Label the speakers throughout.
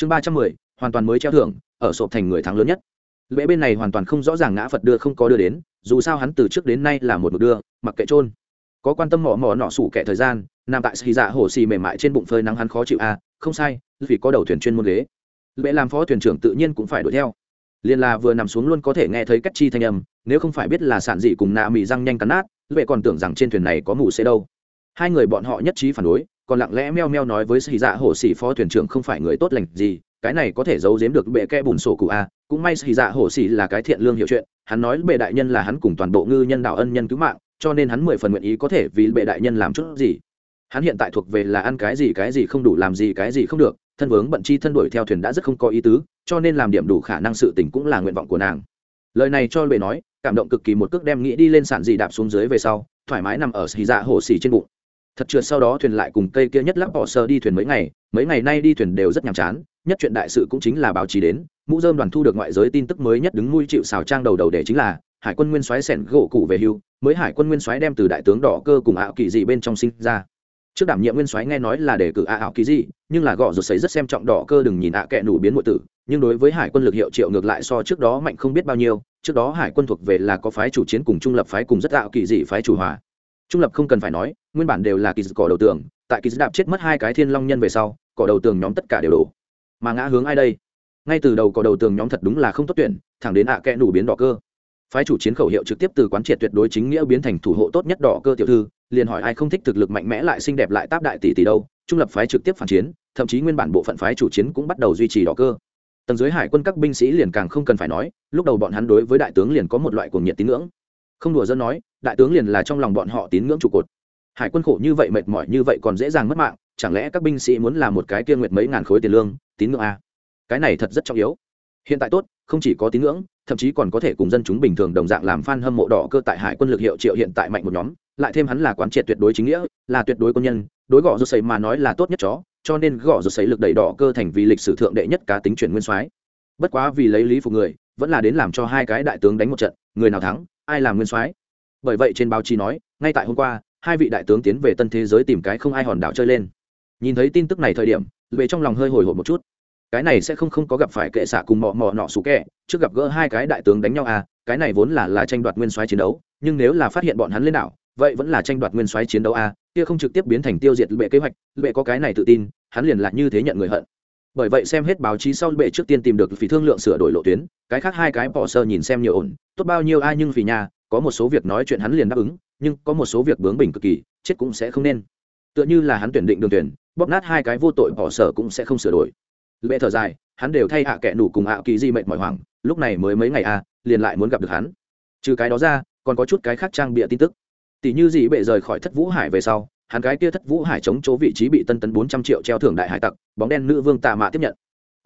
Speaker 1: chương ba trăm mười, hoàn toàn mới treo thưởng, ở sộp thành người thắng lớn nhất. Lễ bên này hoàn toàn không rõ ràng ngã phật đưa không có đưa đến, dù sao hắn từ trước đến nay là một mực đưa, mặc kệ trôn có quan tâm mỏ mỏ nọ sủ kẻ thời gian, nằm tại xì dạ hồ xì mềm mại trên bụng phơi nắng hắn khó chịu à không sai, vì có đầu thuyền chuyên môn ghế. Lễ làm phó thuyền trưởng tự nhiên cũng phải đuổi theo. Liền là vừa nằm xuống luôn có thể nghe thấy cách chi thanh âm, nếu không phải biết là sản dị cùng nạ mị răng nhanh cắn nát lệ còn tưởng rằng trên thuyền này có mù xe đâu. Hai người bọn họ nhất trí phản đối còn lặng lẽ meo meo nói với xì dạ hồ xì phó thuyền trưởng không phải người tốt lành gì, cái này có thể giấu giếm được bệ kẽ bùn sổ cụ a, cũng may xì dạ hồ xì là cái thiện lương hiểu chuyện, hắn nói bệ đại nhân là hắn cùng toàn bộ ngư nhân đạo ân nhân cứu mạng, cho nên hắn mười phần nguyện ý có thể vì bệ đại nhân làm chút gì. Hắn hiện tại thuộc về là ăn cái gì cái gì không đủ làm gì cái gì không được, thân vướng bận chi thân đuổi theo thuyền đã rất không có ý tứ, cho nên làm điểm đủ khả năng sự tình cũng là nguyện vọng của nàng. Lời này cho lệ nói, cảm động cực kỳ một cước đem nghĩ đi lên sàn gì đạp xuống dưới về sau, thoải mái nằm ở xì dạ hồ xì trên bụng thật trượt sau đó thuyền lại cùng cây kia nhất lắp bỏ sơ đi thuyền mấy ngày mấy ngày nay đi thuyền đều rất nhàm chán, nhất chuyện đại sự cũng chính là báo chí đến, mũ dơm đoàn thu được ngoại giới tin tức mới nhất đứng nuôi chịu xào trang đầu đầu để chính là, hải quân nguyên soái sẻn gỗ cụ về hưu, mới hải quân nguyên soái đem từ đại tướng đỏ cơ cùng ảo kỳ dị bên trong sinh ra. Trước đảm nhiệm nguyên soái nghe nói là để cử ảo kỳ dị, nhưng là gõ rồi sấy rất xem trọng đỏ cơ đừng nhìn ạ à kẹ nủ biến nội tử, nhưng đối với hải quân lực hiệu triệu ngược lại so trước đó mạnh không biết bao nhiêu, trước đó hải quân thuộc về là có phái chủ chiến cùng trung lập phái cùng rất ảo kỳ dị phái chủ hòa. Trung lập không cần phải nói nguyên bản đều là kỳ cỏ đầu tường, tại kỳ đạp chết mất hai cái thiên long nhân về sau, cỏ đầu tường nhóm tất cả đều đổ. Mà ngã hướng ai đây? Ngay từ đầu cỏ đầu tường nhóm thật đúng là không tốt tuyển, thẳng đến ạ à kẽ nủ biến đỏ cơ. Phái chủ chiến khẩu hiệu trực tiếp từ quán triệt tuyệt đối chính nghĩa biến thành thủ hộ tốt nhất đỏ cơ tiểu thư, liền hỏi ai không thích thực lực mạnh mẽ lại xinh đẹp lại táp đại tỷ tỷ đâu, trung lập phái trực tiếp phản chiến, thậm chí nguyên bản bộ phận phái chủ chiến cũng bắt đầu duy trì đỏ cơ. Tầng dưới hải quân các binh sĩ liền càng không cần phải nói, lúc đầu bọn hắn đối với đại tướng liền có một loại cuồng nhiệt tín ngưỡng. Không đùa dân nói, đại tướng liền là trong lòng bọn họ tín ngưỡng trụ cột hải quân khổ như vậy mệt mỏi như vậy còn dễ dàng mất mạng, chẳng lẽ các binh sĩ muốn làm một cái kia nguyệt mấy ngàn khối tiền lương, tín ngưỡng a? Cái này thật rất trọng yếu. Hiện tại tốt, không chỉ có tín ngưỡng, thậm chí còn có thể cùng dân chúng bình thường đồng dạng làm f a n hâm mộ đỏ cơ tại hải quân lực hiệu triệu hiện tại mạnh một nhóm, lại thêm hắn là quán triệt tuyệt đối chính nghĩa, là tuyệt đối quân nhân, đối gõ rút xấy mà nói là tốt nhất chó, cho nên gõ rút xấy lực đẩy đỏ cơ thành vì lịch sử thượng đệ nhất cá tính chuyển nguyên soái. Bất quá vì lấy lý phục người, vẫn là đến làm cho hai cái đại tướng đánh một trận, người nào thắng, ai làm nguyên soái. Bởi vậy trên báo chí nói, ngay tại hôm qua hai vị đại tướng tiến về tân thế giới tìm cái không ai hòn đảo chơi lên. Nhìn thấy tin tức này thời điểm về trong lòng hơi hồi hộp một chút. Cái này sẽ không không có gặp phải kệ xạ cùng mò mò nọ xú kẹ, trước gặp gỡ hai cái đại tướng đánh nhau à cái này vốn là là tranh đoạt nguyên soái chiến đấu, nhưng nếu là phát hiện bọn hắn lên đảo, vậy vẫn là tranh đoạt nguyên soái chiến đấu à kia không trực tiếp biến thành tiêu diệt bệ kế hoạch bệ có cái này tự tin, hắn liền là như thế nhận người hận. Bởi vậy xem hết báo chí sau bệ trước tiên tìm được phí thương lượng sửa đổi lộ tuyến, cái khác hai cái bỏ sơ nhìn xem nhiều ổn, tốt bao nhiêu ai nhưng vì nhà có một số việc nói chuyện hắn liền đáp ứng nhưng có một số việc bướng bỉnh cực kỳ chết cũng sẽ không nên. Tựa như là hắn tuyển định đường tuyển bóp nát hai cái vô tội bỏ sở cũng sẽ không sửa đổi. Lệ thở dài hắn đều thay hạ à kẻ nủ cùng hạ kỳ di mệnh mọi hoảng, lúc này mới mấy ngày a liền lại muốn gặp được hắn. Trừ cái đó ra còn có chút cái khác trang bịa tin tức. Tỷ như gì bệ rời khỏi thất vũ hải về sau hắn cái kia thất vũ hải chống chỗ vị trí bị tân tấn bốn trăm triệu treo thưởng đại hải tặc bóng đen nữ vương tạ mạ tiếp nhận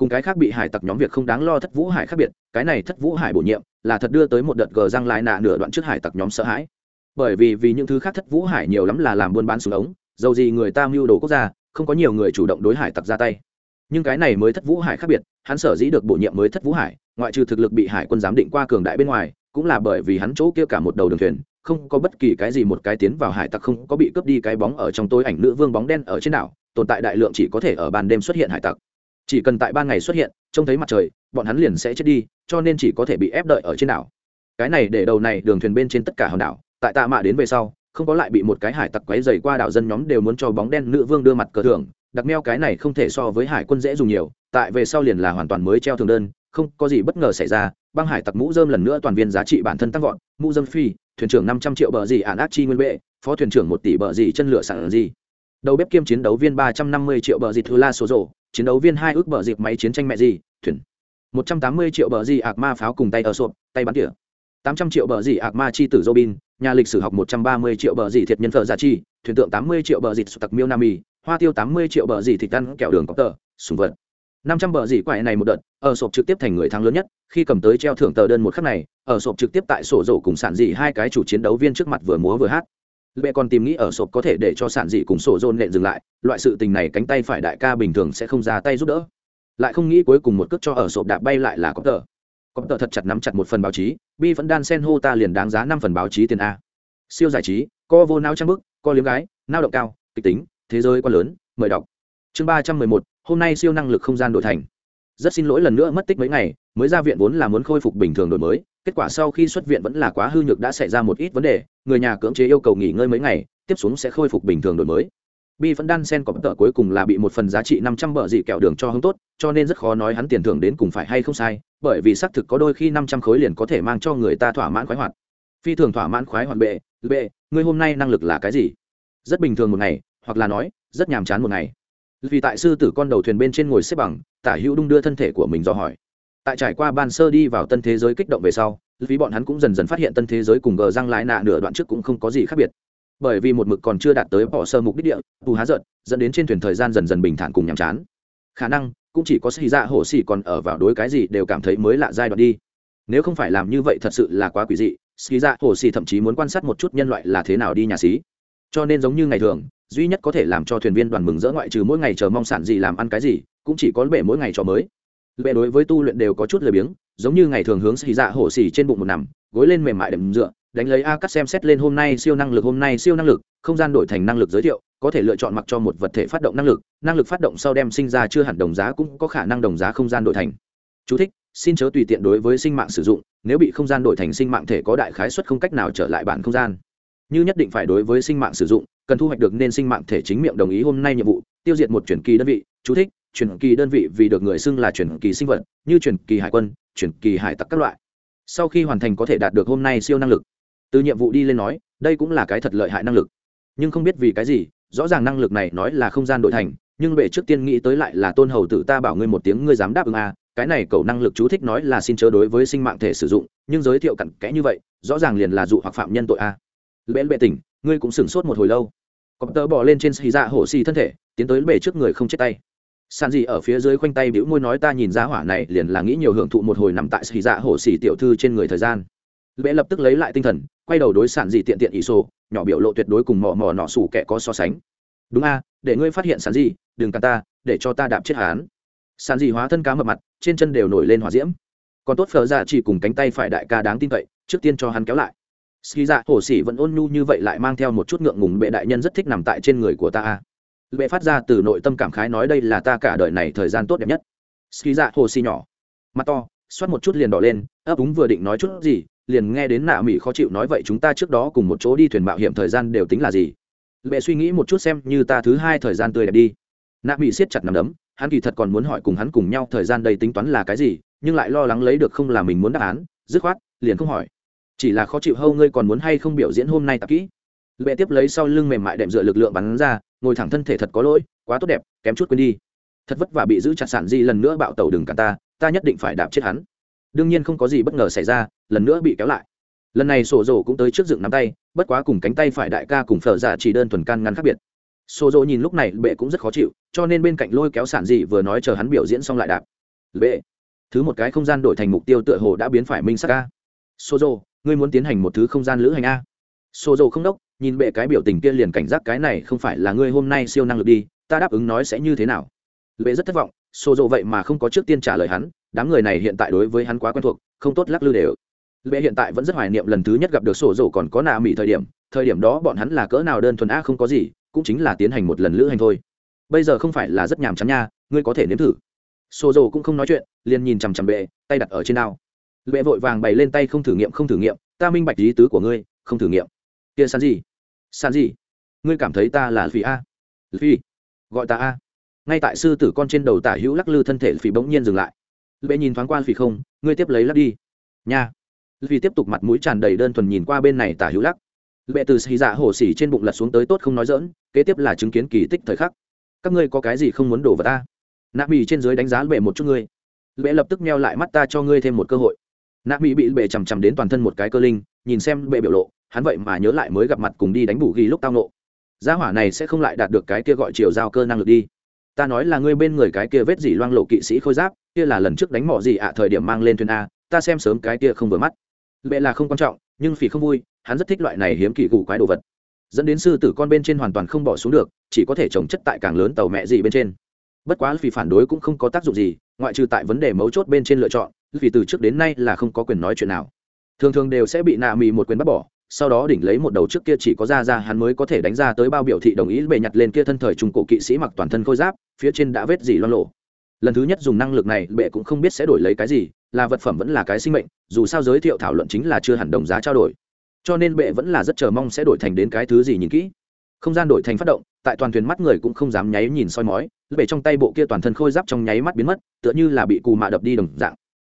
Speaker 1: cùng cái khác bị hải tặc nhóm việc không đáng lo thất vũ hải khác biệt, cái này thất vũ hải bổ nhiệm là thật đưa tới một đợt gờ răng lại nạ nửa đoạn trước hải tặc nhóm sợ hãi. Bởi vì vì những thứ khác thất vũ hải nhiều lắm là làm buôn bán xuống ống, dầu gì người ta mưu đồ quốc gia, không có nhiều người chủ động đối hải tặc ra tay. Nhưng cái này mới thất vũ hải khác biệt, hắn sở dĩ được bổ nhiệm mới thất vũ hải, ngoại trừ thực lực bị hải quân giám định qua cường đại bên ngoài, cũng là bởi vì hắn chỗ kia cả một đầu đường thuyền, không có bất kỳ cái gì một cái tiến vào hải tặc không có bị cướp đi cái bóng ở trong tối ảnh nữ vương bóng đen ở trên đảo, tồn tại đại lượng chỉ có thể ở ban đêm xuất hiện hải tặc chỉ cần tại ban ngày xuất hiện, trông thấy mặt trời, bọn hắn liền sẽ chết đi, cho nên chỉ có thể bị ép đợi ở trên đảo. Cái này để đầu này đường thuyền bên trên tất cả hòn đảo, tại tạ mạ đến về sau, không có lại bị một cái hải tặc quấy dày qua đảo dân nhóm đều muốn cho bóng đen nữ vương đưa mặt cờ thưởng, đặc meo cái này không thể so với hải quân dễ dùng nhiều, tại về sau liền là hoàn toàn mới treo thường đơn, không có gì bất ngờ xảy ra, băng hải tặc mũ dơm lần nữa toàn viên giá trị bản thân tăng vọt, mũ dơm phi, thuyền trưởng năm trăm triệu bờ gì ạn ác chi nguyên bệ, phó thuyền trưởng một tỷ bờ gì chân lửa sẵn gì đầu bếp kiêm chiến đấu viên ba trăm năm mươi triệu bờ gì thứ la số rổ chiến đấu viên hai ước bờ dịp máy chiến tranh mẹ gì, thuyền. một trăm tám mươi triệu bờ gì ạc ma pháo cùng tay ở sộp, tay bắn tỉa. tám trăm triệu bờ gì ạc ma chi tử robin, nhà lịch sử học một trăm ba mươi triệu bờ gì thiệt nhân thợ giả chi, thuyền tượng tám mươi triệu bờ gì tặc miêu nam mì, hoa tiêu tám mươi triệu bờ gì thịt ăn kẹo đường có tờ, sùng vật. năm trăm bờ gì quại này một đợt, ở sộp trực tiếp thành người thắng lớn nhất, khi cầm tới treo thưởng tờ đơn một khắc này, ở sộp trực tiếp tại sổ rổ cùng sản dị hai cái chủ chiến đấu viên trước mặt vừa múa vừa hát lệ còn tìm nghĩ ở sộp có thể để cho sản dị cùng sổ dồn nện dừng lại, loại sự tình này cánh tay phải đại ca bình thường sẽ không ra tay giúp đỡ. Lại không nghĩ cuối cùng một cước cho ở sộp đạp bay lại là có tờ. Có tờ thật chặt nắm chặt một phần báo chí, bi vẫn đan sen hô ta liền đáng giá năm phần báo chí tiền a. Siêu giải trí, co vô nao trang bức, co liếm gái, nao động cao, kịch tính, thế giới quá lớn, mời đọc. Chương ba trăm mười một, hôm nay siêu năng lực không gian đổi thành. Rất xin lỗi lần nữa mất tích mấy ngày, mới ra viện vốn là muốn khôi phục bình thường đổi mới kết quả sau khi xuất viện vẫn là quá hư nhược đã xảy ra một ít vấn đề, người nhà cưỡng chế yêu cầu nghỉ ngơi mấy ngày, tiếp xuống sẽ khôi phục bình thường đổi mới. Bi vẫn đan sen có bất tờ cuối cùng là bị một phần giá trị năm trăm bờ dị kẹo đường cho hứng tốt, cho nên rất khó nói hắn tiền thưởng đến cùng phải hay không sai, bởi vì xác thực có đôi khi năm trăm khối liền có thể mang cho người ta thỏa mãn khoái hoạt. Phi thường thỏa mãn khoái hoạt bệ bệ, ngươi hôm nay năng lực là cái gì? Rất bình thường một ngày, hoặc là nói, rất nhàm chán một ngày. Vì tại sư tử con đầu thuyền bên trên ngồi xếp bằng, tả hữu đung đưa thân thể của mình dò hỏi tại trải qua ban sơ đi vào tân thế giới kích động về sau, vì bọn hắn cũng dần dần phát hiện tân thế giới cùng gờ răng lái nạ nửa đoạn trước cũng không có gì khác biệt. Bởi vì một mực còn chưa đạt tới bỏ sơ mục đích địa bù há giận dẫn đến trên thuyền thời gian dần dần bình thản cùng nhàm chán. Khả năng, cũng chỉ có xì dạ hổ xì còn ở vào đối cái gì đều cảm thấy mới lạ giai đoạn đi. Nếu không phải làm như vậy thật sự là quá quỷ dị xì dạ hổ xì thậm chí muốn quan sát một chút nhân loại là thế nào đi nhà xí. Cho nên giống như ngày thường, duy nhất có thể làm cho thuyền viên đoàn mừng rỡ ngoại trừ mỗi ngày chờ mong sản gì làm ăn cái gì, cũng chỉ có bể mỗi ngày cho mới lệ đối với tu luyện đều có chút lười biếng giống như ngày thường hướng xì dạ hổ xì trên bụng một nằm gối lên mềm mại đệm dựa đánh lấy a cắt xem xét lên hôm nay siêu năng lực hôm nay siêu năng lực không gian đổi thành năng lực giới thiệu có thể lựa chọn mặc cho một vật thể phát động năng lực năng lực phát động sau đem sinh ra chưa hẳn đồng giá cũng có khả năng đồng giá không gian đổi thành. Chú thích, xin chớ tùy tiện đối với sinh mạng sử dụng nếu bị không gian đổi thành sinh mạng thể có đại khái suất không cách nào trở lại bản không gian. Như nhất định phải đối với sinh mạng sử dụng cần thu hoạch được nên sinh mạng thể chính miệng đồng ý hôm nay nhiệm vụ tiêu diệt một chuyển kỳ đơn vị Chú thích, chuyển kỳ đơn vị vì được người xưng là chuyển kỳ sinh vật như chuyển kỳ hải quân chuyển kỳ hải tặc các loại. Sau khi hoàn thành có thể đạt được hôm nay siêu năng lực từ nhiệm vụ đi lên nói đây cũng là cái thật lợi hại năng lực. Nhưng không biết vì cái gì rõ ràng năng lực này nói là không gian đổi thành nhưng bệ trước tiên nghĩ tới lại là tôn hầu tử ta bảo ngươi một tiếng ngươi dám đáp ứng à, cái này cầu năng lực chú thích nói là xin chớ đối với sinh mạng thể sử dụng nhưng giới thiệu cặn kẽ như vậy rõ ràng liền là dụ hoặc phạm nhân tội a à. bệ bệ tỉnh ngươi cũng sửng sốt một hồi lâu. Cọp tớ bỏ lên trên xì dạ hổ xì thân thể tiến tới bể trước người không chết tay sàn gì ở phía dưới khoanh tay bĩu môi nói ta nhìn ra hỏa này liền là nghĩ nhiều hưởng thụ một hồi nằm tại xì dạ hổ xì tiểu thư trên người thời gian. Bệ lập tức lấy lại tinh thần quay đầu đối sản Dị tiện tiện ỷ sổ nhỏ biểu lộ tuyệt đối cùng mò mò nọ sủ kẻ có so sánh. Đúng a để ngươi phát hiện sản Dị, đừng cắn ta để cho ta đạp chết hán sản Dị hóa thân cá mập mặt trên chân đều nổi lên hỏa diễm. Còn tốt phở dạ chỉ cùng cánh tay phải đại ca đáng tin cậy trước tiên cho hắn kéo lại. Ski dạ hổ xỉ vẫn ôn nhu như vậy lại mang theo một chút ngượng ngùng bệ đại nhân rất thích nằm tại trên người của ta a bệ phát ra từ nội tâm cảm khái nói đây là ta cả đời này thời gian tốt đẹp nhất. Ski dạ hồ xì nhỏ. Mặt to, xoát một chút liền đỏ lên, ấp úng vừa định nói chút gì, liền nghe đến nạ mỹ khó chịu nói vậy chúng ta trước đó cùng một chỗ đi thuyền mạo hiểm thời gian đều tính là gì? Bệ suy nghĩ một chút xem như ta thứ hai thời gian tươi đẹp đi. Nạ mỹ siết chặt nằm đấm, hắn kỳ thật còn muốn hỏi cùng hắn cùng nhau thời gian đây tính toán là cái gì, nhưng lại lo lắng lấy được không là mình muốn đáp án, dứt khoát, liền không hỏi. Chỉ là khó chịu hâu ngươi còn muốn hay không biểu diễn hôm nay tập kỹ? Bệ tiếp lấy sau lưng mềm mại đệm dựa lực lượng bắn ra, ngồi thẳng thân thể thật có lỗi, quá tốt đẹp, kém chút quên đi. Thật vất vả bị giữ chặt sản di lần nữa bạo tàu đừng cả ta ta nhất định phải đạp chết hắn. Đương nhiên không có gì bất ngờ xảy ra, lần nữa bị kéo lại. Lần này sổ dồ cũng tới trước dựng nắm tay, bất quá cùng cánh tay phải đại ca cùng phở giả chỉ đơn thuần can ngăn khác biệt. Sổ dồ nhìn lúc này bệ cũng rất khó chịu, cho nên bên cạnh lôi kéo sản dị vừa nói chờ hắn biểu diễn xong lại đạp. Bệ thứ một cái không gian đổi thành mục tiêu tựa hồ đã biến phải minh sắc a. Sổ dồ ngươi muốn tiến hành một thứ không gian lữ hành a? Sổ dồ không đốc nhìn bệ cái biểu tình kia liền cảnh giác cái này không phải là ngươi hôm nay siêu năng lực đi, ta đáp ứng nói sẽ như thế nào. Bệ rất thất vọng, xô dồ vậy mà không có trước tiên trả lời hắn, đám người này hiện tại đối với hắn quá quen thuộc, không tốt lắc lư đều. Lệ hiện tại vẫn rất hoài niệm lần thứ nhất gặp được sổ dầu còn có nạ mỹ thời điểm thời điểm đó bọn hắn là cỡ nào đơn thuần a không có gì, cũng chính là tiến hành một lần lữ hành thôi. Bây giờ không phải là rất nhàm chán nha, ngươi có thể nếm thử. Xô dầu cũng không nói chuyện, liền nhìn chằm chằm bệ, tay đặt ở trên nào lệ vội vàng bày lên tay không thử nghiệm, không thử nghiệm, ta minh bạch lý tứ của ngươi, không thử nghiệm. Kia sẵn gì? San gì ngươi cảm thấy ta là phi a? Phi, gọi ta a. Ngay tại sư tử con trên đầu tả hữu lắc lư thân thể phi bỗng nhiên dừng lại. Lệ nhìn thoáng qua phi không, ngươi tiếp lấy lắc đi. Nha. Phi tiếp tục mặt mũi tràn đầy đơn thuần nhìn qua bên này tả hữu lắc. Lệ từ xì dạ hổ xỉ trên bụng lật xuống tới tốt không nói dỡn kế tiếp là chứng kiến kỳ tích thời khắc. Các ngươi có cái gì không muốn đổ vào ta? Nạ mỹ trên dưới đánh giá bệ một chút ngươi. Lệ lập tức meo lại mắt ta cho ngươi thêm một cơ hội. Nạ mỹ bị bệ chằm chằm đến toàn thân một cái cơ linh, nhìn xem bệ biểu lộ hắn vậy mà nhớ lại mới gặp mặt cùng đi đánh bù ghi lúc tao nộ. Gia hỏa này sẽ không lại đạt được cái kia gọi chiều giao cơ năng lực đi. Ta nói là ngươi bên người cái kia vết dỉ loang lộ kỵ sĩ khôi giáp, kia là lần trước đánh mỏ gì ạ thời điểm mang lên thuyền a, ta xem sớm cái kia không vừa mắt. Bệ là không quan trọng, nhưng phỉ không vui, hắn rất thích loại này hiếm kỳ củ quái đồ vật. Dẫn đến sư tử con bên trên hoàn toàn không bỏ xuống được, chỉ có thể trồng chất tại càng lớn tàu mẹ gì bên trên. Bất quá vì phản đối cũng không có tác dụng gì, ngoại trừ tại vấn đề mấu chốt bên trên lựa chọn vì từ trước đến nay là không có quyền nói chuyện nào. Thường thường đều sẽ bị nạ mì một quyền bắt bỏ sau đó đỉnh lấy một đầu trước kia chỉ có ra ra hắn mới có thể đánh ra tới bao biểu thị đồng ý bề nhặt lên kia thân thời trung cổ kỵ sĩ mặc toàn thân khôi giáp, phía trên đã vết gì loan lộ lần thứ nhất dùng năng lực này, bệ cũng không biết sẽ đổi lấy cái gì, là vật phẩm vẫn là cái sinh mệnh, dù sao giới thiệu thảo luận chính là chưa hẳn đồng giá trao đổi. Cho nên bệ vẫn là rất chờ mong sẽ đổi thành đến cái thứ gì nhìn kỹ. Không gian đổi thành phát động, tại toàn thuyền mắt người cũng không dám nháy nhìn soi mói, bệ trong tay bộ kia toàn thân khôi giáp trong nháy mắt biến mất, tựa như là bị cù mạ đập đi đồng dạng.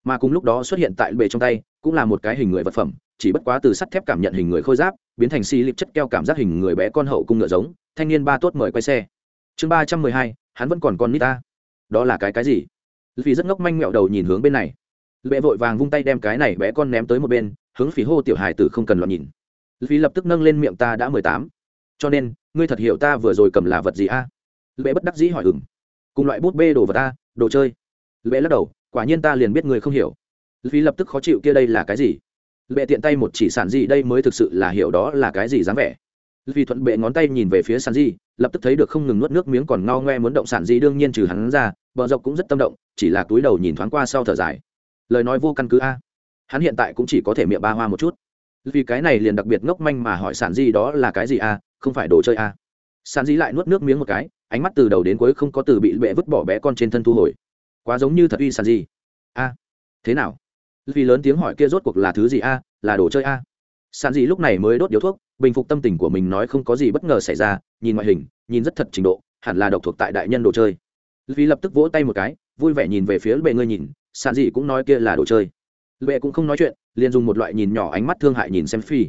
Speaker 1: Mà cùng lúc đó xuất hiện tại bệ trong tay, cũng là một cái hình người vật phẩm chỉ bất quá từ sắt thép cảm nhận hình người khôi giáp, biến thành xi lịp chất keo cảm giác hình người bé con hậu cung ngựa giống, thanh niên ba tốt mời quay xe. Chương ba trăm mười hai, hắn vẫn còn con nít ta. Đó là cái cái gì? Vì rất ngốc manh mẹo đầu nhìn hướng bên này. Lệ vội vàng vung tay đem cái này bé con ném tới một bên, hướng phí hô tiểu hải tử không cần loạn nhìn. Vì lập tức nâng lên miệng ta đã mười tám. Cho nên, ngươi thật hiểu ta vừa rồi cầm là vật gì a? À? lệ bất đắc dĩ hỏi ừng cùng loại bút bê đồ vật ta, đồ chơi. Lệ lắc đầu, quả nhiên ta liền biết người không hiểu. Vì lập tức khó chịu kia đây là cái gì? Bệ tiện tay một chỉ sản gì đây mới thực sự là hiểu đó là cái gì dáng vẻ. Vì thuận bệ ngón tay nhìn về phía sản di lập tức thấy được không ngừng nuốt nước miếng còn ngao ngoe muốn động sản di đương nhiên trừ hắn ra, bờ dọc cũng rất tâm động, chỉ là túi đầu nhìn thoáng qua sau thở dài. Lời nói vô căn cứ a. Hắn hiện tại cũng chỉ có thể miệng ba hoa một chút. Vì cái này liền đặc biệt ngốc manh mà hỏi sản di đó là cái gì a, không phải đồ chơi a. Sản di lại nuốt nước miếng một cái, ánh mắt từ đầu đến cuối không có từ bị bệ vứt bỏ bé con trên thân thu hồi. Quá giống như thật uy sản di a, thế nào? Vì lớn tiếng hỏi kia rốt cuộc là thứ gì a? Là đồ chơi a? Sản Dị lúc này mới đốt điếu thuốc, bình phục tâm tình của mình nói không có gì bất ngờ xảy ra, nhìn ngoại hình, nhìn rất thật trình độ, hẳn là độc thuộc tại đại nhân đồ chơi. Vì lập tức vỗ tay một cái, vui vẻ nhìn về phía bệ ngươi nhìn, sàn Dị cũng nói kia là đồ chơi. Bệ cũng không nói chuyện, liền dùng một loại nhìn nhỏ ánh mắt thương hại nhìn xem phi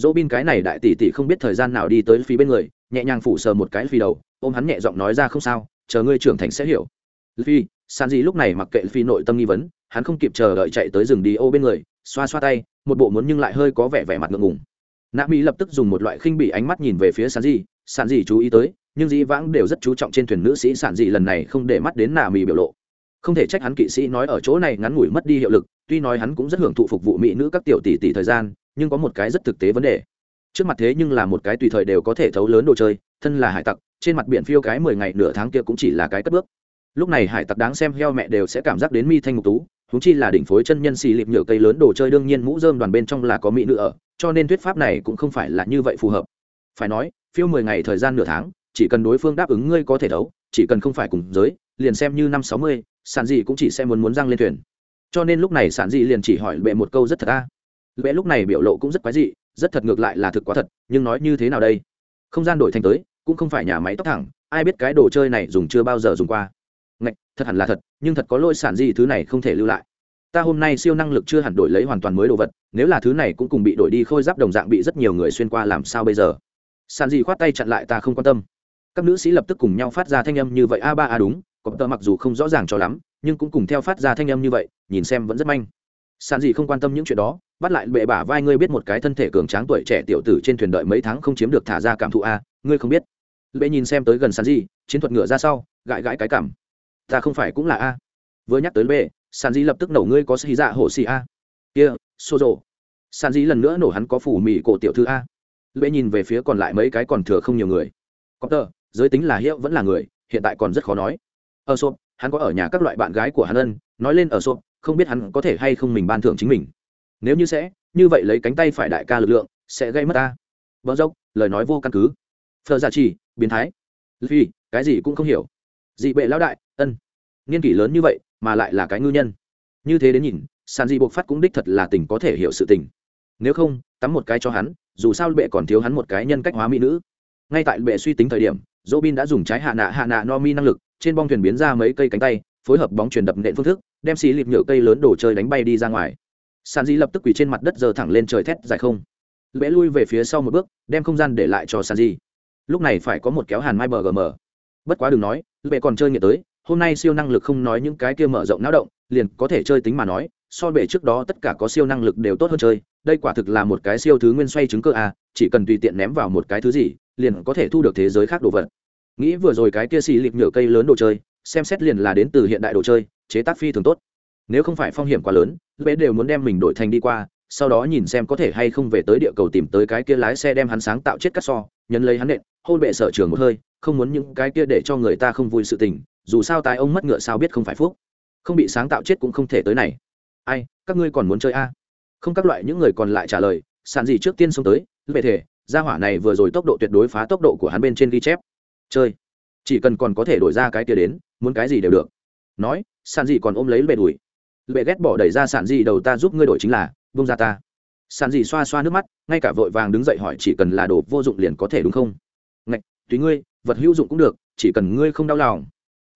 Speaker 1: dỗ bin cái này đại tỷ tỷ không biết thời gian nào đi tới phi bên người, nhẹ nhàng phủ sờ một cái phi đầu, ôm hắn nhẹ giọng nói ra không sao, chờ ngươi trưởng thành sẽ hiểu. Phi sàn Dị lúc này mặc kệ phi nội tâm nghi vấn hắn không kịp chờ đợi chạy tới rừng đi ô bên người, xoa xoa tay, một bộ muốn nhưng lại hơi có vẻ vẻ mặt ngượng ngùng. Nạ mỹ lập tức dùng một loại khinh bị ánh mắt nhìn về phía sàn di sàn di chú ý tới, nhưng dĩ vãng đều rất chú trọng trên thuyền nữ sĩ sản dị lần này không để mắt đến nạ mỹ biểu lộ. Không thể trách hắn kỵ sĩ nói ở chỗ này ngắn ngủi mất đi hiệu lực, tuy nói hắn cũng rất hưởng thụ phục vụ mỹ nữ các tiểu tỷ tỷ thời gian, nhưng có một cái rất thực tế vấn đề. Trước mặt thế nhưng là một cái tùy thời đều có thể thấu lớn đồ chơi, thân là hải tặc, trên mặt biển phiêu cái mười ngày nửa tháng kia cũng chỉ là cái cất bước. Lúc này hải tặc đáng xem heo mẹ đều sẽ cảm giác đến mi thanh ngục tú huống chi là đỉnh phối chân nhân xì lịp nhựa cây lớn đồ chơi, đương nhiên mũ dơm đoàn bên trong là có mỹ nữ ở, cho nên thuyết pháp này cũng không phải là như vậy phù hợp. Phải nói, phiêu mười ngày thời gian nửa tháng, chỉ cần đối phương đáp ứng ngươi có thể đấu, chỉ cần không phải cùng giới, liền xem như năm sáu mươi sản dị cũng chỉ sẽ muốn muốn răng lên thuyền. Cho nên lúc này sản dị liền chỉ hỏi bệ một câu rất thật a. Bệ lúc này biểu lộ cũng rất quái dị, rất thật ngược lại là thực quá thật, nhưng nói như thế nào đây? Không gian đổi thành tới, cũng không phải nhà máy tóc thẳng, ai biết cái đồ chơi này dùng chưa bao giờ dùng qua ngạch, thật hẳn là thật, nhưng thật có lỗi sản gì thứ này không thể lưu lại. Ta hôm nay siêu năng lực chưa hẳn đổi lấy hoàn toàn mới đồ vật, nếu là thứ này cũng cùng bị đổi đi khôi giáp đồng dạng bị rất nhiều người xuyên qua làm sao bây giờ? Sản gì khoát tay chặn lại ta không quan tâm. Các nữ sĩ lập tức cùng nhau phát ra thanh âm như vậy, a ba, a đúng có tờ mặc dù không rõ ràng cho lắm, nhưng cũng cùng theo phát ra thanh âm như vậy, nhìn xem vẫn rất manh. Sản gì không quan tâm những chuyện đó, bắt lại bệ bả vai ngươi biết một cái thân thể cường tráng tuổi trẻ tiểu tử trên thuyền đợi mấy tháng không chiếm được thả ra cảm thụ a, ngươi không biết. Bệ nhìn xem tới gần sản gì, chiến thuật ngựa ra sau, gãi gãi cái cảm ta không phải cũng là a. Vừa nhắc tới bệ sàn dĩ lập tức nổ ngươi có xì dạ hổ xì a. Kia xô rộ sàn dĩ lần nữa nổ hắn có phủ mì cổ tiểu thư a. Lễ nhìn về phía còn lại mấy cái còn thừa không nhiều người. Có tờ giới tính là hiệu vẫn là người hiện tại còn rất khó nói. Ở sộp hắn có ở nhà các loại bạn gái của hắn ân nói lên ở sộp không biết hắn có thể hay không mình ban thưởng chính mình. Nếu như sẽ như vậy lấy cánh tay phải đại ca lực lượng sẽ gây mất ta vợ dốc lời nói vô căn cứ. Phờ giả trì biến thái. Phi, cái gì cũng không hiểu. Dị bệ lão đại ân. Niên kỷ lớn như vậy, mà lại là cái ngư nhân. Như thế đến nhìn sàn di buộc phát cũng đích thật là tình có thể hiểu sự tình. Nếu không, tắm một cái cho hắn, dù sao bệ còn thiếu hắn một cái nhân cách hóa mỹ nữ. Ngay tại bệ suy tính thời điểm dỗ bin đã dùng trái hạ nạ hạ nạ no mi năng lực, trên bong thuyền biến ra mấy cây cánh tay, phối hợp bóng truyền đập nện phương thức, đem xì lịp nhựa cây lớn đổ chơi đánh bay đi ra ngoài. Sàn di lập tức quỳ trên mặt đất giờ thẳng lên trời thét dài không. Bệ lui về phía sau một bước, đem không gian để lại cho sàn di. Lúc này phải có một kéo hàn mai bờ gm bất quá đừng nói, bệ còn chơi nghĩa tới hôm nay siêu năng lực không nói những cái kia mở rộng não động, liền có thể chơi tính mà nói, so bệ trước đó tất cả có siêu năng lực đều tốt hơn chơi, đây quả thực là một cái siêu thứ nguyên xoay chứng cơ a chỉ cần tùy tiện ném vào một cái thứ gì, liền có thể thu được thế giới khác đồ vật. Nghĩ vừa rồi cái kia xì lịp nhựa cây lớn đồ chơi, xem xét liền là đến từ hiện đại đồ chơi, chế tác phi thường tốt. Nếu không phải phong hiểm quá lớn bé đều muốn đem mình đổi thành đi qua, sau đó nhìn xem có thể hay không về tới địa cầu tìm tới cái kia lái xe đem hắn sáng tạo chết cắt so, nhấn lấy hắn nện, hôn bệ sở trường một hơi, không muốn những cái kia để cho người ta không vui sự tình dù sao tài ông mất ngựa sao biết không phải phúc. Không bị sáng tạo chết cũng không thể tới này. Ai, các ngươi còn muốn chơi a? Không, các loại những người còn lại trả lời, sàn gì trước tiên xông tới, về thể, gia hỏa này vừa rồi tốc độ tuyệt đối phá tốc độ của hắn bên trên ghi chép. Chơi. Chỉ cần còn có thể đổi ra cái kia đến, muốn cái gì đều được. Nói, sàn gì còn ôm lấy bệ đùi. Bệ ghét bỏ đẩy ra sàn gì đầu ta giúp ngươi đổi chính là bông ra ta. Sàn gì xoa xoa nước mắt, ngay cả vội vàng đứng dậy hỏi chỉ cần là đồ vô dụng liền có thể đúng không? Ngạch, tùy ngươi, vật hữu dụng cũng được, chỉ cần ngươi không đau lòng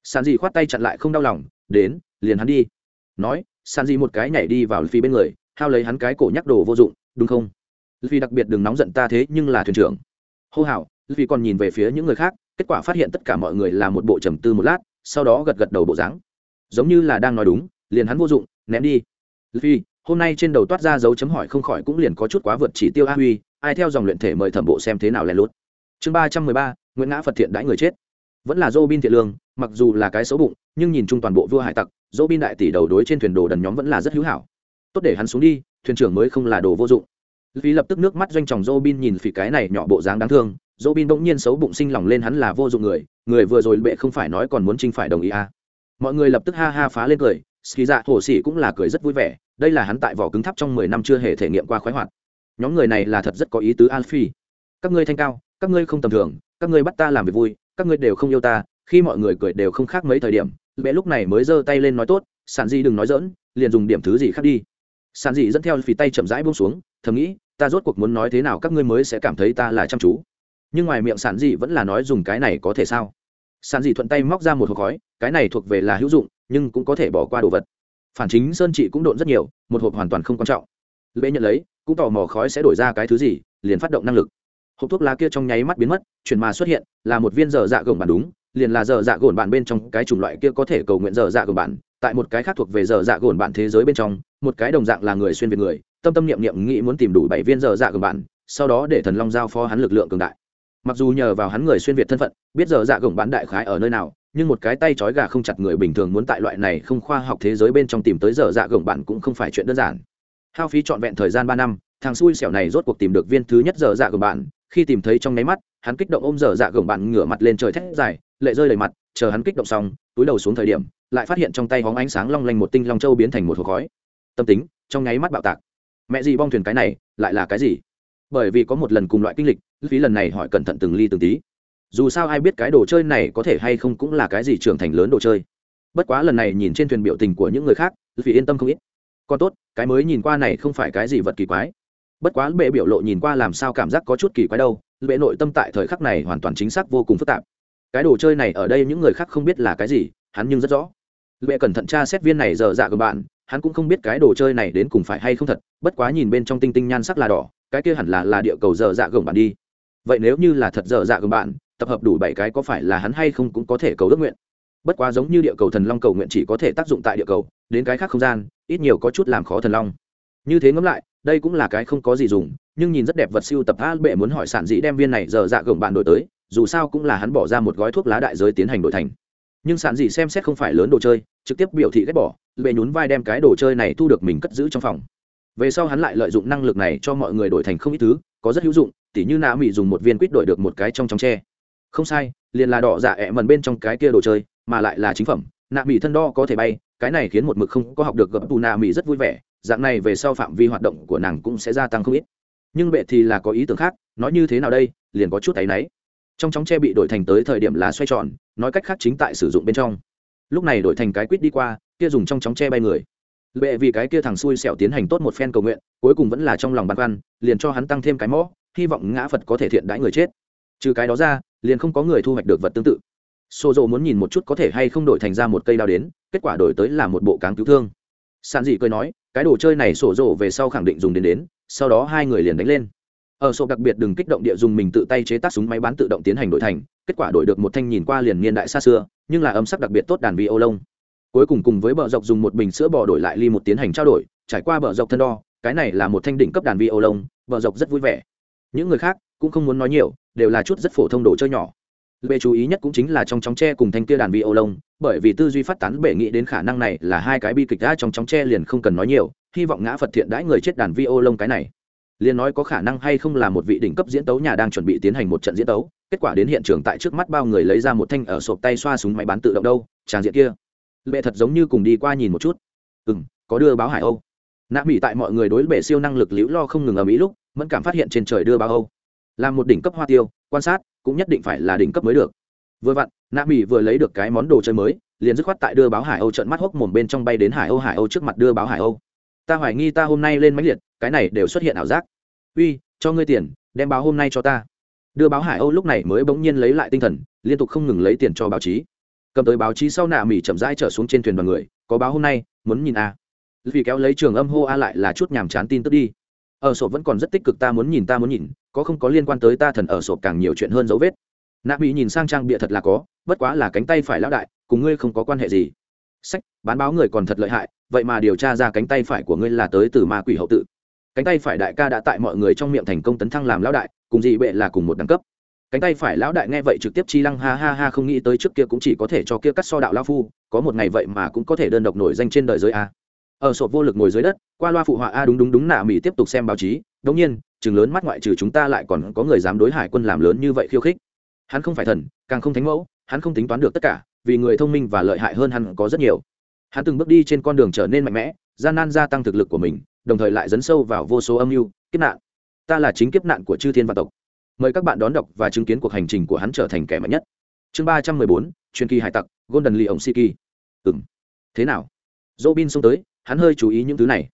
Speaker 1: Sàn dị khoát tay chặn lại không đau lòng, đến, liền hắn đi. Nói Sàn dị một cái nhảy đi vào phi bên người, hao lấy hắn cái cổ nhắc đồ vô dụng, đúng không? Vì đặc biệt đừng nóng giận ta thế nhưng là thuyền trưởng. Hô hào. Vì còn nhìn về phía những người khác, kết quả phát hiện tất cả mọi người là một bộ trầm tư một lát, sau đó gật gật đầu bộ dáng. Giống như là đang nói đúng, liền hắn vô dụng, ném đi. Vì hôm nay trên đầu toát ra dấu chấm hỏi không khỏi cũng liền có chút quá vượt chỉ tiêu a huy, ai theo dòng luyện thể mời thẩm bộ xem thế nào lén lút. Chương ba trăm mười ba, nguyễn ngã phật thiện đãi người chết vẫn là dô bin thiện lương, mặc dù là cái xấu bụng, nhưng nhìn chung toàn bộ vua hải tặc dô bin đại tỷ đầu đối trên thuyền đồ đần nhóm vẫn là rất hữu hảo. Tốt để hắn xuống đi, thuyền trưởng mới không là đồ vô dụng. Vì lập tức nước mắt doanh tròng dô bin nhìn phỉ cái này nhỏ bộ dáng đáng thương dô bin bỗng nhiên xấu bụng sinh lòng lên hắn là vô dụng người người vừa rồi bệ không phải nói còn muốn trinh phải đồng ý à. mọi người lập tức ha ha phá lên cười, ski dạ hồ sĩ cũng là cười rất vui vẻ, đây là hắn tại vỏ cứng thắp trong mười năm chưa hề thể nghiệm qua khoái hoạt. Nhóm người này là thật rất có ý tứ alphi các ngươi thanh cao, các ngươi không tầm thường, các ngươi bắt ta làm việc vui các ngươi đều không yêu ta, khi mọi người cười đều không khác mấy thời điểm bệ lúc này mới giơ tay lên nói tốt sản di đừng nói dỡn liền dùng điểm thứ gì khác đi. Sản dị dẫn theo phì tay chậm rãi buông xuống, thầm nghĩ, ta rốt cuộc muốn nói thế nào các ngươi mới sẽ cảm thấy ta là chăm chú? Nhưng ngoài miệng sản dị vẫn là nói dùng cái này có thể sao? Sản dị thuận tay móc ra một hộp khói, cái này thuộc về là hữu dụng, nhưng cũng có thể bỏ qua đồ vật. Phản chính sơn chị cũng độn rất nhiều, một hộp hoàn toàn không quan trọng. Lễ nhận lấy, cũng tò mò khói sẽ đổi ra cái thứ gì, liền phát động năng lực hộp thuốc lá kia trong nháy mắt biến mất, chuyển mà xuất hiện, là một viên dở dạ gồng bản đúng, liền là dở dạ gồn bản bên trong cái chủng loại kia có thể cầu nguyện dở dạ gồn bản, tại một cái khác thuộc về dở dạ gồn bản thế giới bên trong, một cái đồng dạng là người xuyên việt người, tâm tâm niệm niệm nghĩ muốn tìm đủ bảy viên dở dạ gồn bản, sau đó để thần long giao phó hắn lực lượng cường đại. Mặc dù nhờ vào hắn người xuyên việt thân phận, biết dở dạ gồng bản đại khái ở nơi nào, nhưng một cái tay trói gà không chặt người bình thường muốn tại loại này không khoa học thế giới bên trong tìm tới dở dạ gồng bản cũng không phải chuyện đơn giản. Hao phí trọn vẹn thời gian ba năm, thằng xui xẻo này rốt cuộc tìm được viên thứ nhất dở dạ gồng bản khi tìm thấy trong nháy mắt, hắn kích động ôm dở dạ gồng bạn ngửa mặt lên trời thét dài, lệ rơi đầy mặt, chờ hắn kích động xong, túi đầu xuống thời điểm, lại phát hiện trong tay hóng ánh sáng long lanh một tinh long châu biến thành một hộp khói. Tâm tính, trong nháy mắt bạo tạc. Mẹ gì bong thuyền cái này, lại là cái gì? Bởi vì có một lần cùng loại kinh lịch, phí lần này hỏi cẩn thận từng ly từng tí. Dù sao ai biết cái đồ chơi này có thể hay không cũng là cái gì trưởng thành lớn đồ chơi. Bất quá lần này nhìn trên thuyền biểu tình của những người khác vì yên tâm không ít. Còn tốt, cái mới nhìn qua này không phải cái gì vật kỳ quái bất quá bệ biểu lộ nhìn qua làm sao cảm giác có chút kỳ quái đâu, bệ nội tâm tại thời khắc này hoàn toàn chính xác vô cùng phức tạp. Cái đồ chơi này ở đây những người khác không biết là cái gì, hắn nhưng rất rõ. Bệ cẩn thận tra xét viên này giờ dạ của bạn, hắn cũng không biết cái đồ chơi này đến cùng phải hay không thật, bất quá nhìn bên trong tinh tinh nhan sắc là đỏ, cái kia hẳn là là địa cầu giờ dạ gồng bạn đi. Vậy nếu như là thật giờ dạ gồng bạn, tập hợp đủ bảy cái có phải là hắn hay không cũng có thể cầu ước nguyện. Bất quá giống như địa cầu thần long cầu nguyện chỉ có thể tác dụng tại địa cầu, đến cái khác không gian, ít nhiều có chút làm khó thần long. Như thế ngẫm lại đây cũng là cái không có gì dùng, nhưng nhìn rất đẹp vật siêu tập a bệ muốn hỏi sản dĩ đem viên này giờ dạ gồng bạn đổi tới, dù sao cũng là hắn bỏ ra một gói thuốc lá đại giới tiến hành đổi thành. Nhưng sản dĩ xem xét không phải lớn đồ chơi, trực tiếp biểu thị ghét bỏ bệ nhún vai đem cái đồ chơi này thu được mình cất giữ trong phòng. Về sau hắn lại lợi dụng năng lực này cho mọi người đổi thành không ít thứ, có rất hữu dụng, tỉ như nạ mỹ dùng một viên quýt đổi được một cái trong trong tre. Không sai, liền là đỏ dạ ẹ mần bên trong cái kia đồ chơi, mà lại là chính phẩm, nạ mỹ thân đo có thể bay, cái này khiến một mực không có học được gập tù nạ mỹ rất vui vẻ dạng này về sau phạm vi hoạt động của nàng cũng sẽ gia tăng không ít. Nhưng bệ thì là có ý tưởng khác, nói như thế nào đây, liền có chút thấy náy. Trong chóng tre bị đổi thành tới thời điểm là xoay tròn, nói cách khác chính tại sử dụng bên trong. Lúc này đổi thành cái quýt đi qua, kia dùng trong chóng tre bay người. Bệ vì cái kia thằng xui xẻo tiến hành tốt một phen cầu nguyện, cuối cùng vẫn là trong lòng băn khoăn, liền cho hắn tăng thêm cái mõ, hy vọng ngã phật có thể thiện đãi người chết. Trừ cái đó ra, liền không có người thu hoạch được vật tương tự. Xô dỗ muốn nhìn một chút có thể hay không đổi thành ra một cây đao đến, kết quả đổi tới là một bộ cáng cứu thương. Sàn dị cười nói cái đồ chơi này sổ rộ về sau khẳng định dùng đến đến, sau đó hai người liền đánh lên. Ở sổ đặc biệt đừng kích động địa dùng mình tự tay chế tác súng máy bán tự động tiến hành đổi thành, kết quả đổi được một thanh nhìn qua liền niên đại xa xưa, nhưng là âm sắc đặc biệt tốt đàn vi ô lông cuối cùng cùng với bờ dọc dùng một bình sữa bò đổi lại ly một tiến hành trao đổi, trải qua bờ dọc thân đo, cái này là một thanh đỉnh cấp đàn vi ô lông bờ dọc rất vui vẻ. Những người khác cũng không muốn nói nhiều, đều là chút rất phổ thông đồ chơi nhỏ. Về chú ý nhất cũng chính là trong chóng tre cùng thanh kia đàn vi ô lông bởi vì tư duy phát tán bể nghĩ đến khả năng này là hai cái bi kịch đã trong chóng tre liền không cần nói nhiều, hy vọng ngã phật thiện đãi người chết đàn vi ô lông cái này. Liền nói có khả năng hay không là một vị đỉnh cấp diễn tấu nhà đang chuẩn bị tiến hành một trận diễn tấu, kết quả đến hiện trường tại trước mắt bao người lấy ra một thanh ở sộp tay xoa súng máy bán tự động đâu tràng diện kia. Lệ thật giống như cùng đi qua nhìn một chút. Ừ m có đưa báo hải âu. Nạ mỹ tại mọi người đối bể siêu năng lực liễu lo không ngừng ở mỹ lúc, mẫn cảm phát hiện trên trời đưa báo âu. Là một đỉnh cấp hoa tiêu, quan sát, cũng nhất định phải là đỉnh cấp mới được vừa vặn, nạ mỹ vừa lấy được cái món đồ chơi mới, liền dứt khoát tại đưa báo hải âu trận mắt hốc mồm bên trong bay đến hải âu hải âu trước mặt đưa báo hải âu. Ta hoài nghi ta hôm nay lên máy liệt, cái này đều xuất hiện ảo giác. Uy, cho ngươi tiền, đem báo hôm nay cho ta. Đưa báo hải âu lúc này mới bỗng nhiên lấy lại tinh thần, liên tục không ngừng lấy tiền cho báo chí. Cầm tới báo chí sau nạ mỹ chậm rãi trở xuống trên thuyền đoàn người, có báo hôm nay, muốn nhìn a à. vì kéo lấy trường âm hô a lại là chút nhàm chán tin tức đi. Ở sổ vẫn còn rất tích cực, ta muốn nhìn, ta muốn nhìn, có không có liên quan tới ta thần ở sổ càng nhiều chuyện hơn dấu vết nạ mỹ nhìn sang trang bịa thật là có, bất quá là cánh tay phải lão đại, cùng ngươi không có quan hệ gì. Sách, bán báo người còn thật lợi hại, vậy mà điều tra ra cánh tay phải của ngươi là tới từ ma quỷ hậu tự. Cánh tay phải đại ca đã tại mọi người trong miệng thành công tấn thăng làm lão đại, cùng dị bệ là cùng một đẳng cấp. Cánh tay phải lão đại nghe vậy trực tiếp chi lăng ha ha ha không nghĩ tới trước kia cũng chỉ có thể cho kia cắt so đạo lao phu, có một ngày vậy mà cũng có thể đơn độc nổi danh trên đời giới a. Ở sộp vô lực ngồi dưới đất, qua loa phụ họa a đúng đúng đúng nạ mỹ tiếp tục xem báo chí đống nhiên, chừng lớn mắt ngoại trừ chúng ta lại còn có người dám đối hải quân làm lớn như vậy khiêu khích hắn không phải thần, càng không thánh mẫu, hắn không tính toán được tất cả, vì người thông minh và lợi hại hơn hắn có rất nhiều. Hắn từng bước đi trên con đường trở nên mạnh mẽ, gian nan gia tăng thực lực của mình, đồng thời lại dấn sâu vào vô số âm mưu, kiếp nạn. Ta là chính kiếp nạn của chư thiên văn tộc. Mời các bạn đón đọc và chứng kiến cuộc hành trình của hắn trở thành kẻ mạnh nhất. Chương ba trăm mười bốn, truyền kỳ hải tặc, golden lee ổng siki. Ừ m thế nào? Dỗ bin xông tới, hắn hơi chú ý những thứ này.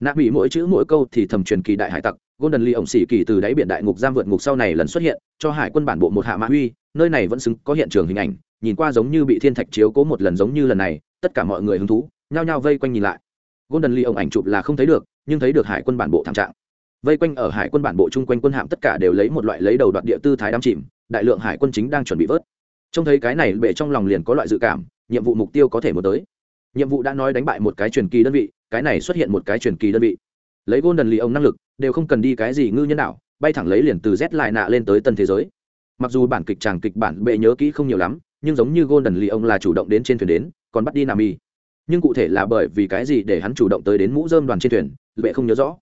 Speaker 1: Nạ bị mỗi chữ mỗi câu thì thầm truyền kỳ đại hải tặc golden lee ổng xỉ kỳ từ đáy biển đại ngục giam vượt ngục sau này lần xuất hiện, cho hải quân bản bộ một hạ mã huy nơi này vẫn xứng, có hiện trường hình ảnh, nhìn qua giống như bị thiên thạch chiếu cố một lần giống như lần này, tất cả mọi người hứng thú, nhao nhao vây quanh nhìn lại. Golden lee ổng ảnh chụp là không thấy được, nhưng thấy được hải quân bản bộ thảm trạng. Vây quanh ở hải quân bản bộ chung quanh quân hạm tất cả đều lấy một loại lấy đầu đoạn địa tư thái đắm chìm, đại lượng hải quân chính đang chuẩn bị vớt. Trông thấy cái này, bệ trong lòng liền có loại dự cảm, nhiệm vụ mục tiêu có thể một tới. Nhiệm vụ đã nói đánh bại một cái truyền kỳ đơn vị, cái này xuất hiện một cái truyền kỳ đơn vị lấy golden lì ông năng lực, đều không cần đi cái gì ngư nhân đạo bay thẳng lấy liền từ z lại nạ lên tới tân thế giới. Mặc dù bản kịch tràng kịch bản bệ nhớ kỹ không nhiều lắm, nhưng giống như golden lì ông là chủ động đến trên thuyền đến, còn bắt đi nam y nhưng cụ thể là bởi vì cái gì để hắn chủ động tới đến mũ dơm đoàn trên thuyền, bệ không nhớ rõ.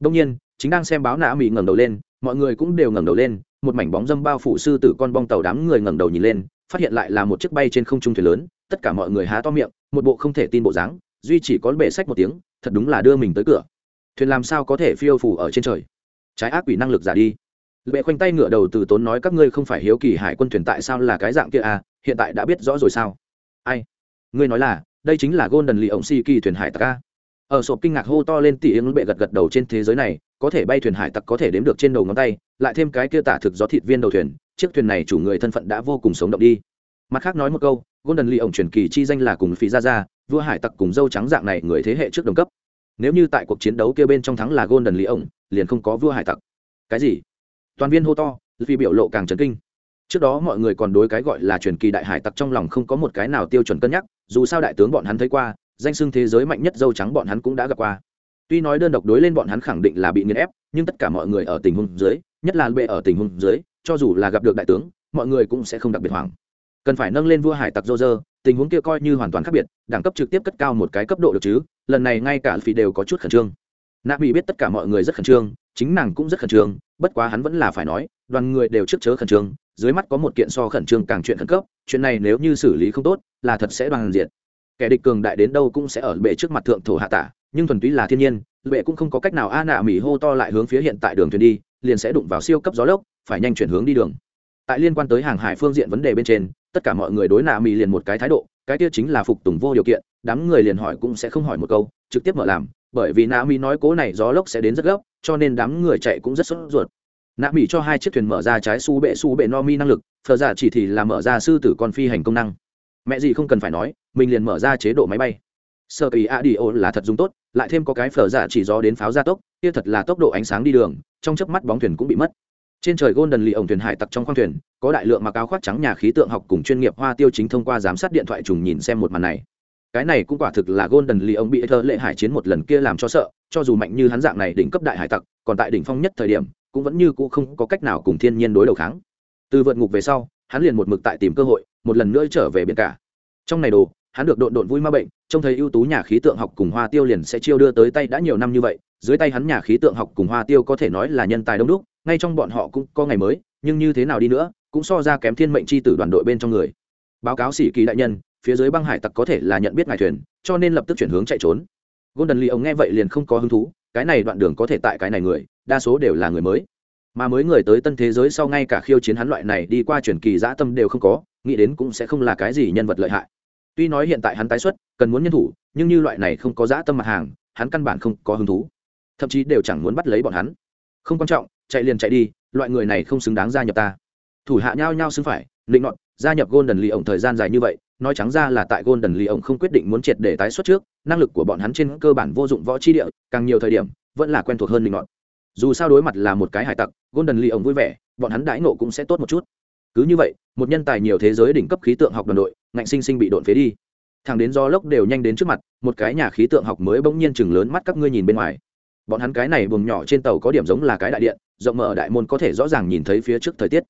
Speaker 1: Đông nhiên, chính đang xem báo nạ mỹ ngẩng đầu lên, mọi người cũng đều ngẩng đầu lên, một mảnh bóng dâm bao phủ sư tử con bong tàu đám người ngẩng đầu nhìn lên, phát hiện lại là một chiếc bay trên không trung thuyền lớn, tất cả mọi người há to miệng, một bộ không thể tin bộ dáng, duy chỉ có bể sách một tiếng, thật đúng là đưa mình tới cửa thuyền làm sao có thể phiêu phủ ở trên trời? Trái ác quỷ năng lực giả đi. Bệ khoanh tay ngựa đầu từ tốn nói, các ngươi không phải hiếu kỳ hải quân thuyền tại sao là cái dạng kia à? Hiện tại đã biết rõ rồi sao? Ai? Ngươi nói là, đây chính là golden lì ổng si kỳ thuyền hải tặc a. Ở sộp kinh ngạc hô to lên tỉ ứng bệ gật gật đầu trên thế giới này, có thể bay thuyền hải tặc có thể đếm được trên đầu ngón tay, lại thêm cái kia tả thực gió thịt viên đầu thuyền, chiếc thuyền này chủ người thân phận đã vô cùng sống động đi. Mặt khác nói một câu, golden lì ổng truyền kỳ chi danh là cùng phí gia gia, vua hải tặc cùng dâu trắng dạng này người thế hệ trước đồng cấp nếu như tại cuộc chiến đấu kia bên trong thắng là golden Lý ổng liền không có vua hải tặc. Cái gì? Toàn viên hô to, vì biểu lộ càng chấn kinh. Trước đó mọi người còn đối cái gọi là truyền kỳ đại hải tặc trong lòng không có một cái nào tiêu chuẩn cân nhắc, dù sao đại tướng bọn hắn thấy qua, danh xưng thế giới mạnh nhất dâu trắng bọn hắn cũng đã gặp qua. Tuy nói đơn độc đối lên bọn hắn khẳng định là bị nghiền ép, nhưng tất cả mọi người ở tình huống dưới, nhất là bệ ở tình huống dưới, cho dù là gặp được đại tướng, mọi người cũng sẽ không đặc biệt hoảng cần phải nâng lên vua hải tặc Rô Rơ, tình huống kia coi như hoàn toàn khác biệt đẳng cấp trực tiếp cất cao một cái cấp độ được chứ lần này ngay cả phi đều có chút khẩn trương. Nạ bị biết tất cả mọi người rất khẩn trương chính nàng cũng rất khẩn trương bất quá hắn vẫn là phải nói đoàn người đều trước chớ khẩn trương dưới mắt có một kiện so khẩn trương càng chuyện khẩn cấp chuyện này nếu như xử lý không tốt là thật sẽ đoàn diện kẻ địch cường đại đến đâu cũng sẽ ở bệ trước mặt thượng thổ hạ tả nhưng thuần túy là thiên nhiên bệ cũng không có cách nào a nạ mỹ hô to lại hướng phía hiện tại đường thuyền đi liền sẽ đụng vào siêu cấp gió lốc phải nhanh chuyển hướng đi đường. Tại liên quan tới hàng hải phương diện vấn đề bên trên tất cả mọi người đối nạ mỹ liền một cái thái độ, cái kia chính là phục tùng vô điều kiện, đám người liền hỏi cũng sẽ không hỏi một câu, trực tiếp mở làm, bởi vì nạ mỹ nói cố này gió lốc sẽ đến rất gấp, cho nên đám người chạy cũng rất sốt ruột. Nạ mỹ cho hai chiếc thuyền mở ra trái su bệ su bệ no mi năng lực, phờ giả chỉ thì là mở ra sư tử con phi hành công năng. Mẹ gì không cần phải nói, mình liền mở ra chế độ máy bay. Sơ kỳ a đi ô là thật dùng tốt, lại thêm có cái phở giả dạ chỉ gió đến pháo gia tốc, kia thật là tốc độ ánh sáng đi đường, trong chớp mắt bóng thuyền cũng bị mất trên trời golden lì ổng thuyền hải tặc trong khoang thuyền, có đại lượng mặc áo khoác trắng nhà khí tượng học cùng chuyên nghiệp hoa tiêu chính thông qua giám sát điện thoại trùng nhìn xem một màn này. Cái này cũng quả thực là golden lì ổng bị thơ lệ hải chiến một lần kia làm cho sợ, cho dù mạnh như hắn dạng này đỉnh cấp đại hải tặc, còn tại đỉnh phong nhất thời điểm, cũng vẫn như cũ không có cách nào cùng thiên nhiên đối đầu kháng. Từ vượt ngục về sau, hắn liền một mực tại tìm cơ hội, một lần nữa trở về biển cả. Trong này đồ, hắn được độn độn vui ma bệnh, trông thấy ưu tú nhà khí tượng học cùng hoa tiêu liền sẽ chiêu đưa tới tay đã nhiều năm như vậy, dưới tay hắn nhà khí tượng học cùng hoa tiêu có thể nói là nhân tài đông đúc ngay trong bọn họ cũng có ngày mới, nhưng như thế nào đi nữa, cũng so ra kém thiên mệnh c h i tử đoàn đội bên trong người. Báo cáo sĩ kỳ đại nhân, phía dưới băng hải tặc có thể là nhận biết ngài thuyền, cho nên lập tức chuyển hướng chạy trốn. Golden lee ông nghe vậy liền không có hứng thú, cái này đoạn đường có thể tại cái này người, đa số đều là người mới. Mà mới người tới tân thế giới sau ngay cả khiêu chiến hắn loại này đi qua truyền kỳ dã tâm đều không có, nghĩ đến cũng sẽ không là cái gì nhân vật lợi hại. Tuy nói hiện tại hắn tái xuất, cần muốn nhân thủ, nhưng như loại này không có dã tâm mặt hàng, hắn căn bản không có hứng thú. Thậm chí đều chẳng muốn bắt lấy bọn hắn. Không quan trọng chạy liền chạy đi, loại người này không xứng đáng gia nhập ta. Thủ hạ nhao nhao xứng phải định nọt, gia nhập golden lì ổng thời gian dài như vậy, nói trắng ra là tại golden lì ổng không quyết định muốn triệt để tái xuất trước, năng lực của bọn hắn trên cơ bản vô dụng võ chi địa, càng nhiều thời điểm, vẫn là quen thuộc hơn định nọt. Dù sao đối mặt là một cái hải tặc, golden lì ổng vui vẻ, bọn hắn đãi nộ cũng sẽ tốt một chút. Cứ như vậy, một nhân tài nhiều thế giới đỉnh cấp khí tượng học đoàn đội, ngạnh sinh sinh bị độn phế đi. Thằng đến do lốc đều nhanh đến trước mặt, một cái nhà khí tượng học mới bỗng nhiên chừng lớn mắt các ngươi nhìn bên ngoài. Bọn hắn cái này buồng nhỏ trên tàu có điểm giống là cái đại điện rộng mở đại môn có thể rõ ràng nhìn thấy phía trước thời tiết.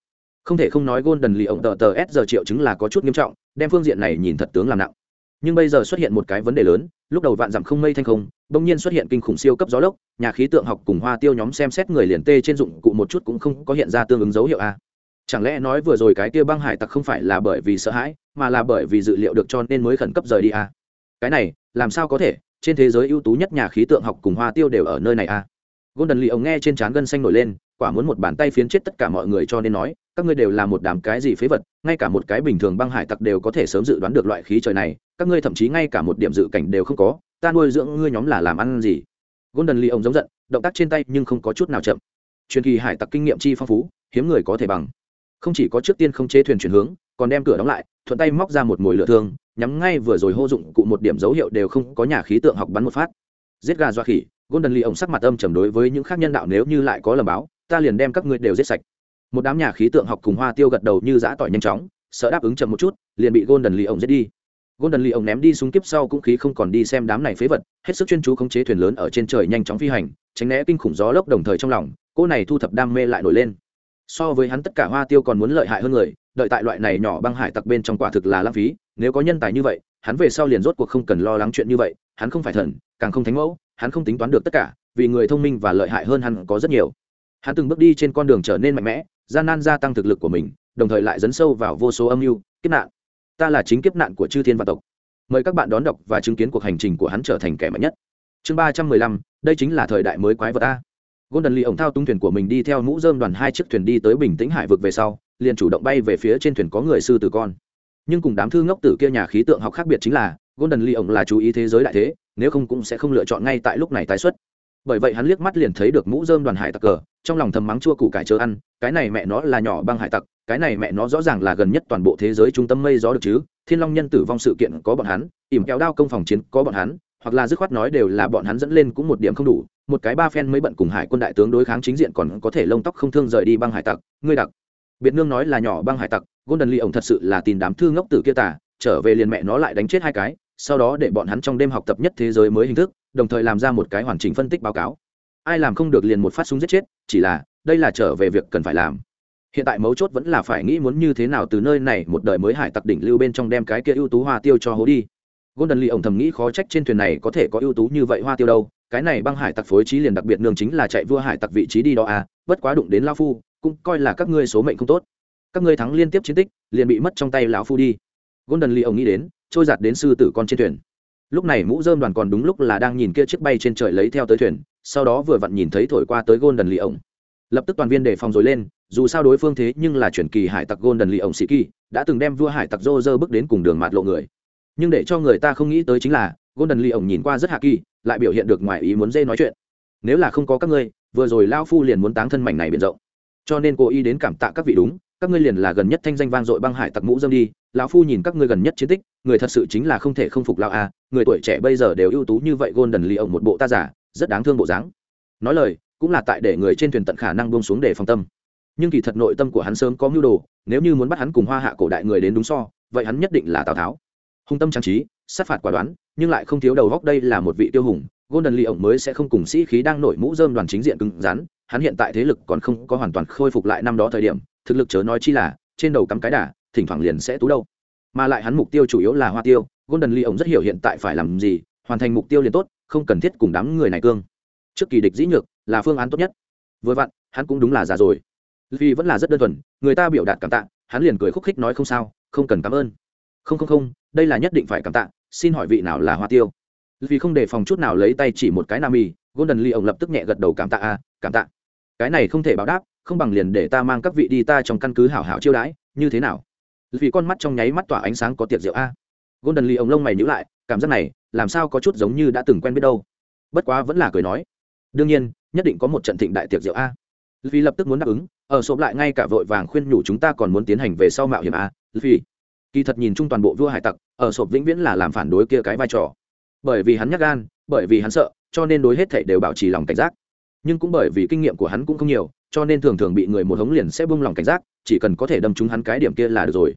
Speaker 1: Không thể không nói golden lì ổng tờ tờ s giờ triệu chứng là có chút nghiêm trọng, đem phương diện này nhìn thật tướng làm nặng. Nhưng bây giờ xuất hiện một cái vấn đề lớn, lúc đầu vạn dặm không mây thanh không, bỗng nhiên xuất hiện kinh khủng siêu cấp gió lốc, nhà khí tượng học cùng hoa tiêu nhóm xem xét người liền tê trên dụng cụ một chút cũng không có hiện ra tương ứng dấu hiệu a. Chẳng lẽ nói vừa rồi cái kia băng hải tặc không phải là bởi vì sợ hãi, mà là bởi vì dự liệu được cho nên mới khẩn cấp rời đi a? Cái này, làm sao có thể? Trên thế giới ưu tú nhất nhà khí tượng học cùng hoa tiêu đều ở nơi này a golden lì ông nghe trên trán gân xanh nổi lên, quả muốn một bàn tay phiến chết tất cả mọi người cho nên nói, các ngươi đều là một đám cái gì phế vật, ngay cả một cái bình thường băng hải tặc đều có thể sớm dự đoán được loại khí trời này, các ngươi thậm chí ngay cả một điểm dự cảnh đều không có, ta nuôi dưỡng ngươi nhóm là làm ăn gì? Golden lee ông giống giận, động tác trên tay nhưng không có chút nào chậm. Truyền kỳ hải tặc kinh nghiệm chi phong phú, hiếm người có thể bằng. Không chỉ có trước tiên không chế thuyền chuyển hướng, còn đem cửa đóng lại, thuận tay móc ra một mồi lửa thương, nhắm ngay vừa rồi hô dụng cụ một điểm dấu hiệu đều không có nhà khí tượng học bắn một phát. Giết gà dọa khỉ golden lee ông sắc mặt âm trầm đối với những khác nhân đạo nếu như lại có lầm báo, ta liền đem các ngươi đều giết sạch. Một đám nhà khí tượng học cùng hoa tiêu gật đầu như giã tỏi nhanh chóng, sợ đáp ứng chậm một chút, liền bị golden lee ông giết đi. Golden lee ông ném đi súng kiếp sau cũng khí không còn đi xem đám này phế vật, hết sức chuyên chú khống chế thuyền lớn ở trên trời nhanh chóng phi hành, tránh né kinh khủng gió lốc đồng thời trong lòng cô này thu thập đam mê lại nổi lên. So với hắn tất cả hoa tiêu còn muốn lợi hại hơn người, đợi tại loại này nhỏ băng hải tặc bên trong quả thực là lãng phí, nếu có nhân tài như vậy, hắn về sau liền rốt cuộc không cần lo lắng chuyện như vậy, hắn không phải thần, càng không thánh mẫu hắn không tính toán được tất cả, vì người thông minh và lợi hại hơn hắn có rất nhiều. Hắn từng bước đi trên con đường trở nên mạnh mẽ, gian nan gia tăng thực lực của mình, đồng thời lại dấn sâu vào vô số âm mưu, kiếp nạn. Ta là chính kiếp nạn của chư thiên văn tộc. Mời các bạn đón đọc và chứng kiến cuộc hành trình của hắn trở thành kẻ mạnh nhất. Chương ba trăm mười lăm, đây chính là thời đại mới quái vật ta golden lee ổng thao tung thuyền của mình đi theo mũ dơm đoàn hai chiếc thuyền đi tới bình tĩnh hải vực về sau, liền chủ động bay về phía trên thuyền có người sư tử con. Nhưng cùng đám thư ngốc tử kia nhà khí tượng học khác biệt chính là golden lee ổng là chú ý thế giới đại thế, nếu không cũng sẽ không lựa chọn ngay tại lúc này tái xuất. Bởi vậy hắn liếc mắt liền thấy được mũ dơm đoàn hải tặc cờ, trong lòng thầm mắng chua củ cải chớ ăn, cái này mẹ nó là nhỏ băng hải tặc, cái này mẹ nó rõ ràng là gần nhất toàn bộ thế giới trung tâm mây gió được chứ, thiên long nhân tử vong sự kiện có bọn hắn, ỉm kéo đao công phòng chiến có bọn hắn, hoặc là dứt khoát nói đều là bọn hắn dẫn lên cũng một điểm không đủ, một cái ba phen mới bận cùng hải quân đại tướng đối kháng chính diện còn có thể lông tóc không thương rời đi băng hải tặc, ngươi đặc. Biệt nương nói là nhỏ băng hải tặc, golden lee ổng thật sự là tin đám thư ngốc tử kia tả trở về liền mẹ nó lại đánh chết hai cái sau đó để bọn hắn trong đêm học tập nhất thế giới mới hình thức, đồng thời làm ra một cái hoàn chỉnh phân tích báo cáo. Ai làm không được liền một phát súng giết chết, chỉ là, đây là trở về việc cần phải làm. Hiện tại mấu chốt vẫn là phải nghĩ muốn như thế nào từ nơi này một đời mới hải tặc đỉnh lưu bên trong đem cái kia ưu tú hoa tiêu cho hố đi. Golden lee ổng thầm nghĩ khó trách trên thuyền này có thể có ưu tú như vậy hoa tiêu đâu, cái này băng hải tặc phối trí liền đặc biệt nương chính là chạy vua hải tặc vị trí đi đó à bất quá đụng đến lao phu, cũng coi là các ngươi số mệnh không tốt. Các ngươi thắng liên tiếp chiến tích, liền bị mất trong tay lão phu đi. Golden lee ổng nghĩ đến trôi giạt đến sư tử con trên thuyền. Lúc này mũ dơm đoàn còn đúng lúc là đang nhìn kia chiếc bay trên trời lấy theo tới thuyền, sau đó vừa vặn nhìn thấy thổi qua tới golden lì ổng lập tức toàn viên đề phòng rồi lên, dù sao đối phương thế nhưng là chuyển kỳ hải tặc golden lì ổng sĩ kỳ, đã từng đem vua hải tặc rô rơ bước đến cùng đường mạt lộ người. Nhưng để cho người ta không nghĩ tới chính là, golden lì ổng nhìn qua rất hạ kỳ, lại biểu hiện được ngoài ý muốn dê nói chuyện. Nếu là không có các ngươi, vừa rồi lao phu liền muốn táng thân mảnh này biển rộng. Cho nên cô y đến cảm tạ các vị đúng các ngươi liền là gần nhất thanh danh vang dội băng hải tặc mũ dâm đi, lão phu nhìn các ngươi gần nhất chiến tích, người thật sự chính là không thể không phục lão a, người tuổi trẻ bây giờ đều ưu tú như vậy gôn đần lì ổng một bộ ta giả, rất đáng thương bộ dáng. Nói lời, cũng là tại để người trên thuyền tận khả năng buông xuống để phòng tâm. Nhưng kỳ thật nội tâm của hắn sớm có mưu đồ, nếu như muốn bắt hắn cùng hoa hạ cổ đại người đến đúng so, vậy hắn nhất định là tào tháo. Hung tâm trang trí, sát phạt quả đoán, nhưng lại không thiếu đầu góc đây là một vị tiêu hùng, golden lee ổng mới sẽ không cùng sĩ khí đang nổi mũ dơm đoàn chính diện cứng rắn hắn hiện tại thế lực còn không có hoàn toàn khôi phục lại năm đó thời điểm, thực lực chớ nói chi là, trên đầu cắm cái đà, thỉnh thoảng liền sẽ tú đâu. Mà lại hắn mục tiêu chủ yếu là hoa tiêu, golden lee ổng rất hiểu hiện tại phải làm gì, hoàn thành mục tiêu liền tốt, không cần thiết cùng đám người này cương. Trước kỳ địch dĩ nhược, là phương án tốt nhất. Vừa vặn, hắn cũng đúng là già rồi. Vì vẫn là rất đơn thuần, người ta biểu đạt cảm tạ, hắn liền cười khúc khích nói không sao, không cần cảm ơn. Không không không, đây là nhất định phải cảm tạ, xin hỏi vị nào là hoa tiêu? Vì không đề phòng chút nào lấy tay chỉ một cái nam y golden lee ông lập tức nhẹ gật đầu cảm tạ a cảm tạ. Cái này không thể báo đáp, không bằng liền để ta mang các vị đi ta trong căn cứ hảo hảo chiêu đãi, như thế nào? Vì con mắt trong nháy mắt tỏa ánh sáng có tiệc rượu a à. golden lee ông lông mày nhữ lại, cảm giác này, làm sao có chút giống như đã từng quen biết đâu. Bất quá vẫn là cười nói, đương nhiên, nhất định có một trận thịnh đại tiệc rượu a vì lập tức muốn đáp ứng, ở sộp lại ngay cả vội vàng khuyên nhủ chúng ta còn muốn tiến hành về sau mạo hiểm a vì, kỳ thật nhìn chung toàn bộ vua hải tặc, ở sộp vĩnh viễn là làm phản đối kia cái vai trò. Bởi vì hắn nhắc gan, bởi vì hắn sợ cho nên đối hết thảy đều bảo trì lòng cảnh giác. Nhưng cũng bởi vì kinh nghiệm của hắn cũng không nhiều, cho nên thường thường bị người một hống liền sẽ buông lòng cảnh giác, chỉ cần có thể đâm trúng hắn cái điểm kia là được rồi.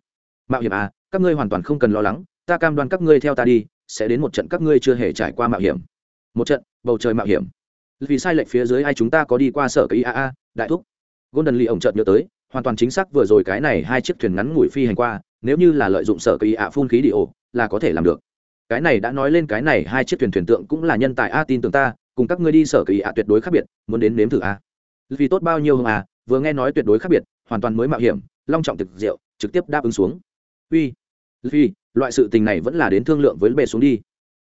Speaker 1: Mạo hiểm à các ngươi hoàn toàn không cần lo lắng, ta cam đoan các ngươi theo ta đi, sẽ đến một trận các ngươi chưa hề trải qua mạo hiểm. Một trận, bầu trời mạo hiểm. Vì sai lệch phía dưới ai chúng ta có đi qua sở cái a đại thúc. Golden lee ổng chợt nhớ tới, hoàn toàn chính xác vừa rồi cái này hai chiếc thuyền ngắn ngủi phi hành qua, nếu như là lợi dụng sở cái a phun khí đi ổ, là có thể làm được cái này đã nói lên cái này hai chiếc thuyền thuyền tượng cũng là nhân tài a, tin tưởng ta, cùng các ngươi đi sở kỳ ạ, tuyệt đối khác biệt, muốn đến nếm thử a. Vì tốt bao nhiêu hông à vừa nghe nói tuyệt đối khác biệt, hoàn toàn mới mạo hiểm, long trọng thực rượu trực tiếp đáp ứng xuống. Uy vì loại sự tình này vẫn là đến thương lượng với bệ xuống đi.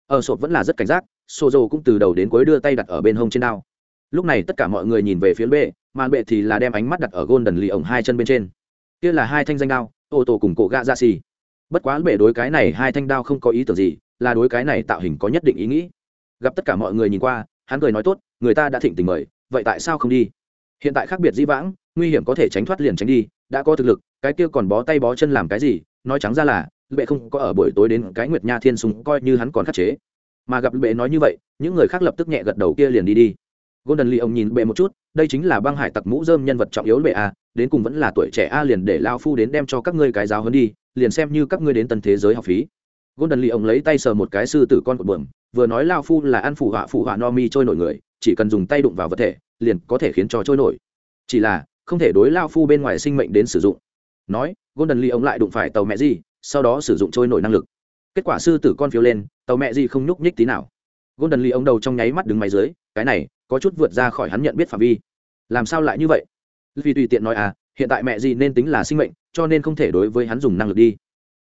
Speaker 1: Ở sột vẫn là rất cảnh giác sô dầu cũng từ đầu đến cuối đưa tay đặt ở bên hông trên đao. Lúc này tất cả mọi người nhìn về phía bệ, mà bệ thì là đem ánh mắt đặt ở golden lì ổng hai chân bên trên. Kia là hai thanh danh đao ô tô cùng cổ gạ dạ ra xì. Bất quá bệ đối cái này hai thanh đao không có ý tưởng gì là đối cái này tạo hình có nhất định ý nghĩ. Gặp tất cả mọi người nhìn qua, hắn cười nói tốt, người ta đã thịnh tình mời, vậy tại sao không đi? Hiện tại khác biệt dĩ vãng, nguy hiểm có thể tránh thoát liền tránh đi, đã có thực lực, cái kia còn bó tay bó chân làm cái gì, nói trắng ra là bệ không có ở buổi tối đến cái nguyệt nha thiên Sùng coi như hắn còn khắc chế. Mà gặp bệ nói như vậy, những người khác lập tức nhẹ gật đầu kia liền đi đi. Golden lee ông nhìn bệ một chút, đây chính là băng hải tặc mũ dơm nhân vật trọng yếu bệ a à, đến cùng vẫn là tuổi trẻ a liền để lao phu đến đem cho các ngươi cái giáo hơn đi, liền xem như các ngươi đến tân thế giới học phí golden lee ông lấy tay sờ một cái sư tử con của bờm, vừa nói lao phu là ăn phụ họa phụ họa no mi trôi nổi người, chỉ cần dùng tay đụng vào vật thể, liền có thể khiến cho trôi nổi. Chỉ là, không thể đối lao phu bên ngoài sinh mệnh đến sử dụng. Nói, golden lee ông lại đụng phải tàu mẹ gì, sau đó sử dụng trôi nổi năng lực. Kết quả sư tử con phiếu lên, tàu mẹ gì không nhúc nhích tí nào. Golden lee ông đầu trong nháy mắt đứng máy dưới, cái này, có chút vượt ra khỏi hắn nhận biết phạm vi. Làm sao lại như vậy? Vì tùy tiện nói à hiện tại mẹ gì nên tính là sinh mệnh, cho nên không thể đối với hắn dùng năng lực đi.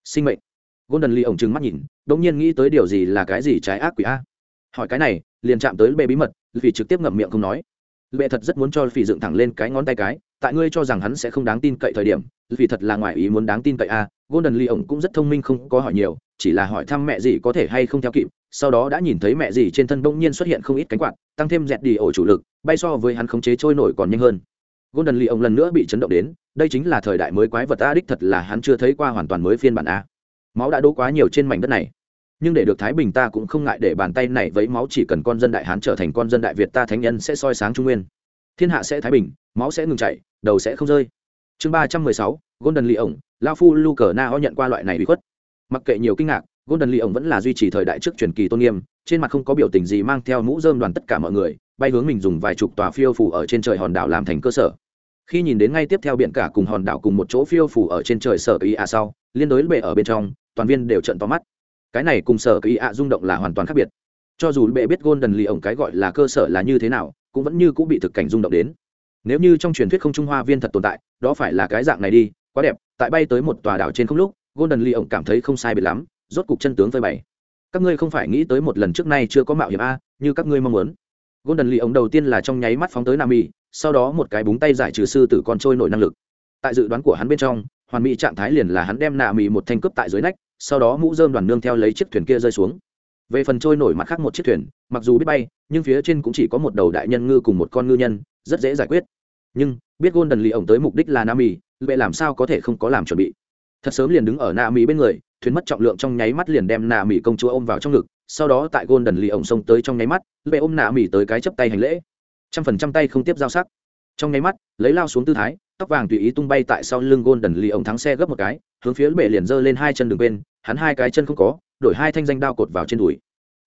Speaker 1: Sinh mệnh golden lee ổng trừng mắt nhìn, đột nhiên nghĩ tới điều gì là cái gì trái ác quỷ a. Hỏi cái này, liền chạm tới bệ bí mật vì trực tiếp ngậm miệng không nói. Bệ thật rất muốn cho phỉ dựng thẳng lên cái ngón tay cái, tại ngươi cho rằng hắn sẽ không đáng tin cậy thời điểm vì thật là ngoài ý muốn đáng tin cậy a. Golden lee ổng cũng rất thông minh không có hỏi nhiều, chỉ là hỏi thăm mẹ gì có thể hay không theo kịp, sau đó đã nhìn thấy mẹ gì trên thân bỗng nhiên xuất hiện không ít cánh quạt, tăng thêm dẹt đi ổ chủ lực, bay so với hắn khống chế trôi nổi còn nhanh hơn. Golden lee ổng lần nữa bị chấn động đến, đây chính là thời đại mới quái vật a đích thật là hắn chưa thấy qua hoàn toàn mới phiên bản a máu đã đổ quá nhiều trên mảnh đất này. Nhưng để được thái bình ta cũng không ngại để bàn tay này vấy máu, chỉ cần con dân đại hán trở thành con dân đại việt ta thánh nhân sẽ soi sáng trung nguyên. Thiên hạ sẽ thái bình, máu sẽ ngừng chảy, đầu sẽ không rơi. Chương ba trăm mười sáu, golden lee ổng, lao phu lu cờ na ho nhận qua loại này bị khuất. Mặc kệ nhiều kinh ngạc, golden lee ổng vẫn là duy trì thời đại trước truyền kỳ tôn nghiêm, trên mặt không có biểu tình gì mang theo mũ dơm đoàn tất cả mọi người, bay hướng mình dùng vài chục tòa phiêu phủ ở trên trời hòn đảo làm thành cơ sở. Khi nhìn đến ngay tiếp theo biển cả cùng hòn đảo cùng một chỗ phiêu phủ ở trên trời sở ý à sau, liên đối bệ ở bên trong toàn viên đều trận to mắt. Cái này cùng sở kỳ ạ rung động là hoàn toàn khác biệt. Cho dù bệ biết golden lì ổng cái gọi là cơ sở là như thế nào, cũng vẫn như cũng bị thực cảnh rung động đến. Nếu như trong truyền thuyết không trung hoa viên thật tồn tại, đó phải là cái dạng này đi, quá đẹp. Tại bay tới một tòa đảo trên không lúc, golden lì ổng cảm thấy không sai biệt lắm, rốt cục chân tướng phơi bày. Các ngươi không phải nghĩ tới một lần trước nay chưa có mạo hiểm a, như các ngươi mong muốn. Golden lì ổng đầu tiên là trong nháy mắt phóng tới nam mỹ sau đó một cái búng tay giải trừ sư tử con trôi nổi năng lực. Tại dự đoán của hắn bên trong hoàn mỹ trạng thái liền là hắn đem nạ mì một thanh cướp tại dưới nách, sau đó mũ dơm đoàn nương theo lấy chiếc thuyền kia rơi xuống. Về phần trôi nổi mặt khác một chiếc thuyền, mặc dù biết bay, nhưng phía trên cũng chỉ có một đầu đại nhân ngư cùng một con ngư nhân, rất dễ giải quyết. Nhưng, biết gôn đần lì ổng tới mục đích là nam mì, vậy làm sao có thể không có làm chuẩn bị? Thật sớm liền đứng ở nạ mì bên người, thuyền mất trọng lượng trong nháy mắt liền đem nạ mì công chúa ôm vào trong ngực, sau đó tại gôn đần lì ổng xông tới trong nháy mắt, vậy ôm nạ mì tới cái chấp tay hành lễ. Trăm phần trăm tay không tiếp giao sắc. Trong nháy mắt, lấy lao xuống tư thái tóc vàng tùy ý tung bay tại sau lưng Golden Lee, ông ổng thắng xe gấp một cái, hướng phía bệ liền giơ lên hai chân đường bên hắn hai cái chân không có, đổi hai thanh danh đao cột vào trên đùi.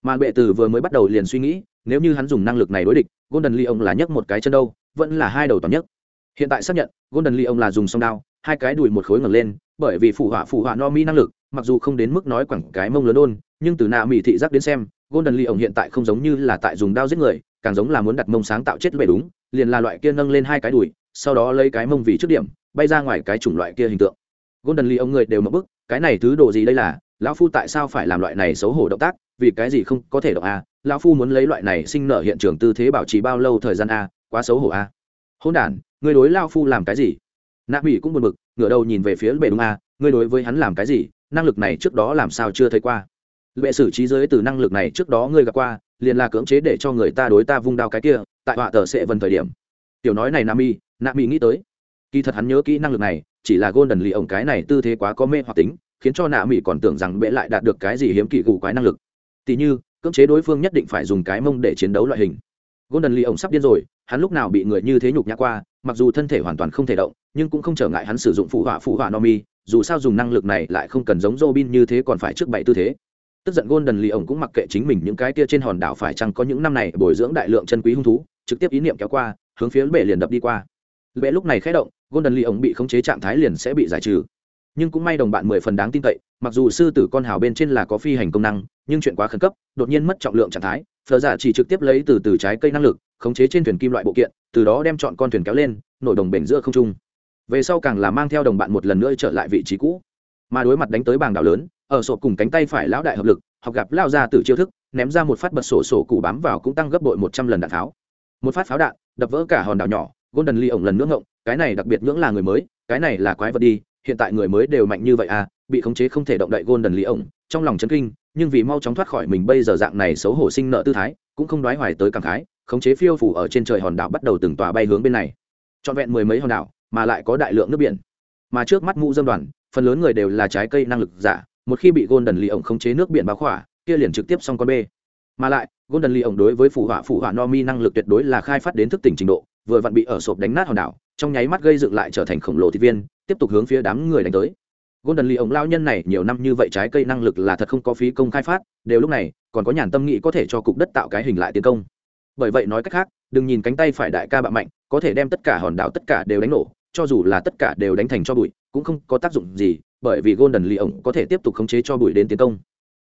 Speaker 1: Mà bệ từ vừa mới bắt đầu liền suy nghĩ, nếu như hắn dùng năng lực này đối địch, golden lee, ông là nhấc một cái chân đâu, vẫn là hai đầu toàn nhấc hiện tại xác nhận, golden lee, ông là dùng song đao, hai cái đùi một khối ngẩng lên, bởi vì phụ họa phụ họa no mi năng lực, mặc dù không đến mức nói quẳng cái mông lớn ôn, nhưng từ nạ mỹ thị giác đến xem, golden lee, ông hiện tại không giống như là tại dùng đao giết người, càng giống là muốn đặt mông sáng tạo chết bệ đúng, liền là loại kia nâng lên hai cái đùi sau đó lấy cái mông vì trước điểm, bay ra ngoài cái chủng loại kia hình tượng. Golden lee ông người đều mất bức, cái này thứ đồ gì đây là? Lão phu tại sao phải làm loại này xấu hổ động tác? Vì cái gì không có thể động a lão phu muốn lấy loại này sinh nở hiện trường tư thế bảo trì bao lâu thời gian a quá xấu hổ à? a hôn đản người đối lao phu làm cái gì? Nạp mỹ cũng buồn bực, ngửa đầu nhìn về phía bệ đúng a người đối với hắn làm cái gì? Năng lực này trước đó làm sao chưa thấy qua? Vệ sử trí giới từ năng lực này trước đó ngươi gặp qua, liền là cưỡng chế để cho người ta đối ta vung đao cái kia, tại họa tờ sẽ vần thời điểm. Tiểu nói này nam y Nạ Mỹ nghĩ tới. Kỳ thật hắn nhớ kỹ năng lực này, chỉ là golden lì ổng cái này tư thế quá có mê hoặc tính, khiến cho nạ mỹ còn tưởng rằng bệ lại đạt được cái gì hiếm kỳ gù quái năng lực. Tỉ như, cưỡng chế đối phương nhất định phải dùng cái mông để chiến đấu loại hình. Golden lì ổng sắp điên rồi, hắn lúc nào bị người như thế nhục nhã qua, mặc dù thân thể hoàn toàn không thể động, nhưng cũng không trở ngại hắn sử dụng phụ họa phụ họa no mi dù sao dùng năng lực này lại không cần giống Robin như thế còn phải trước bảy tư thế. Tức giận golden lì ổng cũng mặc kệ chính mình những cái kia trên hòn đảo phải chăng có những năm này bồi dưỡng đại lượng chân quý hung thú, trực tiếp ý niệm kéo qua, hướng phía bể liền đập đi qua lệ lúc này khé động, golden lì ổng bị khống chế trạng thái liền sẽ bị giải trừ. Nhưng cũng may đồng bạn mười phần đáng tin cậy, mặc dù sư tử con hào bên trên là có phi hành công năng, nhưng chuyện quá khẩn cấp, đột nhiên mất trọng lượng trạng thái phờ giả dạ chỉ trực tiếp lấy từ từ trái cây năng lực, khống chế trên thuyền kim loại bộ kiện, từ đó đem chọn con thuyền kéo lên, nổi đồng bể giữa không trung. Về sau càng là mang theo đồng bạn một lần nữa trở lại vị trí cũ. Mà đối mặt đánh tới bảng đảo lớn, ở sổ cùng cánh tay phải lão đại hợp lực, học gặp lao ra từ chiêu thức, ném ra một phát bật sổ sổ củ bám vào cũng tăng gấp bội một trăm lần đạn pháo một phát pháo đạn, đập vỡ cả hòn đảo nhỏ golden lee ổng lần nữa ngộng, cái này đặc biệt ngưỡng là người mới, cái này là quái vật đi, hiện tại người mới đều mạnh như vậy à bị khống chế không thể động đậy golden lee ổng, trong lòng chấn kinh, nhưng vì mau chóng thoát khỏi mình bây giờ dạng này xấu hổ sinh nợ tư thái, cũng không đoái hoài tới cảm khái, khống chế phiêu phủ ở trên trời hòn đảo bắt đầu từng tòa bay hướng bên này. Trọn vẹn mười mấy hòn đảo, mà lại có đại lượng nước biển. Mà trước mắt mũ dâm đoàn, phần lớn người đều là trái cây năng lực giả, một khi bị golden lee ổng khống chế nước biển báo khỏa, kia liền trực tiếp xong con bê. Mà lại, golden lee ổng đối với phụ họa phụ họa no mi năng lực tuyệt đối là khai phát đến thức tỉnh trình độ vừa vặn bị ở sộp đánh nát hòn đảo, trong nháy mắt gây dựng lại trở thành khổng lồ thị viên, tiếp tục hướng phía đám người đánh tới. Golden lee ổng lao nhân này nhiều năm như vậy trái cây năng lực là thật không có phí công khai phát, đều lúc này còn có nhàn tâm nghĩ có thể cho cục đất tạo cái hình lại tiến công. Bởi vậy nói cách khác, đừng nhìn cánh tay phải đại ca bạo mạnh, có thể đem tất cả hòn đảo tất cả đều đánh nổ, cho dù là tất cả đều đánh thành cho bụi, cũng không có tác dụng gì, bởi vì golden lee ổng có thể tiếp tục khống chế cho bụi đến tiến công.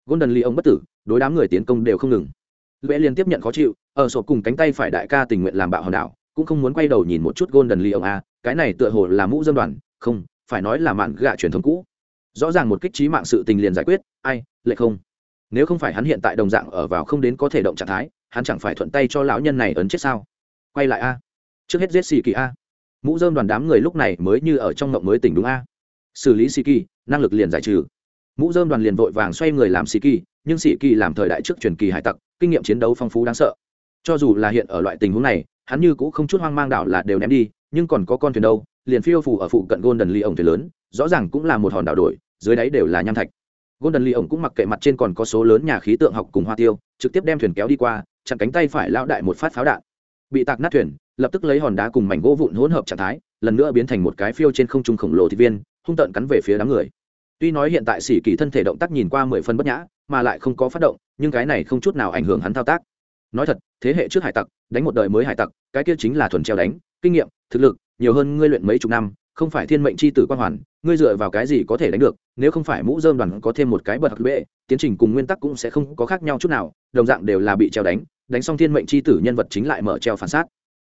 Speaker 1: Golden lee ổng bất tử, đối đám người tiến công đều không ngừng. Lũy liên tiếp nhận khó chịu, ở sổ cùng cánh tay phải đại ca tình nguyện làm bạo hòn đảo cũng không muốn quay đầu nhìn một chút golden leon a cái này tựa hồ là mũ dân đoàn, không, phải nói là mạn gạ truyền thống cũ. Rõ ràng một kích trí mạng sự tình liền giải quyết, ai lệ không. Nếu không phải hắn hiện tại đồng dạng ở vào không đến có thể động trạng thái, hắn chẳng phải thuận tay cho lão nhân này ấn chết sao? Quay lại a. Trước hết giết xì kỳ a. Mũ dơm đoàn đám người lúc này mới như ở trong ngộng mới tỉnh đúng a. Xử lý xì kỳ năng lực liền giải trừ. Mũ dơm đoàn liền vội vàng xoay người làm xì kỳ nhưng xì kỳ làm thời đại trước truyền kỳ hải tặc, kinh nghiệm chiến đấu phong phú đáng sợ. Cho dù là hiện ở loại tình huống này hắn như cũng không chút hoang mang đảo là đều ném đi, nhưng còn có con thuyền đâu, liền phiêu phủ ở phụ cận golden ly ổng thuyền lớn, rõ ràng cũng là một hòn đảo đổi, dưới đáy đều là nham thạch. Golden ly ổng cũng mặc kệ mặt trên còn có số lớn nhà khí tượng học cùng hoa tiêu, trực tiếp đem thuyền kéo đi qua, chặn cánh tay phải lão đại một phát pháo đạn. Bị tạc nát thuyền, lập tức lấy hòn đá cùng mảnh gỗ vụn hỗn hợp trạng thái, lần nữa biến thành một cái phiêu trên không trung khổng lồ thị viên, hung tợn cắn về phía đám người. Tuy nói hiện tại sĩ kỳ thân thể động tác nhìn qua mười phân bất nhã, mà lại không có phát động, nhưng cái này không chút nào ảnh hưởng hắn thao tác nói thật, thế hệ trước hải tặc, đánh một đời mới hải tặc, cái kia chính là thuần treo đánh, kinh nghiệm, thực lực, nhiều hơn ngươi luyện mấy chục năm, không phải thiên mệnh c h i tử quan hoàn, ngươi dựa vào cái gì có thể đánh được, nếu không phải mũ dơm đoàn có thêm một cái bật hặc bệ, tiến trình cùng nguyên tắc cũng sẽ không có khác nhau chút nào, đồng dạng đều là bị treo đánh đánh xong thiên mệnh c h i tử nhân vật chính lại mở treo phản xác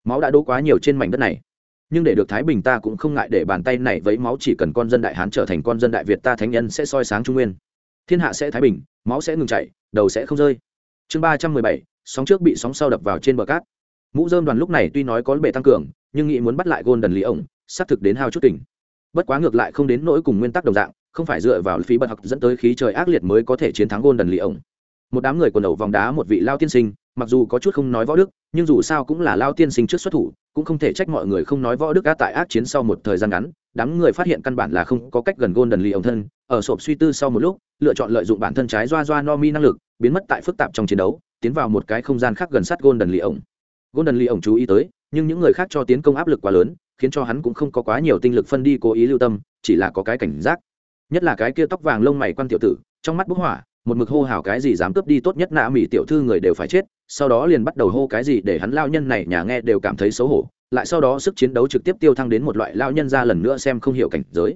Speaker 1: máu đã đỗ quá nhiều trên mảnh đất này. Nhưng để được thái bình ta cũng không ngại để bàn tay này vấy máu chỉ cần con dân đại hán trở thành con dân đại việt ta thánh nhân sẽ soi sáng trung nguyên. Thiên hạ sẽ thái bình, máu sẽ ngừng chảy, đầu sẽ không rơi. Chương ba trăm mười bảy sóng trước bị sóng sau đập vào trên bờ cát. Mũ dơm đoàn lúc này tuy nói có bề tăng cường, nhưng nghĩ muốn bắt lại gôn đần lý ổng, xác thực đến hao chút tỉnh bất quá ngược lại không đến nỗi cùng nguyên tắc đồng dạng, không phải dựa vào phí bật học dẫn tới khí trời ác liệt mới có thể chiến thắng gôn đần lý ổng. Một đám người quần đầu vòng đá một vị lao tiên sinh, mặc dù có chút không nói võ đức, nhưng dù sao cũng là lao tiên sinh trước xuất thủ, cũng không thể trách mọi người không nói võ đức á tại ác chiến sau một thời gian ngắn, đám người phát hiện căn bản là không có cách gần gôn đần lì ổng thân, ở sộp suy tư sau một lúc, lựa chọn lợi dụng bản thân trái doa doa no mi năng lực, biến mất tại phức tạp trong chiến đấu tiến vào một cái không gian khác gần sát gôn đần ổng gôn đần ổng chú ý tới, nhưng những người khác cho tiến công áp lực quá lớn, khiến cho hắn cũng không có quá nhiều tinh lực phân đi cố ý lưu tâm, chỉ là có cái cảnh giác. Nhất là cái kia tóc vàng lông mày quan tiểu tử, trong mắt bốc hỏa, một mực hô hào cái gì dám cướp đi tốt nhất nạ mỹ tiểu thư người đều phải chết, sau đó liền bắt đầu hô cái gì để hắn lao nhân này nhà nghe đều cảm thấy xấu hổ, lại sau đó sức chiến đấu trực tiếp tiêu thăng đến một loại lao nhân ra lần nữa xem không hiểu cảnh giới.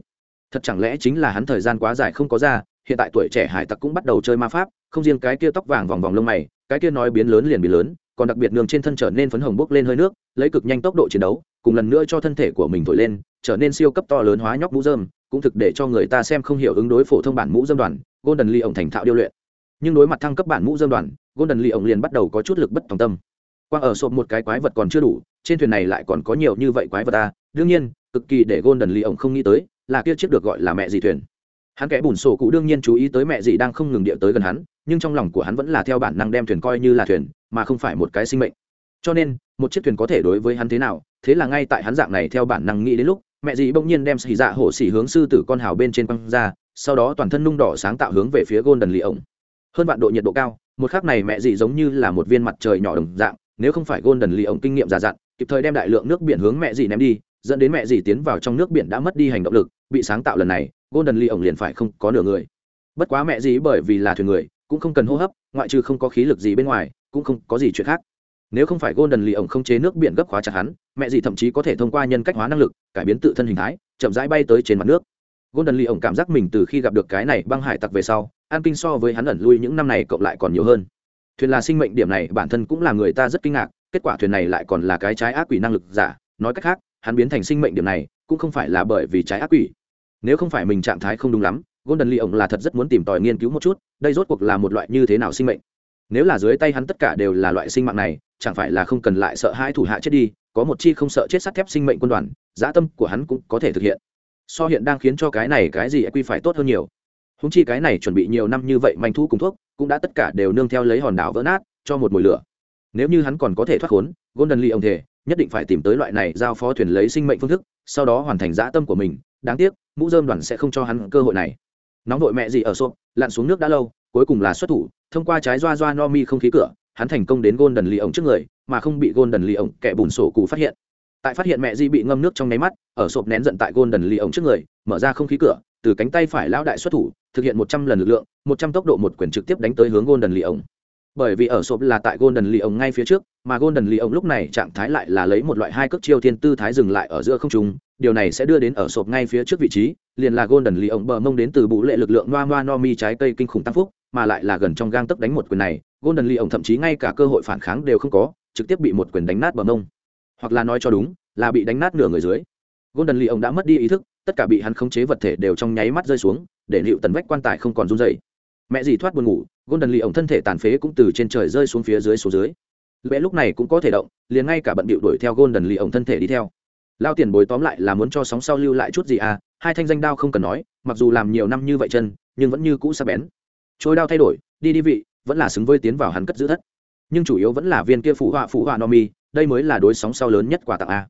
Speaker 1: Thật chẳng lẽ chính là hắn thời gian quá dài không có ra hiện tại tuổi trẻ hải tặc cũng bắt đầu chơi ma pháp, không riêng cái kia tóc vàng vòng vòng lông mày, cái kia nói biến lớn liền biến lớn, còn đặc biệt nương trên thân trở nên phấn hồng bốc lên hơi nước, lấy cực nhanh tốc độ chiến đấu, cùng lần nữa cho thân thể của mình thổi lên, trở nên siêu cấp to lớn hóa nhóc mũ dơm cũng thực để cho người ta xem không hiểu ứng đối phổ thông bản mũ dơm đoàn, golden lee ổng thành thạo điêu luyện. Nhưng đối mặt thăng cấp bản mũ dơm đoàn, golden lee ổng liền bắt đầu có chút lực bất tòng tâm. Quang ở sộp một cái quái vật còn chưa đủ, trên thuyền này lại còn có nhiều như vậy quái vật ta đương nhiên, cực kỳ để golden lee ổng không nghĩ tới, là kia chiếc được gọi là mẹ gì thuyền hắn kẽ bùn sổ cụ đương nhiên chú ý tới mẹ dì đang không ngừng địa tới gần hắn, nhưng trong lòng của hắn vẫn là theo bản năng đem thuyền coi như là thuyền, mà không phải một cái sinh mệnh. Cho nên, một chiếc thuyền có thể đối với hắn thế nào, thế là ngay tại hắn dạng này theo bản năng nghĩ đến lúc, mẹ dì bỗng nhiên đem xì dạ hổ xỉ hướng sư tử con hào bên trên quăng ra, sau đó toàn thân nung đỏ sáng tạo hướng về phía gôn đần lì ổng. Hơn vạn độ nhiệt độ cao, một khắc này mẹ dì giống như là một viên mặt trời nhỏ đồng dạng, nếu không phải gôn đần lì ổng kinh nghiệm già dặn, kịp thời đem đại lượng nước biển hướng mẹ dì ném đi, dẫn đến mẹ dì tiến vào trong nước biển đã mất đi hành động lực, bị sáng tạo lần này golden ly ổng liền phải không có nửa người. Bất quá mẹ gì bởi vì là thuyền người, cũng không cần hô hấp, ngoại trừ không có khí lực gì bên ngoài, cũng không có gì chuyện khác. Nếu không phải golden ly ổng không chế nước biển gấp khóa chặt hắn, mẹ gì thậm chí có thể thông qua nhân cách hóa năng lực, cải biến tự thân hình thái, chậm rãi bay tới trên mặt nước. Golden ly ổng cảm giác mình từ khi gặp được cái này băng hải tặc về sau, an kinh so với hắn ẩn lui những năm này cộng lại còn nhiều hơn. Thuyền là sinh mệnh điểm này, bản thân cũng là người ta rất kinh ngạc, kết quả thuyền này lại còn là cái trái ác quỷ năng lực giả. Nói cách khác, hắn biến thành sinh mệnh điểm này, cũng không phải là bởi vì trái ác quỷ nếu không phải mình trạng thái không đúng lắm, golden lee ổng là thật rất muốn tìm tòi nghiên cứu một chút, đây rốt cuộc là một loại như thế nào sinh mệnh. Nếu là dưới tay hắn tất cả đều là loại sinh mạng này, chẳng phải là không cần lại sợ hai thủ hạ chết đi, có một chi không sợ chết sắt thép sinh mệnh quân đoàn, dã tâm của hắn cũng có thể thực hiện. So hiện đang khiến cho cái này cái gì quy phải tốt hơn nhiều. Húng chi cái này chuẩn bị nhiều năm như vậy manh thu cùng thuốc, cũng đã tất cả đều nương theo lấy hòn đảo vỡ nát, cho một mùi lửa. Nếu như hắn còn có thể thoát khốn, golden lee ông thể nhất định phải tìm tới loại này giao phó thuyền lấy sinh mệnh phương thức, sau đó hoàn thành dã tâm của mình. Đáng tiếc mũ dơm đoàn sẽ không cho hắn cơ hội này. Nóng vội mẹ gì ở xốp, lặn xuống nước đã lâu, cuối cùng là xuất thủ, thông qua trái doa doa no mi không khí cửa, hắn thành công đến gôn đần lì ổng trước người, mà không bị gôn đần lì ổng kẻ bùn sổ cụ phát hiện. Tại phát hiện mẹ di bị ngâm nước trong nháy mắt, ở sộp nén giận tại gôn đần lì ổng trước người, mở ra không khí cửa, từ cánh tay phải lão đại xuất thủ, thực hiện một trăm lần lực lượng, một trăm tốc độ một quyền trực tiếp đánh tới hướng gôn đần lì ổng bởi vì ở sộp là tại golden lì ổng ngay phía trước, mà golden lì ổng lúc này trạng thái lại là lấy một loại hai cước chiêu thiên tư thái dừng lại ở giữa không trung, điều này sẽ đưa đến ở sộp ngay phía trước vị trí, liền là golden lì ổng bờ mông đến từ bụ lệ lực lượng noa noa no mi trái cây kinh khủng tăng phúc, mà lại là gần trong gang tấc đánh một quyền này, golden lì ổng thậm chí ngay cả cơ hội phản kháng đều không có, trực tiếp bị một quyền đánh nát bờ mông. Hoặc là nói cho đúng, là bị đánh nát nửa người dưới. Golden lì ổng đã mất đi ý thức, tất cả bị hắn khống chế vật thể đều trong nháy mắt rơi xuống, để liệu tần vách quan tài không còn run dày mẹ dì thoát buồn ngủ, golden lì ổng thân thể tàn phế cũng từ trên trời rơi xuống phía dưới xuống dưới. Lẽ lúc này cũng có thể động, liền ngay cả bận bịu đuổi theo golden lì ổng thân thể đi theo. Lao tiền bối tóm lại là muốn cho sóng sau lưu lại chút gì à hai thanh danh đao không cần nói, mặc dù làm nhiều năm như vậy chân, nhưng vẫn như cũ sắc bén. Trôi đao thay đổi, đi đi vị, vẫn là xứng với tiến vào hắn cất giữ thất. Nhưng chủ yếu vẫn là viên kia phụ họa phụ họa no mi, đây mới là đối sóng sau lớn nhất quà tặng a.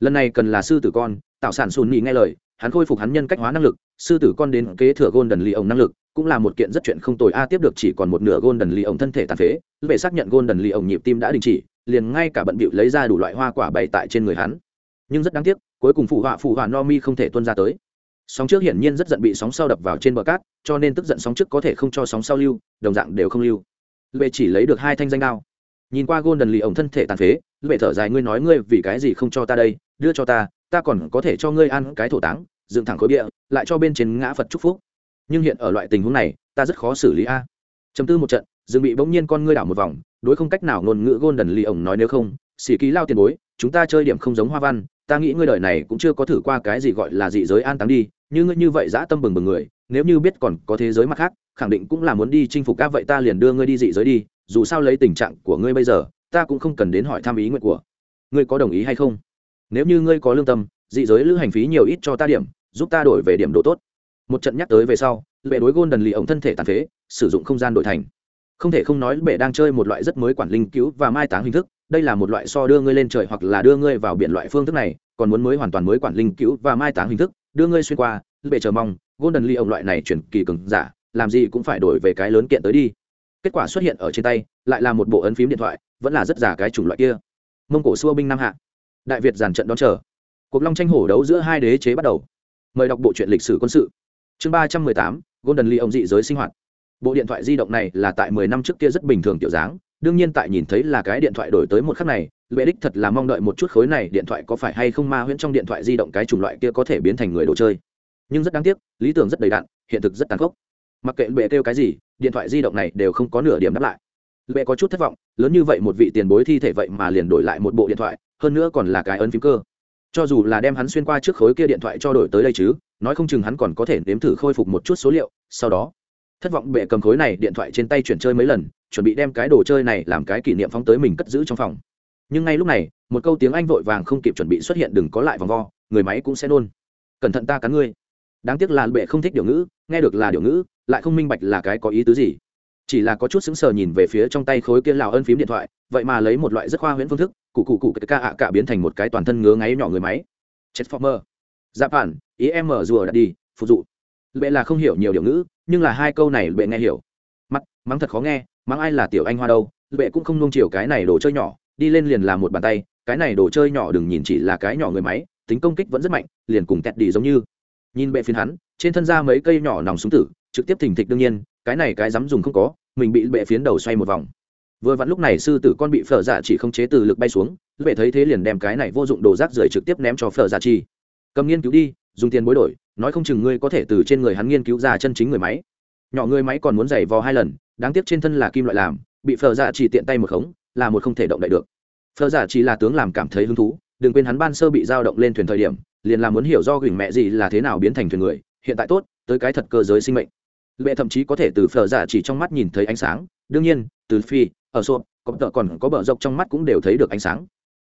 Speaker 1: Lần này cần là sư tử con, tạo sản sùn nhị nghe lời, hắn khôi phục hắn nhân cách hóa năng lực, sư tử con đến kế thừa gôn đần lì ổng năng lực cũng là một kiện rất chuyện không tồi. A, tiếp được chỉ còn một nửa golden lì ổng thân thể tàn phế. Về xác nhận golden lì ổng nhịp tim đã đình chỉ, liền ngay cả bận bịu lấy ra đủ loại hoa quả bày tại trên người hắn. Nhưng rất đáng tiếc, cuối cùng phụ họa phụ họa no mi không thể tuân ra tới. Sóng trước hiển nhiên rất giận bị sóng sau đập vào trên bờ cát, cho nên tức giận sóng trước có thể không cho sóng sau lưu, đồng dạng đều không lưu. Lệ chỉ lấy được hai thanh danh đao. Nhìn qua golden lì ổng thân thể tàn phế lệ thở dài, ngươi nói ngươi vì cái gì không cho ta đây? Đưa cho ta ta còn có thể cho ngươi ăn cái thổ táng, dựng thẳng khối địa, lại cho bên trên ngã phật chúc phúc nhưng hiện ở loại tình huống này, ta rất khó xử lý a. Chấm tư một trận, dương bị bỗng nhiên con ngươi đảo một vòng, đối không cách nào ngôn ngữ gôn đần lì ổng nói nếu không xỉ ký lao tiền bối, chúng ta chơi điểm không giống hoa văn, ta nghĩ ngươi đời này cũng chưa có thử qua cái gì gọi là dị giới an táng đi, như ngươi như vậy dã tâm bừng bừng người, nếu như biết còn có thế giới mặt khác, khẳng định cũng là muốn đi chinh phục các vậy ta liền đưa ngươi đi dị giới đi, dù sao lấy tình trạng của ngươi bây giờ, ta cũng không cần đến hỏi thăm ý nguyện của ngươi có đồng ý hay không. Nếu như ngươi có lương tâm, dị giới lữ hành phí nhiều ít cho ta điểm, giúp ta đổi về điểm độ tốt một trận nhắc tới về sau, bệ đối gôn đần lì ổng thân thể tàn phế, sử dụng không gian đổi thành. Không thể không nói bệ đang chơi một loại rất mới quản linh cứu và mai táng hình thức, đây là một loại so đưa ngươi lên trời hoặc là đưa ngươi vào biển loại phương thức này, còn muốn mới hoàn toàn mới quản linh cứu và mai táng hình thức, đưa ngươi xuyên qua, bệ chờ mong gôn đần lì ổng loại này chuyển kỳ cường giả, làm gì cũng phải đổi về cái lớn kiện tới đi. Kết quả xuất hiện ở trên tay, lại là một bộ ấn phím điện thoại, vẫn là rất giả cái chủng loại kia. Mông cổ xua binh nam hạ. Đại việt giàn trận đón chờ. Cuộc long tranh hổ đấu giữa hai đế chế bắt đầu. Mời đọc bộ truyện lịch sử quân sự chương ba trăm mười tám, golden lee ông dị giới sinh hoạt. Bộ điện thoại di động này là tại mười năm trước kia rất bình thường tiểu dáng, đương nhiên tại nhìn thấy là cái điện thoại đổi tới một khắc này, lệ đích thật là mong đợi một chút khối này điện thoại có phải hay không ma huyễn trong điện thoại di động cái chủng loại kia có thể biến thành người đồ chơi. Nhưng rất đáng tiếc, lý tưởng rất đầy đạn hiện thực rất tàn khốc. Mặc kệ Lệ kêu cái gì, điện thoại di động này đều không có nửa điểm đáp lại. Lệ có chút thất vọng, lớn như vậy một vị tiền bối thi thể vậy mà liền đổi lại một bộ điện thoại, hơn nữa còn là cái ấn phím cơ. Cho dù là đem hắn xuyên qua trước khối kia điện thoại cho đổi tới đây chứ nói không chừng hắn còn có thể nếm thử khôi phục một chút số liệu, sau đó, thất vọng bệ cầm khối này điện thoại trên tay chuyển chơi mấy lần, chuẩn bị đem cái đồ chơi này làm cái kỷ niệm phóng tới mình cất giữ trong phòng. Nhưng ngay lúc này, một câu tiếng anh vội vàng không kịp chuẩn bị xuất hiện đừng có lại vòng vo, người máy cũng sẽ nôn. Cẩn thận ta cắn ngươi. Đáng tiếc là bệ không thích điều ngữ, nghe được là điều ngữ, lại không minh bạch là cái có ý tứ gì. Chỉ là có chút sững sờ nhìn về phía trong tay khối kia lào ân phím điện thoại, vậy mà lấy một loại rất khoa huyễn phương thức, cụ cụ cụ ca ạ cả biến thành một cái toàn thân ngứa ngáy nhỏ người máy. Transformer giáp phản, ý em mở rùa đã đi, phục dụ. Bệ là không hiểu nhiều điều ngữ, nhưng là hai câu này bệ nghe hiểu. Mắt mắng thật khó nghe, mắng ai là tiểu anh hoa đâu bệ cũng không nung chiều cái này đồ chơi nhỏ, đi lên liền làm một bàn tay, cái này đồ chơi nhỏ đừng nhìn chỉ là cái nhỏ người máy, tính công kích vẫn rất mạnh, liền cùng tẹt đi giống như. Nhìn bệ phiến hắn, trên thân ra mấy cây nhỏ nòng súng tử, trực tiếp thình thịch đương nhiên, cái này cái dám dùng không có, mình bị bệ phiến đầu xoay một vòng. Vừa vặn lúc này sư tử con bị phở dạ chỉ không chế từ lực bay xuống bệ thấy thế liền đem cái này vô dụng đồ rác rưởi trực tiếp ném cho phở dạ chi cầm nghiên cứu đi, dùng tiền bối đổi, nói không chừng ngươi có thể từ trên người hắn nghiên cứu ra chân chính người máy. Nhỏ người máy còn muốn giày vò hai lần, đáng tiếc trên thân là kim loại làm, bị phở giả dạ chỉ tiện tay một khống, là một không thể động đậy được. Phở giả dạ chỉ là tướng làm cảm thấy hứng thú, đừng quên hắn ban sơ bị dao động lên thuyền thời điểm, liền là muốn hiểu do gửi mẹ gì là thế nào biến thành thuyền người, hiện tại tốt, tới cái thật cơ giới sinh mệnh. Lệ thậm chí có thể từ phở giả dạ chỉ trong mắt nhìn thấy ánh sáng, đương nhiên, từ phi, ở sộp, có tợ còn có bờ dọc trong mắt cũng đều thấy được ánh sáng.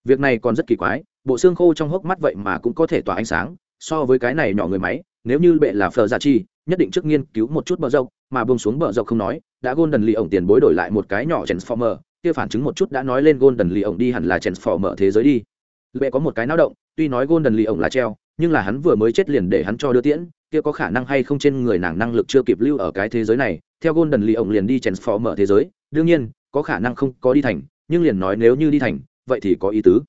Speaker 1: Việc này còn rất kỳ quái bộ xương khô trong hốc mắt vậy mà cũng có thể tỏa ánh sáng, so với cái này nhỏ người máy, nếu như bệ là phở giả chi, nhất định trước nghiên cứu một chút bờ rộng mà buông xuống bờ rộng không nói, đã golden lì ổng tiền bối đổi lại một cái nhỏ transformer, kia phản chứng một chút đã nói lên golden lì ổng đi hẳn là transformer thế giới đi. Bệ có một cái náo động, tuy nói golden lì ổng là treo, nhưng là hắn vừa mới chết liền để hắn cho đưa tiễn, kia có khả năng hay không trên người nàng năng lực chưa kịp lưu ở cái thế giới này, theo golden lì ổng liền đi transformer thế giới, đương nhiên, có khả năng không có đi thành, nhưng liền nói nếu như đi thành, vậy thì có ý tứ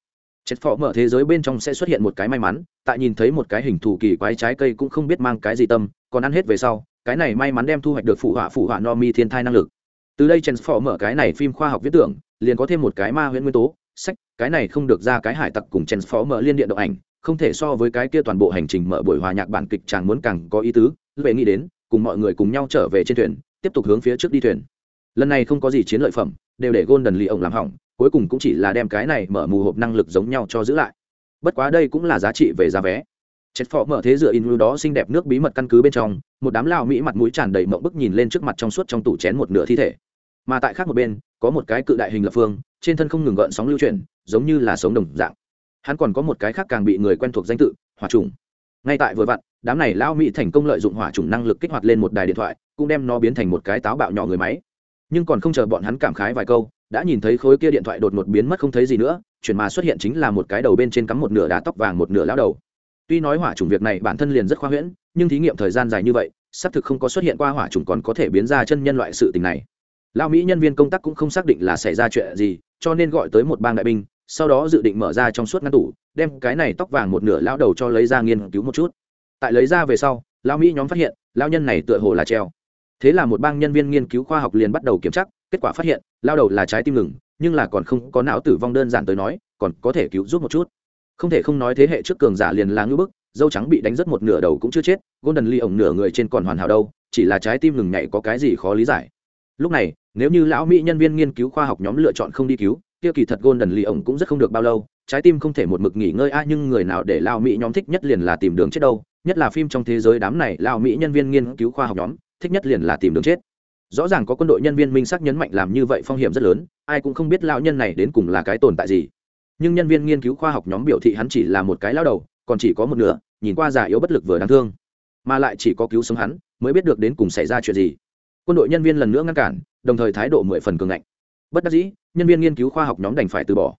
Speaker 1: chết phỏ mở thế giới bên trong sẽ xuất hiện một cái may mắn, tại nhìn thấy một cái hình thù kỳ quái trái cây cũng không biết mang cái gì tâm, còn ăn hết về sau, cái này may mắn đem thu hoạch được phụ họa phụ họa no mi thiên thai năng lực. Từ đây chèn phỏ mở cái này phim khoa học viết tưởng, liền có thêm một cái ma huyễn nguyên tố, sách, cái này không được ra cái hải tặc cùng chèn phỏ mở liên điện động ảnh, không thể so với cái kia toàn bộ hành trình mở buổi hòa nhạc bản kịch chàng muốn càng có ý tứ về nghĩ đến, cùng mọi người cùng nhau trở về trên thuyền, tiếp tục hướng phía trước đi thuyền. Lần này không có gì chiến lợi phẩm, đều để golden lì ổng làm hỏng cuối cùng cũng chỉ là đem cái này mở mù hộp năng lực giống nhau cho giữ lại. Bất quá đây cũng là giá trị về giá vé. Chết phỏ mở thế dựa in đó xinh đẹp nước bí mật căn cứ bên trong, một đám lao mỹ mặt mũi tràn đầy mộng bức nhìn lên trước mặt trong suốt trong tủ chén một nửa thi thể. Mà tại khác một bên, có một cái cự đại hình lập phương, trên thân không ngừng gợn sóng lưu chuyển, giống như là sống đồng dạng. Hắn còn có một cái khác càng bị người quen thuộc danh tự, hỏa trùng. Ngay tại vừa vặn, đám này lao mỹ thành công lợi dụng hỏa trùng năng lực kích hoạt lên một đài điện thoại, cũng đem nó biến thành một cái táo bạo nhỏ người máy. Nhưng còn không chờ bọn hắn cảm khái vài câu đã nhìn thấy khối kia điện thoại đột ngột biến mất không thấy gì nữa, chuyển mà xuất hiện chính là một cái đầu bên trên cắm một nửa đá tóc vàng một nửa lao đầu. Tuy nói hỏa trùng việc này bản thân liền rất khoa huyễn, nhưng thí nghiệm thời gian dài như vậy, xác thực không có xuất hiện qua hỏa trùng còn có thể biến ra chân nhân loại sự tình này. Lao mỹ nhân viên công tác cũng không xác định là xảy ra chuyện gì, cho nên gọi tới một bang đại binh, sau đó dự định mở ra trong suốt ngăn tủ, đem cái này tóc vàng một nửa lao đầu cho lấy ra nghiên cứu một chút. Tại lấy ra về sau lao mỹ nhóm phát hiện lao nhân này tựa hồ là treo. Thế là một bang nhân viên nghiên cứu khoa học liền bắt đầu kiểm tra kết quả phát hiện, lao đầu là trái tim ngừng, nhưng là còn không có não tử vong đơn giản tới nói, còn có thể cứu giúp một chút. Không thể không nói thế hệ trước cường giả liền là ngưỡng bức, dâu trắng bị đánh rất một nửa đầu cũng chưa chết, golden lee ổng nửa người trên còn hoàn hảo đâu, chỉ là trái tim ngừng nhảy có cái gì khó lý giải. Lúc này, nếu như lão mỹ nhân viên nghiên cứu khoa học nhóm lựa chọn không đi cứu, kia kỳ thật golden lee ổng cũng rất không được bao lâu, trái tim không thể một mực nghỉ ngơi a, nhưng người nào để lao mỹ nhóm thích nhất liền là tìm đường chết đâu, nhất là phim trong thế giới đám này lao mỹ nhân viên nghiên cứu khoa học nhóm thích nhất liền là tìm đường chết rõ ràng có quân đội nhân viên minh xác nhấn mạnh làm như vậy phong hiểm rất lớn, ai cũng không biết lão nhân này đến cùng là cái tồn tại gì. Nhưng nhân viên nghiên cứu khoa học nhóm biểu thị hắn chỉ là một cái lao đầu, còn chỉ có một nửa, nhìn qua già yếu bất lực vừa đáng thương. Mà lại chỉ có cứu sống hắn, mới biết được đến cùng xảy ra chuyện gì. Quân đội nhân viên lần nữa ngăn cản, đồng thời thái độ mười phần cường ngạnh. Bất đắc dĩ, nhân viên nghiên cứu khoa học nhóm đành phải từ bỏ.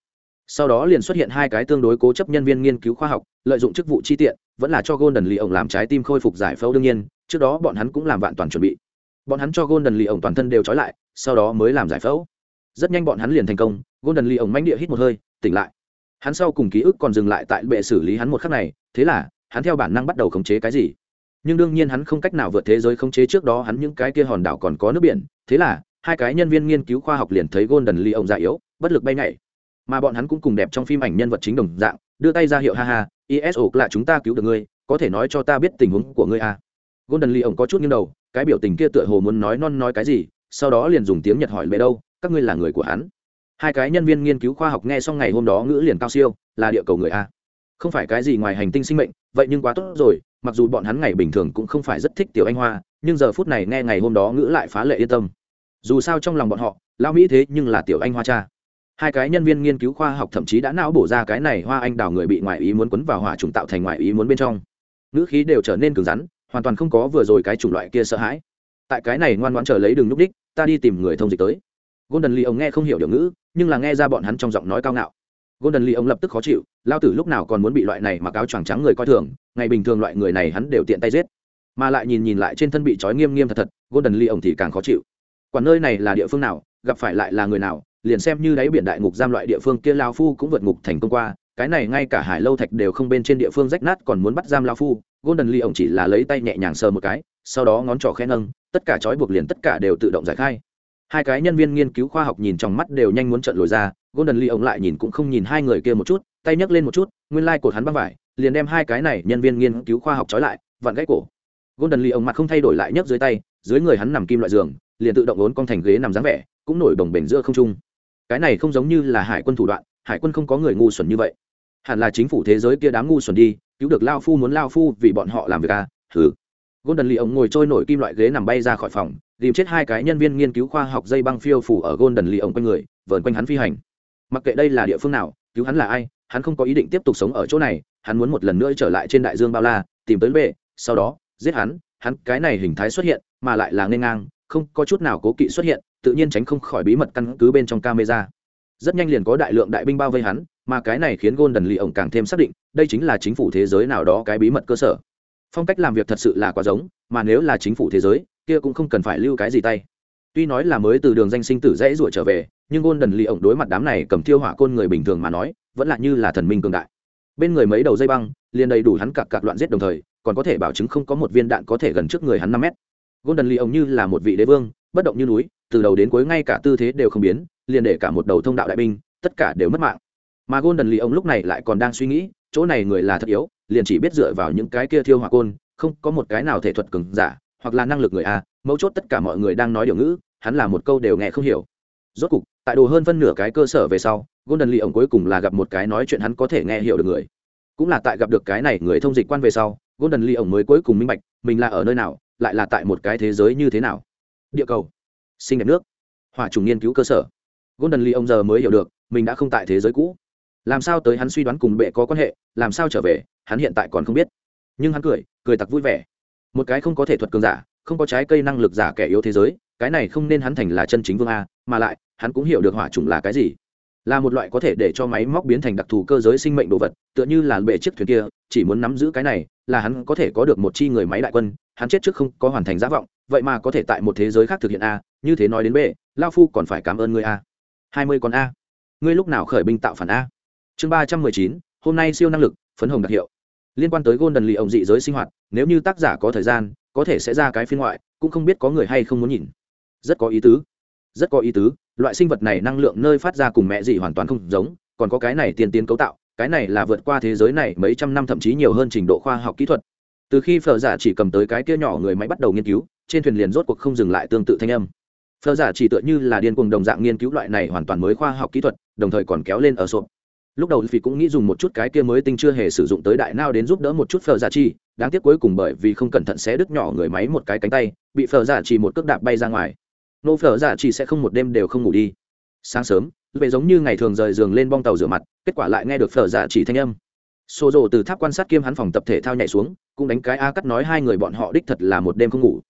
Speaker 1: Sau đó liền xuất hiện hai cái tương đối cố chấp nhân viên nghiên cứu khoa học, lợi dụng chức vụ chi tiện, vẫn là cho golden lì ổng làm trái tim khôi phục giải phẫu đương nhiên, trước đó bọn hắn cũng làm vạn toàn chuẩn bị bọn hắn cho golden lì ổng toàn thân đều trói lại, sau đó mới làm giải phẫu. Rất nhanh bọn hắn liền thành công, golden lì ổng manh địa hít một hơi, tỉnh lại. Hắn sau cùng ký ức còn dừng lại tại bệ xử lý hắn một khắc này, thế là, hắn theo bản năng bắt đầu khống chế cái gì. Nhưng đương nhiên hắn không cách nào vượt thế giới khống chế trước đó hắn những cái kia hòn đảo còn có nước biển, thế là, hai cái nhân viên nghiên cứu khoa học liền thấy golden lee ông già yếu, bất lực bay nhảy. Mà bọn hắn cũng cùng đẹp trong phim ảnh nhân vật chính đồng dạng, đưa tay ra hiệu, ha ha iso là chúng ta cứu được ngươi, có thể nói cho ta biết tình huống của ngươi à. golden lee ông có chút nghiêng đầu cái biểu tình kia tựa hồ muốn nói non nói cái gì, sau đó liền dùng tiếng nhật hỏi bệ đâu, các ngươi là người của hắn? Hai cái nhân viên nghiên cứu khoa học nghe xong ngày hôm đó ngữ liền cao siêu, là địa cầu người a. Không phải cái gì ngoài hành tinh sinh mệnh, vậy nhưng quá tốt rồi, mặc dù bọn hắn ngày bình thường cũng không phải rất thích tiểu anh hoa, nhưng giờ phút này nghe ngày hôm đó ngữ lại phá lệ yên tâm. Dù sao trong lòng bọn họ lao mỹ thế nhưng là tiểu anh hoa cha. Hai cái nhân viên nghiên cứu khoa học thậm chí đã não bổ ra cái này, hoa anh đào người bị ngoại ý muốn quấn vào hỏa trùng tạo thành ngoại ý muốn bên trong. Ngữ khí đều trở nên cứng rắn hoàn toàn không có vừa rồi cái chủng loại kia sợ hãi. Tại cái này ngoan ngoãn chờ lấy đường nhúc đích, ta đi tìm người thông dịch tới. Golden lee ông nghe không hiểu điều ngữ, nhưng là nghe ra bọn hắn trong giọng nói cao ngạo. Golden lee ông lập tức khó chịu, lao tử lúc nào còn muốn bị loại này mặc áo choàng trắng người coi thường, ngày bình thường loại người này hắn đều tiện tay giết. Mà lại nhìn nhìn lại trên thân bị trói nghiêm nghiêm thật thật, golden lee ông thì càng khó chịu. Quản nơi này là địa phương nào, gặp phải lại là người nào, liền xem như đáy biển đại ngục giam loại địa phương kia lao phu cũng vượt ngục thành công qua cái này ngay cả hải lâu thạch đều không bên trên địa phương rách nát còn muốn bắt giam lao phu, golden lee ông chỉ là lấy tay nhẹ nhàng sờ một cái, sau đó ngón trỏ khen nâng, tất cả trói buộc liền tất cả đều tự động giải khai. Hai cái nhân viên nghiên cứu khoa học nhìn trong mắt đều nhanh muốn trận lồi ra, golden lee ông lại nhìn cũng không nhìn hai người kia một chút, tay nhấc lên một chút, nguyên lai cột hắn băng vải, liền đem hai cái này nhân viên nghiên cứu khoa học trói lại, vặn gãy cổ. Golden lee ông mặt không thay đổi lại nhấc dưới tay, dưới người hắn nằm kim loại giường, liền tự động ốn con thành ghế nằm dáng vẻ, cũng nổi đồng bể giữa không trung. Cái này không giống như là hải quân thủ đoạn, hải quân không có người ngu xuẩn như vậy hẳn là chính phủ thế giới kia đám ngu xuẩn đi, cứu được lao phu muốn lao phu vì bọn họ làm việc à? Thử golden lee ông ngồi trôi nổi kim loại ghế nằm bay ra khỏi phòng, tìm chết hai cái nhân viên nghiên cứu khoa học dây băng phiêu phủ ở golden lee ông quanh người, vờn quanh hắn phi hành. Mặc kệ đây là địa phương nào, cứu hắn là ai, hắn không có ý định tiếp tục sống ở chỗ này, hắn muốn một lần nữa trở lại trên đại dương bao la, tìm tới bệ, sau đó, giết hắn hắn cái này hình thái xuất hiện, mà lại là nên ngang, không có chút nào cố kỵ xuất hiện, tự nhiên tránh không khỏi bí mật căn cứ bên trong camera rất nhanh liền có đại lượng đại binh bao vây hắn, mà cái này khiến golden lì ổng càng thêm xác định, đây chính là chính phủ thế giới nào đó cái bí mật cơ sở. Phong cách làm việc thật sự là quá giống, mà nếu là chính phủ thế giới, kia cũng không cần phải lưu cái gì tay. Tuy nói là mới từ đường danh sinh tử dễ ruổi trở về, nhưng golden lì ổng đối mặt đám này cầm thiêu hỏa côn người bình thường mà nói, vẫn là như là thần minh cường đại. Bên người mấy đầu dây băng, liền đầy đủ hắn cặp cặp loạn giết đồng thời, còn có thể bảo chứng không có một viên đạn có thể gần trước người hắn năm mét. Golden lì ổng như là một vị đế vương, bất động như núi, từ đầu đến cuối ngay cả tư thế đều không biến liền để cả một đầu thông đạo đại binh, tất cả đều mất mạng. Mà golden lì ông lúc này lại còn đang suy nghĩ, chỗ này người là thật yếu, liền chỉ biết dựa vào những cái kia thiêu hỏa côn, không có một cái nào thể thuật cứng giả, hoặc là năng lực người a, mấu chốt tất cả mọi người đang nói điều ngữ, hắn là một câu đều nghe không hiểu. Rốt cục, tại đồ hơn phân nửa cái cơ sở về sau, golden lì ông cuối cùng là gặp một cái nói chuyện hắn có thể nghe hiểu được người. Cũng là tại gặp được cái này người thông dịch quan về sau, golden lì ông mới cuối cùng minh bạch, mình là ở nơi nào, lại là tại một cái thế giới như thế nào. Địa cầu. Sinh đẹp nước. Hỏa trùng nghiên cứu cơ sở golden lee ông giờ mới hiểu được, mình đã không tại thế giới cũ. Làm sao tới hắn suy đoán cùng bệ có quan hệ, làm sao trở về, hắn hiện tại còn không biết. Nhưng hắn cười cười tặc vui vẻ. Một cái không có thể thuật cường giả, không có trái cây năng lực giả kẻ yếu thế giới, cái này không nên hắn thành là chân chính vương a, mà lại, hắn cũng hiểu được hỏa trùng là cái gì. Là một loại có thể để cho máy móc biến thành đặc thù cơ giới sinh mệnh đồ vật, tựa như là bệ chiếc thuyền kia, chỉ muốn nắm giữ cái này, là hắn có thể có được một chi người máy đại quân, hắn chết trước không có hoàn thành giả vọng, vậy mà có thể tại một thế giới khác thực hiện a, như thế nói đến b lao phu còn phải cảm ơn ngươi a hai mươi con a. Ngươi lúc nào khởi binh tạo phản a? Chương ba trăm mười chín, hôm nay siêu năng lực, phấn hồng đặc hiệu. Liên quan tới golden lì ổng dị giới sinh hoạt, nếu như tác giả có thời gian, có thể sẽ ra cái phiên ngoại, cũng không biết có người hay không muốn nhìn. Rất có ý tứ. Rất có ý tứ, loại sinh vật này năng lượng nơi phát ra cùng mẹ dị hoàn toàn không giống, còn có cái này tiên tiến cấu tạo, cái này là vượt qua thế giới này mấy trăm năm thậm chí nhiều hơn trình độ khoa học kỹ thuật. Từ khi phở giả chỉ cầm tới cái kia nhỏ người máy bắt đầu nghiên cứu, trên thuyền liền rốt cuộc không dừng lại tương tự thanh âm phở giả chỉ tựa như là điên cuồng đồng dạng nghiên cứu loại này hoàn toàn mới khoa học kỹ thuật, đồng thời còn kéo lên ở sộp. Lúc đầu vì cũng nghĩ dùng một chút cái kia mới tinh chưa hề sử dụng tới đại nao đến giúp đỡ một chút phở giả chi, đáng tiếc cuối cùng bởi vì không cẩn thận sẽ đứt nhỏ người máy một cái cánh tay, bị phở giả chỉ một cước đạp bay ra ngoài. Nô phở giả chỉ sẽ không một đêm đều không ngủ đi. Sáng sớm về giống như ngày thường rời giường lên bong tàu rửa mặt, kết quả lại nghe được phở giả chỉ thanh âm. Xô rộ từ tháp quan sát kiêm hắn phòng tập thể thao nhảy xuống, cũng đánh cái a cắt nói hai người bọn họ đích thật là một đêm không ngủ.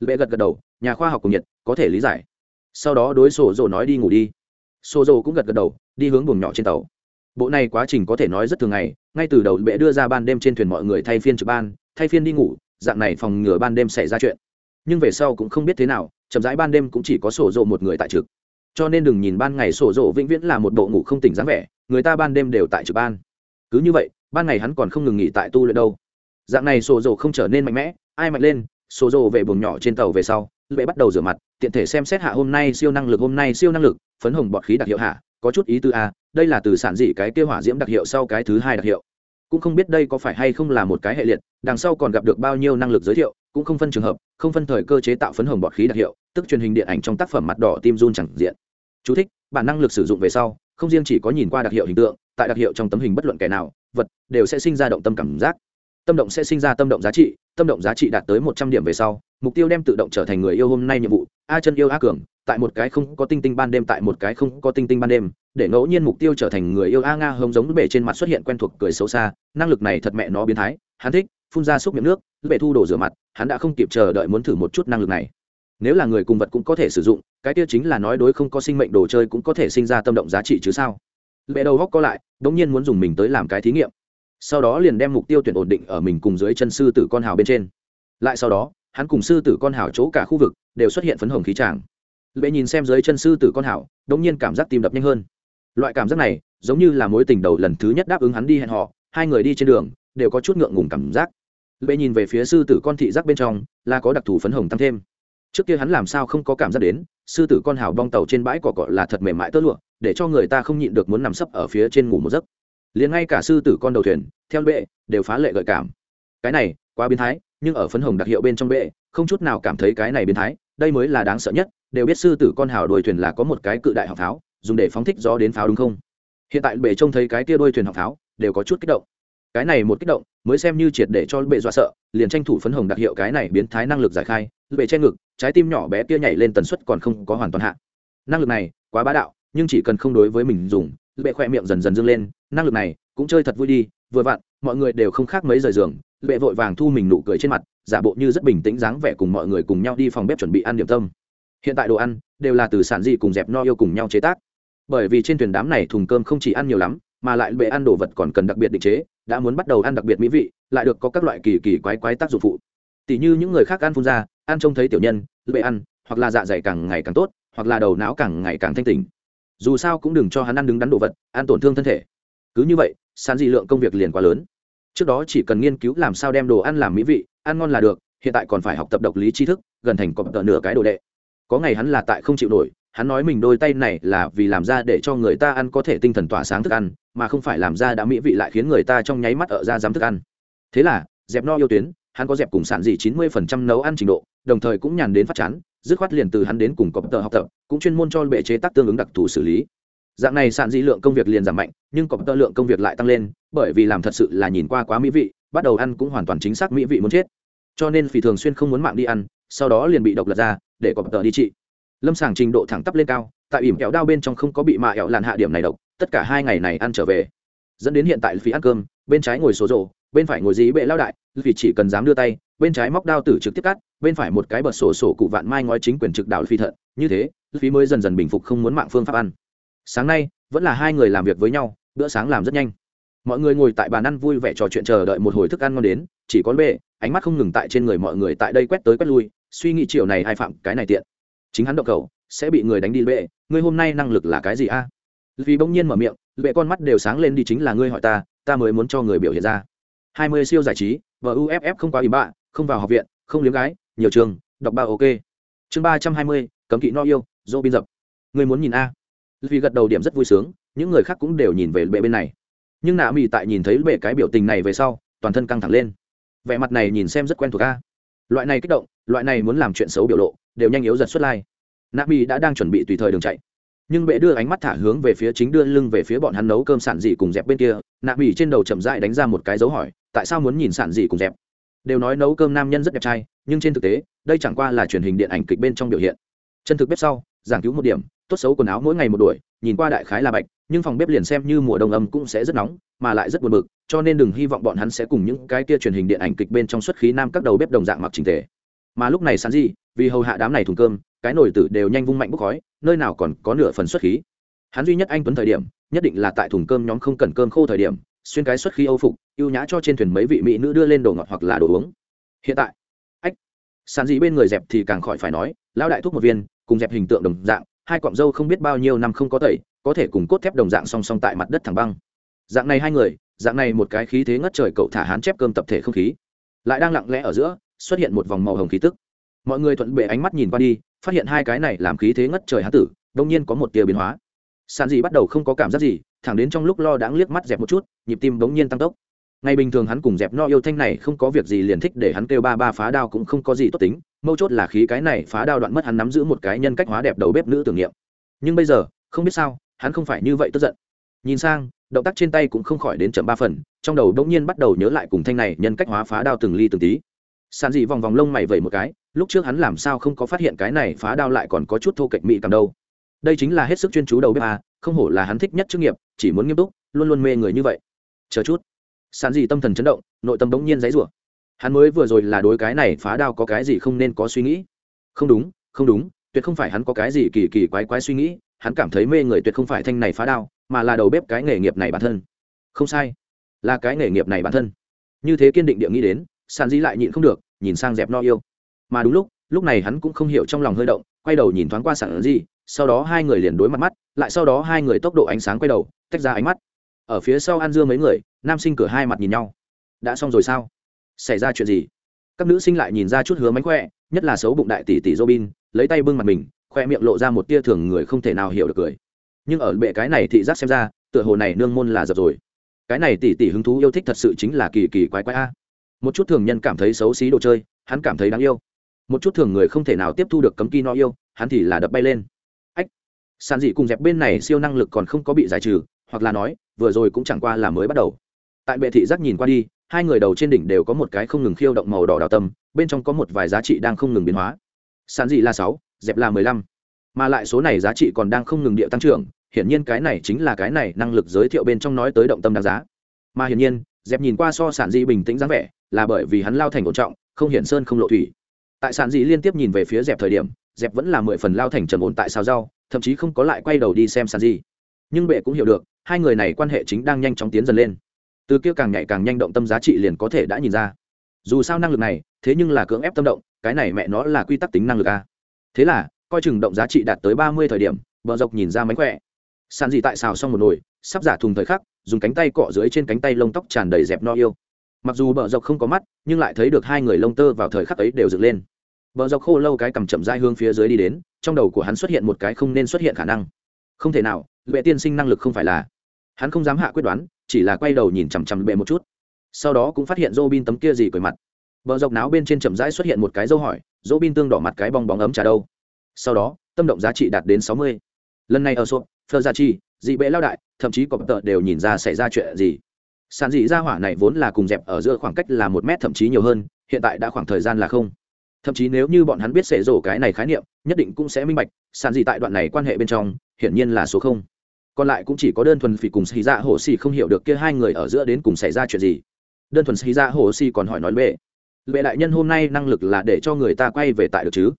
Speaker 1: Lệ gật gật đầu nhà khoa học cùng nhiệt có thể lý giải. Sau đó đối sổ rộ nói đi ngủ đi. Sổ rộ cũng gật gật đầu, đi hướng buồng nhỏ trên tàu. Bộ này quá trình có thể nói rất thường ngày, ngay từ đầu bệ đưa ra ban đêm trên thuyền mọi người thay phiên trực ban, thay phiên đi ngủ, dạng này phòng ngừa ban đêm xảy ra chuyện. Nhưng về sau cũng không biết thế nào, chậm rãi ban đêm cũng chỉ có sổ rộ một người tại trực. Cho nên đừng nhìn ban ngày sổ rộ vĩnh viễn là một bộ ngủ không tỉnh dáng vẻ, người ta ban đêm đều tại trực ban. Cứ như vậy, ban ngày hắn còn không ngừng nghỉ tại tu luyện đâu. Dạng này sổ rộ không trở nên mạnh mẽ, ai mạnh lên sổ rộ về buồng nhỏ trên tàu về sau lệ bắt đầu rửa mặt tiện thể xem xét hạ hôm nay siêu năng lực hôm nay siêu năng lực phấn hồng bọt khí đặc hiệu hạ có chút ý tư a đây là từ sản dị cái kêu hỏa diễm đặc hiệu sau cái thứ hai đặc hiệu. Cũng không biết đây có phải hay không là một cái hệ liệt đằng sau còn gặp được bao nhiêu năng lực giới thiệu cũng không phân trường hợp không phân thời cơ chế tạo phấn hồng bọt khí đặc hiệu tức truyền hình điện ảnh trong tác phẩm mặt đỏ tim run chẳng diện. Chú thích, bản năng lực sử dụng về sau không riêng chỉ có nhìn qua đặc hiệu hình tượng tại đặc hiệu trong tấm hình bất luận kẻ nào vật đều sẽ sinh ra động tâm cảm giác tâm động sẽ sinh ra tâm động giá trị, tâm động giá trị đạt tới một trăm điểm về sau, mục tiêu đem tự động trở thành người yêu hôm nay nhiệm vụ, a chân yêu a cường, tại một cái không có tinh tinh ban đêm tại một cái không có tinh tinh ban đêm, để ngẫu nhiên mục tiêu trở thành người yêu a nga hông giống bể trên mặt xuất hiện quen thuộc cười xấu xa, năng lực này thật mẹ nó biến thái, hắn thích phun ra xúc miệng nước bể thu đổ rửa mặt, hắn đã không kịp chờ đợi muốn thử một chút năng lực này. Nếu là người cùng vật cũng có thể sử dụng, cái kia chính là nói đối không có sinh mệnh đồ chơi cũng có thể sinh ra tâm động giá trị chứ sao? Lệ đầu góc có lại đ ỗ n g nhiên muốn dùng mình tới làm cái thí nghiệm sau đó liền đem mục tiêu tuyển ổn định ở mình cùng dưới chân sư tử con hào bên trên. Lại sau đó, hắn cùng sư tử con hào chỗ cả khu vực đều xuất hiện phấn hồng khí tràng. Lệ nhìn xem dưới chân sư tử con hào đông nhiên cảm giác tim đập nhanh hơn. Loại cảm giác này, giống như là mối tình đầu lần thứ nhất đáp ứng hắn đi hẹn họ, hai người đi trên đường, đều có chút ngượng ngùng cảm giác. Lệ nhìn về phía sư tử con thị giác bên trong, là có đặc thù phấn hồng tăng thêm. Trước kia hắn làm sao không có cảm giác đến, sư tử con hào bong tàu trên bãi cỏ cỏ là thật mềm mại tơ lụa, để cho người ta không nhịn được muốn nằm sấp ở phía trên ngủ một giấc liền ngay cả sư tử con đầu thuyền, theo bệ, đều phá lệ gợi cảm. Cái này, quá biến thái, nhưng ở phấn hồng đặc hiệu bên trong bệ, không chút nào cảm thấy cái này biến thái, đây mới là đáng sợ nhất, đều biết sư tử con hào đuôi thuyền là có một cái cự đại học pháo, dùng để phóng thích gió đến pháo đúng không? Hiện tại bệ trông thấy cái tia đuôi thuyền học pháo, đều có chút kích động. Cái này một kích động, mới xem như triệt để cho bệ dọa sợ, liền tranh thủ phấn hồng đặc hiệu cái này biến thái năng lực giải khai, bệ che ngực, trái tim nhỏ bé kia nhảy lên tần suất còn không có hoàn toàn hạ. Năng lực này, quá bá đạo, nhưng chỉ cần không đối với mình dùng bệ khỏe miệng dần dần dâng lên, năng lực này cũng chơi thật vui đi, vừa vặn, mọi người đều không khác mấy rời giường bệ vội vàng thu mình nụ cười trên mặt, giả bộ như rất bình tĩnh dáng vẻ cùng mọi người cùng nhau đi phòng bếp chuẩn bị ăn điểm tâm. Hiện tại đồ ăn đều là từ sản dị cùng dẹp no yêu cùng nhau chế tác. Bởi vì trên thuyền đám này thùng cơm không chỉ ăn nhiều lắm, mà lại bệ ăn đồ vật còn cần đặc biệt định chế, đã muốn bắt đầu ăn đặc biệt mỹ vị, lại được có các loại kỳ kỳ quái quái tác dụng phụ. Tỷ như những người khác ăn phun ra, ăn trông thấy tiểu nhân bệ ăn, hoặc là dạ dày càng ngày càng tốt, hoặc là đầu não càng ngày càng thanh tỉnh dù sao cũng đừng cho hắn ăn đứng đắn đồ vật, ăn tổn thương thân thể. Cứ như vậy sàn dị lượng công việc liền quá lớn. Trước đó chỉ cần nghiên cứu làm sao đem đồ ăn làm mỹ vị, ăn ngon là được, hiện tại còn phải học tập độc lý tri thức, gần thành cọp tợ nửa cái đồ đệ. Có ngày hắn là tại không chịu nổi, hắn nói mình đôi tay này là vì làm ra để cho người ta ăn có thể tinh thần tỏa sáng thức ăn, mà không phải làm ra đã mỹ vị lại khiến người ta trong nháy mắt ở ra dám thức ăn. Thế là, dẹp no yêu tuyến hắn có dẹp cùng sản dị chín mươi phần trăm nấu ăn trình độ, đồng thời cũng nhàn đến phát chán, dứt khoát liền từ hắn đến cùng cọp tờ học tập, cũng chuyên môn cho bệ chế tác tương ứng đặc thù xử lý. Dạng này sản dị lượng công việc liền giảm mạnh, nhưng cọp tờ lượng công việc lại tăng lên, bởi vì làm thật sự là nhìn qua quá mỹ vị, bắt đầu ăn cũng hoàn toàn chính xác mỹ vị muốn chết. Cho nên phỉ thường xuyên không muốn mạng đi ăn, sau đó liền bị độc lật ra, để cọp tờ đi trị. Lâm sàng trình độ thẳng tắp lên cao, tại ỉm kẹo đao bên trong không có bị mạ ẹo làn hạ điểm này độc, tất cả hai ngày này ăn trở về. Dẫn đến hiện tại phí ăn cơm bên trái ngồi sổ rộ bên phải ngồi dí bệ lao đại, vì chỉ cần dám đưa tay, bên trái móc đao tử trực tiếp cắt, bên phải một cái bật sổ sổ cụ vạn mai ngói chính quyền trực đảo phi thận. Như thế phí mới dần dần bình phục không muốn mạng phương pháp ăn. Sáng nay, vẫn là hai người làm việc với nhau, bữa sáng làm rất nhanh. Mọi người ngồi tại bàn ăn vui vẻ trò chuyện chờ đợi một hồi thức ăn ngon đến, chỉ có bệ, ánh mắt không ngừng tại trên người mọi người tại đây quét tới quét lui, suy nghĩ chiều này ai phạm cái này tiện. Chính hắn động cầu sẽ bị người đánh đi bệ ngươi hôm nay năng lực là cái gì a? Vì bỗng nhiên mở miệng, bệ con mắt đều sáng lên đi chính là ngươi hỏi ta ta mới muốn cho người biểu hiện ra. Hai mươi siêu giải trí, và uff không quá ý bạ, không vào học viện, không liếm gái, nhiều trường, đọc ba ok. Chương ba trăm hai mươi, cấm kỵ no yêu dô biên dập. Người muốn nhìn a. Vì gật đầu điểm rất vui sướng, những người khác cũng đều nhìn về bệ bên này. Nhưng nạ mỹ tại nhìn thấy bệ cái biểu tình này về sau, toàn thân căng thẳng lên. Vẻ mặt này nhìn xem rất quen thuộc a. Loại này kích động, loại này muốn làm chuyện xấu biểu lộ, đều nhanh yếu giật xuất lai. Nạ mỹ đã đang chuẩn bị tùy thời đường chạy nhưng bệ đưa ánh mắt thả hướng về phía chính đưa lưng về phía bọn hắn nấu cơm sản dị cùng dẹp bên kia, nạ mỹ trên đầu chậm dại đánh ra một cái dấu hỏi, tại sao muốn nhìn sản dị cùng dẹp? Đều nói nấu cơm nam nhân rất đẹp trai, nhưng trên thực tế, đây chẳng qua là truyền hình điện ảnh kịch bên trong biểu hiện. Chân thực bếp sau, giảng cứu một điểm, tốt xấu quần áo mỗi ngày một đuổi, nhìn qua đại khái là bạch, nhưng phòng bếp liền xem như mùa đông âm cũng sẽ rất nóng, mà lại rất buồn bực, cho nên đừng hy vọng bọn hắn sẽ cùng những cái kia truyền hình điện ảnh kịch bên trong xuất khí nam các đầu bếp đồng dạng mặc trình thể mà lúc này sản dị, vì hầu hạ đám này thùng cơm cái nồi tử đều nhanh vung mạnh bốc khói, nơi nào còn có nửa phần xuất khí. Hắn duy nhất anh tuấn thời điểm, nhất định là tại thùng cơm nhóm không cần cơm khô thời điểm, xuyên cái xuất khí âu phục, ưu nhã cho trên thuyền mấy vị mỹ nữ đưa lên đồ ngọt hoặc là đồ uống. Hiện tại, ách, sàn dị bên người dẹp thì càng khỏi phải nói, lão đại thuốc một viên, cùng dẹp hình tượng đồng dạng, hai cọng dâu không biết bao nhiêu năm không có tẩy, có thể cùng cốt thép đồng dạng song song tại mặt đất thẳng băng. Dạng này hai người, dạng này một cái khí thế ngất trời cậu thả hán chép cơm tập thể không khí. Lại đang lặng lẽ ở giữa, xuất hiện một vòng màu hồng khí tức. Mọi người thuận bệ ánh mắt nhìn qua đi phát hiện hai cái này làm khí thế ngất trời hán tử, đông nhiên có một tia biến hóa. Sàn dị bắt đầu không có cảm giác gì, thẳng đến trong lúc lo đãng liếc mắt dẹp một chút, nhịp tim bỗng nhiên tăng tốc. Ngày bình thường hắn cùng dẹp no yêu thanh này không có việc gì liền thích để hắn kêu ba ba phá đao cũng không có gì tốt tính mâu chốt là khí cái này phá đao đoạn mất hắn nắm giữ một cái nhân cách hóa đẹp đầu bếp nữ tưởng niệm. Nhưng bây giờ, không biết sao, hắn không phải như vậy tức giận. Nhìn sang, động tác trên tay cũng không khỏi đến chậm ba phần, trong đầu đống nhiên bắt đầu nhớ lại cùng thanh này nhân cách hóa phá đao từng ly từng tí. Sàn dị vòng vòng lông mày vẩy một cái lúc trước hắn làm sao không có phát hiện cái này phá đao lại còn có chút thô kệch mị cảm đâu. Đây chính là hết sức chuyên chú đầu bếp à, không hổ là hắn thích nhất chức nghiệp chỉ muốn nghiêm túc luôn luôn mê người như vậy. Chờ chút. Sàn gì tâm thần chấn động nội tâm bỗng nhiên giấy rủa hắn mới vừa rồi là đối cái này phá đao có cái gì không nên có suy nghĩ. Không đúng không đúng tuyệt không phải hắn có cái gì kỳ kỳ quái quái suy nghĩ hắn cảm thấy mê người tuyệt không phải thanh này phá đao mà là đầu bếp cái nghề nghiệp này bản thân. Không sai là cái nghề nghiệp này bản thân. Như thế kiên định địa nghĩ đến sàn di lại nhịn không được nhìn sang dẹp no yêu mà đúng lúc lúc này hắn cũng không hiểu trong lòng hơi động, quay đầu nhìn thoáng qua sản di, sau đó hai người liền đối mặt mắt, lại sau đó hai người tốc độ ánh sáng quay đầu, tách ra ánh mắt. Ở phía sau ăn dưa mấy người, nam sinh cửa hai mặt nhìn nhau. Đã xong rồi sao? Xảy ra chuyện gì? Các nữ sinh lại nhìn ra chút hứa mánh khỏe, nhất là xấu bụng đại tỷ tỷ robin, lấy tay bưng mặt mình khoe miệng lộ ra một tia thường người không thể nào hiểu được cười. Nhưng ở bệ cái này thị giác xem ra, tựa hồ này nương môn là dập rồi. Cái này tỷ tỷ hứng thú yêu thích thật sự chính là kỳ kỳ quái quái a. Một chút thường nhân cảm thấy xấu xí đồ chơi, hắn cảm thấy đáng yêu một chút thường người không thể nào tiếp thu được cấm kỳ no yêu, hắn thì là đập bay lên. Ách sàn dị cùng dẹp bên này siêu năng lực còn không có bị giải trừ, hoặc là nói, vừa rồi cũng chẳng qua là mới bắt đầu. Tại bệ thị giác nhìn qua đi, hai người đầu trên đỉnh đều có một cái không ngừng khiêu động màu đỏ đào tâm, bên trong có một vài giá trị đang không ngừng biến hóa. Sàn dị là sáu, dẹp là mười lăm. Mà lại số này giá trị còn đang không ngừng địa tăng trưởng, hiển nhiên cái này chính là cái này năng lực giới thiệu bên trong nói tới động tâm đáng giá. Mà hiển nhiên, dẹp nhìn qua so sản dị bình tĩnh dáng vẻ, là bởi vì hắn lao thành ổn trọng, không hiển sơn không lộ thủy tại sản dị liên tiếp nhìn về phía dẹp thời điểm, dẹp vẫn là mười phần lao thành trầm ổn tại sao rau, thậm chí không có lại quay đầu đi xem sản dị nhưng bệ cũng hiểu được, hai người này quan hệ chính đang nhanh chóng tiến dần lên. Từ kia càng nhạy càng nhanh động tâm giá trị liền có thể đã nhìn ra. Dù sao năng lực này, thế nhưng là cưỡng ép tâm động, cái này mẹ nó là quy tắc tính năng lực a. Thế là, coi chừng động giá trị đạt tới ba mươi thời điểm, bờ dọc nhìn ra mánh khỏe. Sàn dị tại xào xong một nồi, sắp giả thùng thời khắc, dùng cánh tay cọ dưới trên cánh tay lông tóc tràn đầy dẹp no yêu. Mặc dù bờ dọc không có mắt, nhưng lại thấy được hai người lông tơ vào thời khắc ấy đều dựng lên bờ dọc khô lâu cái cầm chậm rãi hướng phía dưới đi đến, trong đầu của hắn xuất hiện một cái không nên xuất hiện khả năng. Không thể nào, vệ tiên sinh năng lực không phải là. Hắn không dám hạ quyết đoán, chỉ là quay đầu nhìn chằm chằm Lệ một chút. Sau đó cũng phát hiện Robin tấm kia gì cười mặt. Bờ dọc náo bên trên chậm rãi xuất hiện một cái dấu hỏi, Robin tương đỏ mặt cái bong bóng ấm trà đâu? Sau đó, tâm động giá trị đạt đến sáu mươi. Lần này ở sộp phơ gia chi, dị bệ lao đại, thậm chí có tợ đều nhìn ra xảy ra chuyện gì. Sàn dị ra hỏa này vốn là cùng dẹp ở giữa khoảng cách là một mét thậm chí nhiều hơn, hiện tại đã khoảng thời gian là không thậm chí nếu như bọn hắn biết xẻ rổ cái này khái niệm, nhất định cũng sẽ minh bạch sàn gì tại đoạn này quan hệ bên trong, hiển nhiên là số không. Còn lại cũng chỉ có đơn thuần phỉ cùng xì dạ hồ xì không hiểu được kia hai người ở giữa đến cùng xảy ra chuyện gì. Đơn thuần xì dạ hồ xì còn hỏi nói bệ bệ đại nhân hôm nay năng lực là để cho người ta quay về tại được chứ?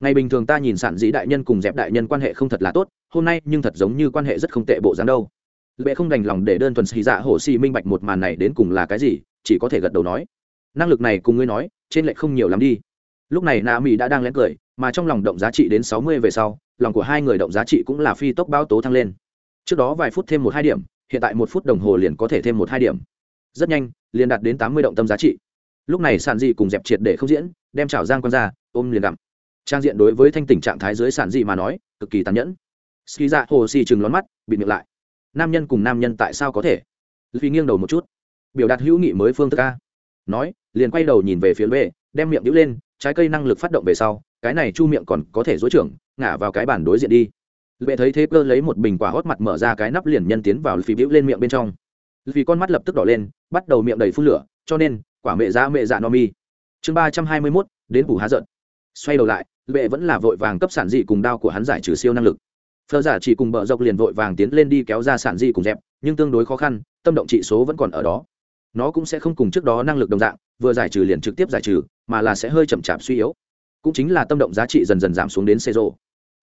Speaker 1: Ngày bình thường ta nhìn sản dĩ đại nhân cùng dẹp đại nhân quan hệ không thật là tốt, hôm nay nhưng thật giống như quan hệ rất không tệ bộ dáng đâu. Bệ không đành lòng để đơn thuần xì dạ hồ xì minh bạch một màn này đến cùng là cái gì, chỉ có thể gật đầu nói, năng lực này cùng ngươi nói, trên lệ không nhiều lắm đi lúc này nạ mỹ đã đang lén cười, mà trong lòng động giá trị đến sáu mươi về sau, lòng của hai người động giá trị cũng là phi tốc bao tố thăng lên. Trước đó vài phút thêm một hai điểm, hiện tại một phút đồng hồ liền có thể thêm một hai điểm. Rất nhanh, liền đạt đến tám mươi động tâm giá trị. Lúc này sản dị cùng dẹp triệt để không diễn, đem chảo giang quan ra, ôm liền gặm. Trang diện đối với thanh tỉnh trạng thái dưới sản dị mà nói, cực kỳ tàn nhẫn. Ski dạ hồ xì chừng lón mắt bị miệng lại. Nam nhân cùng nam nhân tại sao có thể? Vì nghiêng đầu một chút. Biểu đạt hữu nghị mới phương thức a. Nói, liền quay đầu nhìn về phía lê, đem miệng đĩu lên trái cây năng lực phát động về sau, cái này chu miệng còn có thể dối trưởng, ngả vào cái bản đối diện đi. Lệ thấy thế cơ lấy một bình quả hót mặt mở ra cái nắp liền nhân tiến vào phì bĩu lên miệng bên trong. Vì con mắt lập tức đỏ lên, bắt đầu miệng đầy phun lửa, cho nên, quả mẹ ra mẹ dạ no mi. Chương ba trăm hai mươi mốt, đến phủ há giận. Xoay đầu lại, lệ vẫn là vội vàng cấp sản dị cùng đao của hắn giải trừ siêu năng lực. Phơ giả chỉ cùng bờ dọc liền vội vàng tiến lên đi kéo ra sản dị cùng dẹp, nhưng tương đối khó khăn, tâm động trị số vẫn còn ở đó nó cũng sẽ không cùng trước đó năng lực đồng dạng, vừa giải trừ liền trực tiếp giải trừ, mà là sẽ hơi chậm chạp suy yếu. Cũng chính là tâm động giá trị dần dần giảm xuống đến xê rộ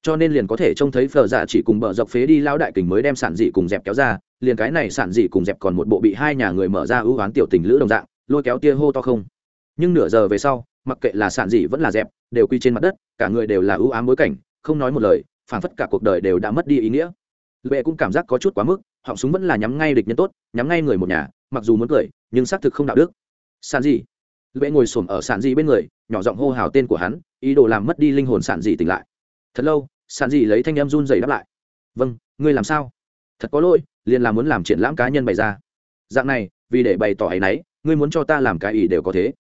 Speaker 1: cho nên liền có thể trông thấy phở dạ chỉ cùng bờ dọc phế đi lao đại kình mới đem sản dị cùng dẹp kéo ra, liền cái này sản dị cùng dẹp còn một bộ bị hai nhà người mở ra ưu oán tiểu tình lữ đồng dạng, lôi kéo tia hô to không. Nhưng nửa giờ về sau, mặc kệ là sản dị vẫn là dẹp, đều quy trên mặt đất, cả người đều là ưu ám bối cảnh, không nói một lời, phảng phất cả cuộc đời đều đã mất đi ý nghĩa. Lệ cũng cảm giác có chút quá mức, họng súng vẫn là nhắm ngay địch nhân tốt, nhắm ngay người một nhà, mặc dù muốn cười nhưng xác thực không đạo đức. Sản dị lệ ngồi xổm ở sản dị bên người, nhỏ giọng hô hào tên của hắn, ý đồ làm mất đi linh hồn sản dị tỉnh lại. Thật lâu sản dị lấy thanh em run dày đáp lại. Vâng ngươi làm sao? Thật có lỗi, liền là muốn làm triển lãm cá nhân bày ra. Dạng này, vì để bày tỏ ấ y n ấ y ngươi muốn cho ta làm cái ý đều có thế.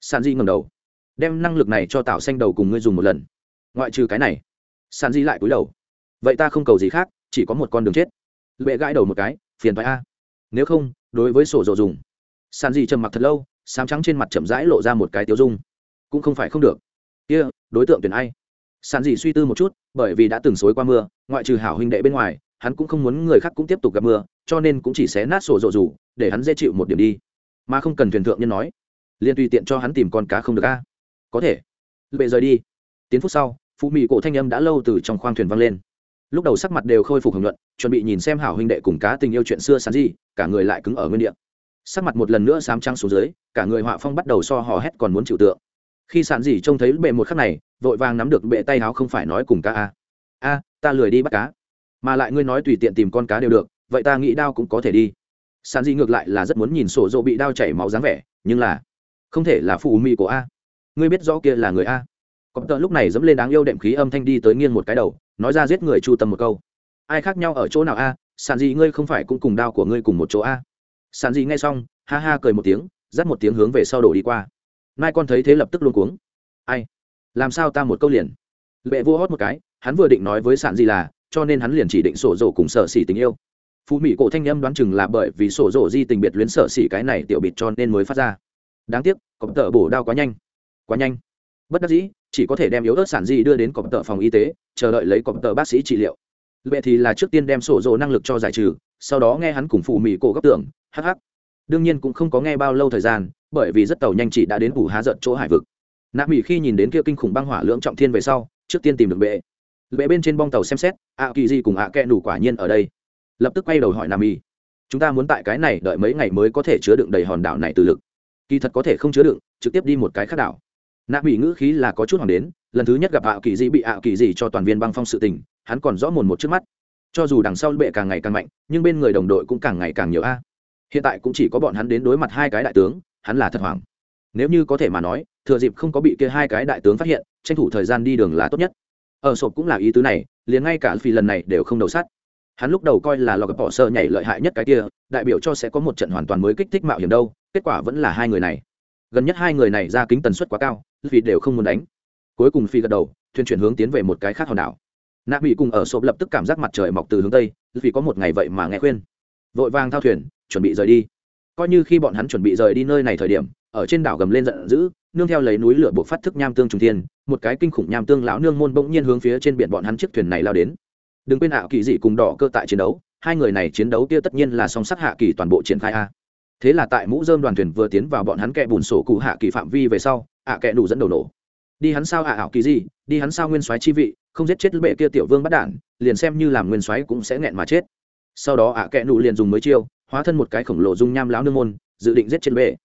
Speaker 1: Sản dị ngầm đầu, đem năng lực này cho tạo xanh đầu cùng ngươi dùng một lần. Ngoại trừ cái này sản dị lại cúi đầu. Vậy ta không cầu gì khác, chỉ có một con đường chết. Lệ gãi đầu một cái, phiền thoại a. Nếu không, đối với sổ dồ dùng Sàn gì trầm mặc thật lâu sám trắng trên mặt chậm rãi lộ ra một cái tiêu dung. Cũng không phải không được. Kia、yeah, đối tượng tuyển ai? Sàn gì suy tư một chút bởi vì đã từng xối qua mưa ngoại trừ hảo huynh đệ bên ngoài hắn cũng không muốn người khác cũng tiếp tục gặp mưa cho nên cũng chỉ xé nát sổ rộ rủ để hắn dễ chịu một điểm đi. Mà không cần thuyền thượng nhân nói liền tùy tiện cho hắn tìm con cá không được a. Có thể. Bệ rời đi. Tiến phút sau phụ mỹ cổ thanh âm đã lâu từ trong khoang thuyền vang lên. Lúc đầu sắc mặt đều khôi phục hưởng luận chuẩn bị nhìn xem hảo huynh đệ cùng cá tình yêu chuyện xưa sán gì cả người lại cứng ở nguyên địa sắc mặt một lần nữa sám trăng xuống dưới, cả người họa phong bắt đầu so hò hét còn muốn chịu tượng. Khi sàn dì trông thấy bệ một khắc này, vội vàng nắm được bệ tay áo không phải nói cùng cá a a, ta lười đi bắt cá. Mà lại ngươi nói tùy tiện tìm con cá đều được, vậy ta nghĩ đao cũng có thể đi. Sàn dì ngược lại là rất muốn nhìn sổ dỗ bị đao chảy máu dáng vẻ, nhưng là không thể là phụ mỹ của a. Ngươi biết rõ kia là người a. Có tợ lúc này dẫm lên đáng yêu đệm khí âm thanh đi tới nghiêng một cái đầu, nói ra giết người chu tâm một câu. Ai khác nhau ở chỗ nào a? Sàn gì ngươi không phải cũng cùng đao của ngươi cùng một chỗ a sàn gì nghe xong, ha ha cười một tiếng, dắt một tiếng hướng về sau đổ đi qua. Mai con thấy thế lập tức luôn cuống. Ai? Làm sao ta một câu liền? Lệ vua hót một cái, hắn vừa định nói với sàn gì là, cho nên hắn liền chỉ định sổ rổ cùng sợ xỉ tình yêu. Phú mỹ cổ thanh âm đoán chừng là bởi vì sổ rổ di tình biệt luyến sợ xỉ cái này tiểu bịt cho nên mới phát ra. Đáng tiếc, cọp tợ bổ đao quá nhanh. Quá nhanh. Bất đắc dĩ, chỉ có thể đem yếu ớt sản di đưa đến cọp tợ phòng y tế, chờ đợi lấy cọp tợ bác sĩ trị liệu lệ thì là trước tiên đem sổ dồ năng lực cho giải trừ, sau đó nghe hắn cùng phụ mỹ cổ gấp tưởng hh đương nhiên cũng không có nghe bao lâu thời gian, bởi vì rất tàu nhanh chỉ đã đến ủ há giận chỗ hải vực. Nạ mỹ khi nhìn đến kia kinh khủng băng hỏa lưỡng trọng thiên về sau, trước tiên tìm được bệ bệ bên trên bong tàu xem xét ạ kỳ di cùng ạ kẹ đủ quả nhiên ở đây. Lập tức quay đầu hỏi nam y chúng ta muốn tại cái này đợi mấy ngày mới có thể chứa đựng đầy hòn đảo này từ lực? Kỳ thật có thể không chứa đựng, trực tiếp đi một cái khác đảo. Nam mỹ ngữ khí là có chút hoàng đến lần thứ nhất gặp ảo kỳ dị bị ảo kỳ dị cho toàn viên băng phong sự tình, hắn còn rõ mồn một trước mắt. Cho dù đằng sau bệ càng ngày càng mạnh, nhưng bên người đồng đội cũng càng ngày càng nhiều a. Hiện tại cũng chỉ có bọn hắn đến đối mặt hai cái đại tướng, hắn là thật hoảng. Nếu như có thể mà nói, thừa dịp không có bị kia hai cái đại tướng phát hiện, tranh thủ thời gian đi đường là tốt nhất. Ở sộp cũng là ý tứ này, liền ngay cả phi lần này đều không đầu sát hắn lúc đầu coi là lò gặp bỏ sơ nhảy lợi hại nhất cái kia, đại biểu cho sẽ có một trận hoàn toàn mới kích thích mạo hiểm đâu, kết quả vẫn là hai người này. Gần nhất hai người này ra kính tần suất quá cao, vì đều không muốn đánh cuối cùng phi gật đầu, thuyền chuyển hướng tiến về một cái khác hòn đảo. Nạ bị cùng ở sộp lập tức cảm giác mặt trời mọc từ hướng tây, vì có một ngày vậy mà nghe khuyên. Vội vàng thao thuyền, chuẩn bị rời đi. Coi như khi bọn hắn chuẩn bị rời đi nơi này thời điểm, ở trên đảo gầm lên giận dữ, nương theo lấy núi lửa buộc phát thức nham tương trùng thiên, một cái kinh khủng nham tương lão nương môn bỗng nhiên hướng phía trên biển bọn hắn chiếc thuyền này lao đến. Đừng quên ảo kỳ dị cùng đỏ cơ tại chiến đấu, hai người này chiến đấu kia tất nhiên là song sắt hạ kỳ toàn bộ triển khai a. Thế là tại mũ dơm đoàn thuyền vừa tiến vào bọn hắn kẹ bùn sổ cụ hạ kỳ phạm vi về sau, ạ kẹ đủ dẫn đầu nổ đi hắn sao ạ ảo kỳ gì, đi hắn sao nguyên soái chi vị? Không giết chết bệ kia tiểu vương bắt đản liền xem như làm nguyên soái cũng sẽ nghẹn mà chết. Sau đó ạ kẽ nụ liền dùng mới chiêu hóa thân một cái khổng lồ dung nham lão nương môn dự định giết chết bệ.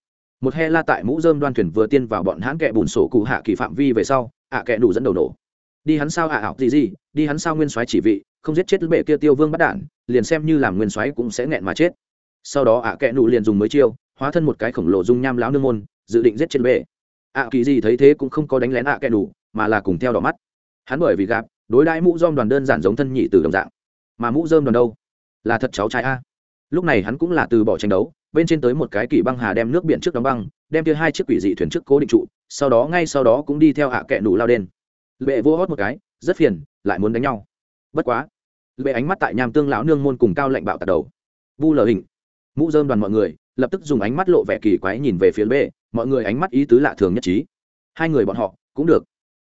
Speaker 1: Một he la tại mũ dơm đoan thuyền vừa tiên vào bọn hãn kẹ bùn sổ cụ hạ kỳ phạm vi về sau ạ kẽ nụ dẫn đầu nổ. Đi hắn sao ạ ảo gì gì? Đi hắn sao nguyên soái chỉ vị không giết chết bệ kia tiêu vương bắt đản liền xem như làm nguyên soái cũng sẽ nghẹn mà chết. Sau đó ạ kẽ nụ liền dùng mới chiêu hóa thân một cái khổng lồ dung nham lão nương môn dự định giết chết bệ ạ kỳ gì thấy thế cũng không có đánh lén ạ kẻ đủ mà là cùng theo đỏ mắt. Hắn bởi vì gặp, đối đãi mũ dom đoàn đơn giản giống thân nhị từ đồng dạng. Mà mũ dơm đoàn đâu? Là thật cháu trai a. Lúc này hắn cũng là từ bỏ tranh đấu, bên trên tới một cái kỷ băng hà đem nước biển trước đóng băng, đem kia hai chiếc quỷ dị thuyền trước cố định trụ, sau đó ngay sau đó cũng đi theo hạ kẹ nủ lao đen. Lệ vô hót một cái, rất phiền, lại muốn đánh nhau. Bất quá, lệ ánh mắt tại nham tương lão nương môn cùng cao lạnh bạo tạt đầu. Vu lờ hình. Mũ dơm đoàn mọi người, lập tức dùng ánh mắt lộ vẻ kỳ quái nhìn về phía lệ mọi người ánh mắt ý tứ lạ thường nhất trí. Hai người bọn họ cũng được.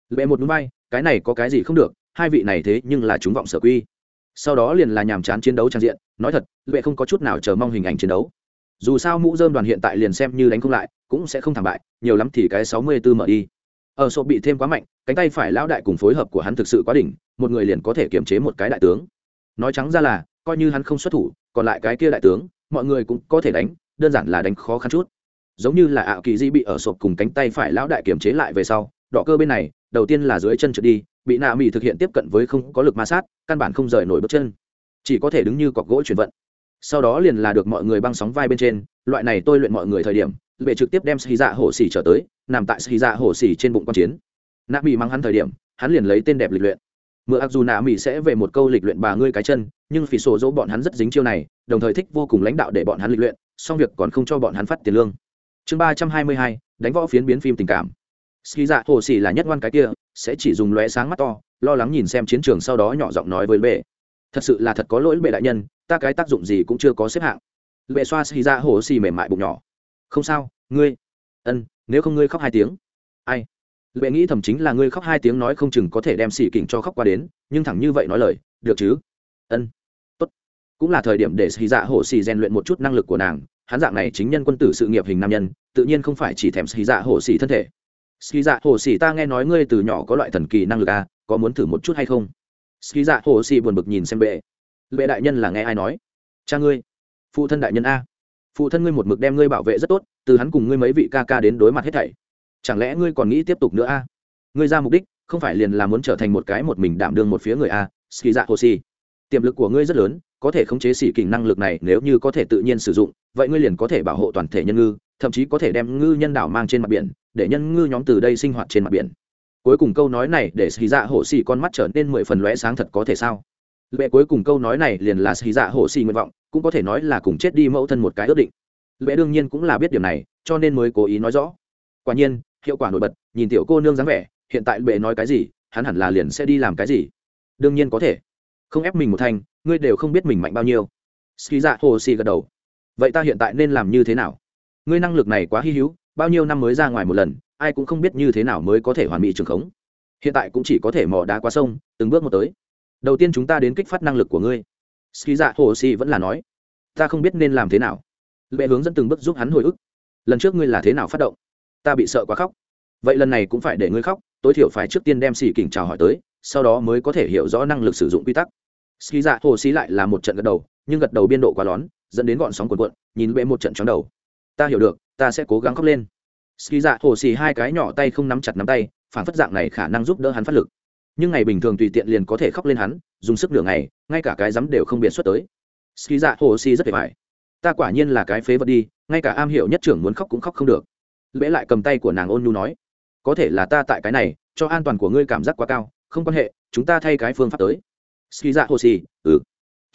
Speaker 1: Lệ một núi bay, cái này có cái gì không được, hai vị này thế nhưng là chúng vọng sở quy. Sau đó liền là nhàm chán chiến đấu trang diện, nói thật, lệ không có chút nào chờ mong hình ảnh chiến đấu. Dù sao mũ dơm đoàn hiện tại liền xem như đánh không lại, cũng sẽ không thảm bại, nhiều lắm thì cái sáu mươi b ố mở đi. Ở sộp bị thêm quá mạnh, cánh tay phải lão đại cùng phối hợp của hắn thực sự quá đỉnh, một người liền có thể kiềm chế một cái đại tướng. Nói trắng ra là, coi như hắn không xuất thủ, còn lại cái kia đại tướng, mọi người cũng có thể đánh, đơn giản là đánh khó khăn chút giống như là ảo kỳ di bị ở sộp cùng cánh tay phải lão đại kiềm chế lại về sau, đỏ cơ bên này, đầu tiên là dưới chân trượt đi, bị nạ mỹ thực hiện tiếp cận với không có lực ma sát, căn bản không rời nổi bước chân. Chỉ có thể đứng như cọc gỗ chuyển vận. Sau đó liền là được mọi người băng sóng vai bên trên, loại này tôi luyện mọi người thời điểm về trực tiếp đem xì dạ hổ xì trở tới, nằm tại xì dạ hổ xì trên bụng quan chiến. Nạ mỹ mang hắn thời điểm, hắn liền lấy tên đẹp lịch luyện. Mượn ặc dù nạ mỹ sẽ về một câu lịch luyện bà ngươi cái chân, nhưng phỉ sổ dỗ bọn hắn rất dính chiêu này, đồng thời thích vô cùng lãnh đạo để bọn hắn lịch luyện song việc còn không cho bọn hắn phát tiền lương chương ba trăm hai mươi hai, đánh võ phiến biến phim tình cảm. Ski dạ hồ xì là nhất ngoan cái kia, sẽ chỉ dùng lóe sáng mắt to, lo lắng nhìn xem chiến trường sau đó nhỏ giọng nói với bệ thật sự là thật có lỗi bệ đại nhân, ta cái tác dụng gì cũng chưa có xếp hạng. Bệ xoa ski dạ hồ xì mềm mại bụng nhỏ. Không sao, ngươi. Ân, nếu không ngươi khóc hai tiếng. Ai? Bệ nghĩ thầm chính là ngươi khóc hai tiếng nói không chừng có thể đem xì kỉnh cho khóc qua đến, nhưng thẳng như vậy nói lời, được chứ? Ân. Tốt. Cũng là thời điểm để xì dạ hồ xì rèn luyện một chút năng lực của nàng hắn dạng này chính nhân quân tử sự nghiệp hình nam nhân, tự nhiên không phải chỉ thèm xì dạ hồ xì thân thể. Xì dạ hồ xì ta nghe nói ngươi từ nhỏ có loại thần kỳ năng lực à có muốn thử một chút hay không? Xì dạ hồ xì buồn bực nhìn xem bệ. Bệ đại nhân là nghe ai nói? Cha ngươi. Phụ thân đại nhân a. Phụ thân ngươi một mực đem ngươi bảo vệ rất tốt, từ hắn cùng ngươi mấy vị ca ca đến đối mặt hết thảy. Chẳng lẽ ngươi còn nghĩ tiếp tục nữa a? Ngươi ra mục đích, không phải liền là muốn trở thành một cái một mình đảm đương một phía người a, ski dạ hồ si tiềm lực của ngươi rất lớn, có thể khống chế xỉ kình năng lực này nếu như có thể tự nhiên sử dụng vậy ngươi liền có thể bảo hộ toàn thể nhân ngư, thậm chí có thể đem ngư nhân đảo mang trên mặt biển, để nhân ngư nhóm từ đây sinh hoạt trên mặt biển. Cuối cùng câu nói này để xì dạ hổ xì con mắt trở nên mười phần lóe sáng thật có thể sao? Lệ cuối cùng câu nói này liền là xì dạ hổ xì nguyện vọng, cũng có thể nói là cùng chết đi mẫu thân một cái ước định. Lệ đương nhiên cũng là biết điểm này, cho nên mới cố ý nói rõ. Quả nhiên, hiệu quả nổi bật, nhìn tiểu cô nương dáng vẻ, hiện tại bệ nói cái gì, hắn hẳn là liền sẽ đi làm cái gì? Đương nhiên có thể. Không ép mình một thanh ngươi đều không biết mình mạnh bao nhiêu. Ski dạ hồ xì gật đầu vậy ta hiện tại nên làm như thế nào? Ngươi năng lực này quá hy hữu, bao nhiêu năm mới ra ngoài một lần, ai cũng không biết như thế nào mới có thể hoàn mỹ trường khống. Hiện tại cũng chỉ có thể mò đá qua sông, từng bước một tới. Đầu tiên chúng ta đến kích phát năng lực của ngươi. Ski dạ hồ si vẫn là nói, ta không biết nên làm thế nào. Lệ hướng dẫn từng bước giúp hắn hồi ức. Lần trước ngươi là thế nào phát động? Ta bị sợ quá khóc. Vậy lần này cũng phải để ngươi khóc, tối thiểu phải trước tiên đem xì kỉnh chào hỏi tới, sau đó mới có thể hiểu rõ năng lực sử dụng quy tắc. Ski dạ hồ si lại là một trận gật đầu, nhưng gật đầu biên độ quá lón dẫn đến gọn sóng cuộn cuộn, nhìn bệ một trận chóng đầu. Ta hiểu được, ta sẽ cố gắng khóc lên. Ski dạ hồ xì hai cái nhỏ tay không nắm chặt nắm tay, phản phất dạng này khả năng giúp đỡ hắn phát lực. Nhưng ngày bình thường tùy tiện liền có thể khóc lên hắn, dùng sức nửa ngày, ngay cả cái rắm đều không biện xuất tới. Ski dạ hồ xì rất vẻ vải ta quả nhiên là cái phế vật đi, ngay cả am hiểu nhất trưởng muốn khóc cũng khóc không được. Lễ lại cầm tay của nàng ôn nhu nói, có thể là ta tại cái này, cho an toàn của ngươi cảm giác quá cao, không quan hệ, chúng ta thay cái phương pháp tới. Ski dạ hồ xì ừ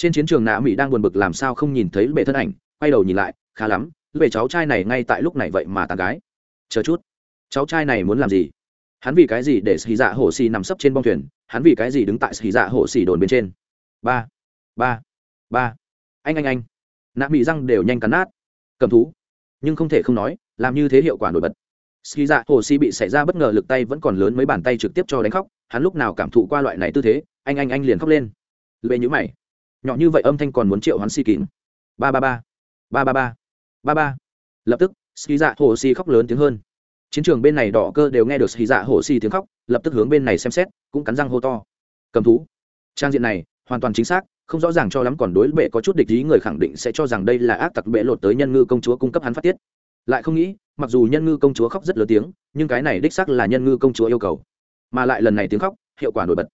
Speaker 1: trên chiến trường nạ mỹ đang buồn bực làm sao không nhìn thấy bệ thân ảnh, quay đầu nhìn lại, khá lắm, về cháu trai này ngay tại lúc này vậy mà tàn gái. Chờ chút, cháu trai này muốn làm gì? Hắn vì cái gì để xì dạ hổ xì nằm sấp trên bong thuyền? Hắn vì cái gì đứng tại xì dạ hổ xì đồn bên trên? Ba ba ba. Anh anh anh. Nạ mỹ răng đều nhanh cắn nát. Cầm thú. Nhưng không thể không nói, làm như thế hiệu quả nổi bật. Xì dạ hồ xì bị xảy ra bất ngờ lực tay vẫn còn lớn mấy bàn tay trực tiếp cho đánh khóc, hắn lúc nào cảm thụ qua loại này tư thế, anh anh anh liền khóc lên. Lệ nhữ mày nhỏ như vậy âm thanh còn muốn triệu hắn si kín. Ba ba ba. Ba ba ba. Ba ba. Lập tức ski dạ hồ si khóc lớn tiếng hơn. Chiến trường bên này đỏ cơ đều nghe được ski dạ hồ si tiếng khóc, lập tức hướng bên này xem xét, cũng cắn răng hô to. Cầm thú. Trang diện này, hoàn toàn chính xác, không rõ ràng cho lắm còn đối bệ có chút địch ý, người khẳng định sẽ cho rằng đây là ác tặc bệ lột tới nhân ngư công chúa cung cấp hắn phát tiết. Lại không nghĩ, mặc dù nhân ngư công chúa khóc rất lớn tiếng, nhưng cái này đích xác là nhân ngư công chúa yêu cầu. Mà lại lần này tiếng khóc, hiệu quả nổi bật.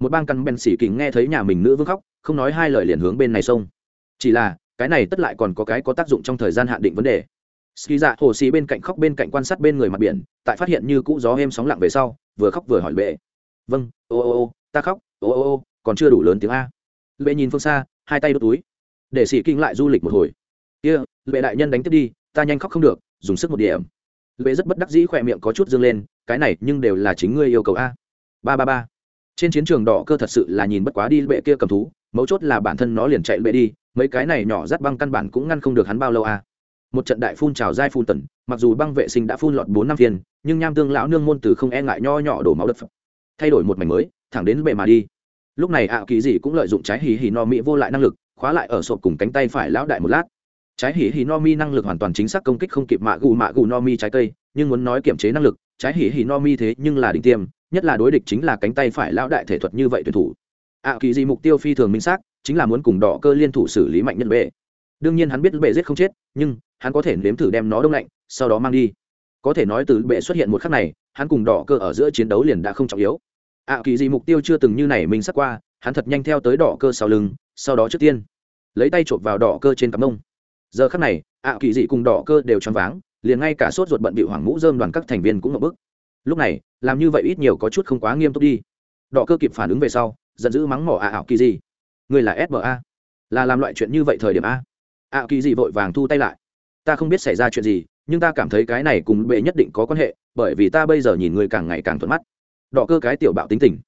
Speaker 1: Một bang căn bèn xỉ kính nghe thấy nhà mình nữ vương khóc không nói hai lời liền hướng bên này xông. Chỉ là cái này tất lại còn có cái có tác dụng trong thời gian hạn định vấn đề. Ski dạ hồ xì bên cạnh khóc bên cạnh quan sát bên người mặt biển tại phát hiện như cũ gió êm sóng lặng về sau vừa khóc vừa hỏi bệ. Vâng ô ô ô ta khóc ô ô ô còn chưa đủ lớn tiếng a. Bệ nhìn phương xa hai tay đốt túi. Để xì kinh lại du lịch một hồi. Kia、yeah, bệ đại nhân đánh tiếp đi ta nhanh khóc không được dùng sức một điểm. Lệ rất bất đắc dĩ khỏe miệng có chút dương lên cái này nhưng đều là chính ngươi yêu cầu a. Ba ba ba. Trên chiến trường đỏ cơ thật sự là nhìn bất quá đi bệ kia cầm thú mấu chốt là bản thân nó liền chạy bệ đi, mấy cái này nhỏ rắt băng căn bản cũng ngăn không được hắn bao lâu à? một trận đại phun trào dai phun tần, mặc dù băng vệ sinh đã phun lọt bốn năm viên nhưng nham tương lão nương môn từ không e ngại nho nhỏ đổ máu đất thay đổi một mảnh mới, thẳng đến bệ mà đi. Lúc này ạ kỳ dị cũng lợi dụng trái hì hì no mỹ vô lại năng lực, khóa lại ở sộp cùng cánh tay phải lão đại một lát. Trái hỉ hỉ no mi năng lực hoàn toàn chính xác công kích không kịp mạ gù mạ gù no mi trái cây, nhưng muốn nói kiểm chế năng lực, trái hỉ hỉ no mi thế nhưng là đỉnh tiêm, nhất là đối địch chính là cánh tay phải lão đại thể thuật như vậy tuyển thủ ạ kỳ gì mục tiêu phi thường minh xác, chính là muốn cùng đỏ cơ liên thủ xử lý mạnh nhân bệ. Đương nhiên hắn biết bệ giết không chết, nhưng hắn có thể nếm thử đem nó đông lạnh, sau đó mang đi. Có thể nói từ bệ xuất hiện một khắc này, hắn cùng đỏ cơ ở giữa chiến đấu liền đã không trọng yếu. Ạ kỳ gì mục tiêu chưa từng như này mình sắc qua, hắn thật nhanh theo tới đỏ cơ sau lưng, sau đó trước tiên lấy tay chộp vào đỏ cơ trên cắm mông giờ khắc này, ạ kỳ dị cùng đỏ cơ đều choáng váng, liền ngay cả sốt ruột bận bị hoàng mũ dơm đoàn các thành viên cũng ngập bức. Lúc này, làm như vậy ít nhiều có chút không quá nghiêm túc đi. Đỏ cơ kịp phản ứng về sau giận dữ mắng mỏ ạ ảo kỳ gì. Người là sba là làm loại chuyện như vậy thời điểm a? Ạ kỳ gì vội vàng thu tay lại. Ta không biết xảy ra chuyện gì, nhưng ta cảm thấy cái này cùng bệ nhất định có quan hệ, bởi vì ta bây giờ nhìn người càng ngày càng thuận mắt. Đỏ cơ cái tiểu bạo tính tình.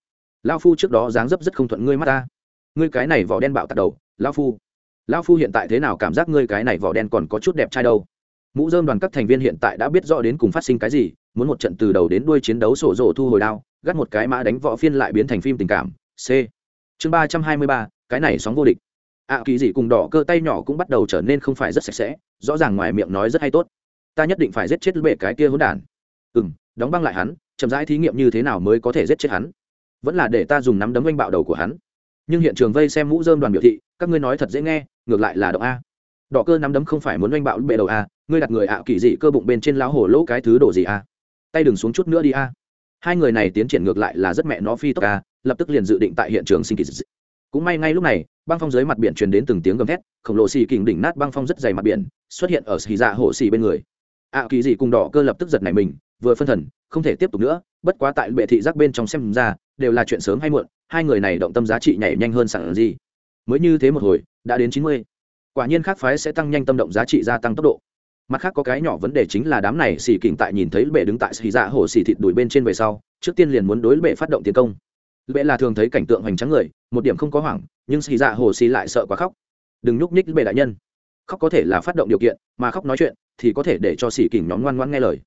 Speaker 1: Lao phu trước đó dáng dấp rất không thuận ngươi mắt ta. Ngươi cái này vỏ đen bạo tạt đầu lao phu. Lão phu hiện tại thế nào cảm giác ngươi cái này vỏ đen còn có chút đẹp trai đâu? Mũ dơm đoàn các thành viên hiện tại đã biết rõ đến cùng phát sinh cái gì, muốn một trận từ đầu đến đuôi chiến đấu sổ rộ thu hồi đao, gắt một cái mã đánh võ phiên lại biến thành phim tình cảm c. Chương ba trăm hai mươi ba, cái này sóng vô địch. Ạ kỳ dị cùng đỏ cơ tay nhỏ cũng bắt đầu trở nên không phải rất sạch sẽ, rõ ràng ngoài miệng nói rất hay tốt. Ta nhất định phải giết chết bệ cái kia hỗn đản. Ừ m đóng băng lại hắn, chậm rãi thí nghiệm như thế nào mới có thể giết chết hắn? Vẫn là để ta dùng nắm đấm oanh bạo đầu của hắn. Nhưng hiện trường vây xem mũ dơm đoàn biểu thị, các ngươi nói thật dễ nghe, ngược lại là động a. Đỏ cơ nắm đấm không phải muốn oanh bạo bệ đầu a, ngươi đặt người ạ kỳ dị cơ bụng bên trên lão hổ lỗ cái thứ đổ gì a? Tay đừng xuống chút nữa đi a hai người này tiến triển ngược lại là rất mẹ nó phi tốc ca, lập tức liền dự định tại hiện trường sinh kỳ cũng may ngay lúc này, băng phong dưới mặt biển truyền đến từng tiếng gầm thét, khổng lồ xì kình đỉnh nát băng phong rất dày mặt biển, xuất hiện ở xì dạ hồ xì bên người. Ạ kỳ dị cùng đỏ cơ lập tức giật này mình, vừa phân thần, không thể tiếp tục nữa, bất quá tại bệ thị giác bên trong xem ra, đều là chuyện sớm hay muộn, hai người này động tâm giá trị nhảy nhanh hơn sẵn gì. Mới như thế một hồi, đã đến chín mươi. Quả nhiên khác phái sẽ tăng nhanh tâm động giá trị gia tăng tốc độ mặt khác có cái nhỏ vấn đề chính là đám này xì kình tại nhìn thấy bệ đứng tại xì dạ hồ xì thịt đuổi bên trên về sau, trước tiên liền muốn đối bệ phát động tiến công. Bệ là thường thấy cảnh tượng hoành tráng người, một điểm không có hoảng, nhưng xì dạ hồ xì lại sợ quá khóc. Đừng nhúc nhích bệ đại nhân. Khóc có thể là phát động điều kiện, mà khóc nói chuyện thì có thể để cho xì kình nhóm ngoan ngoan nghe lời.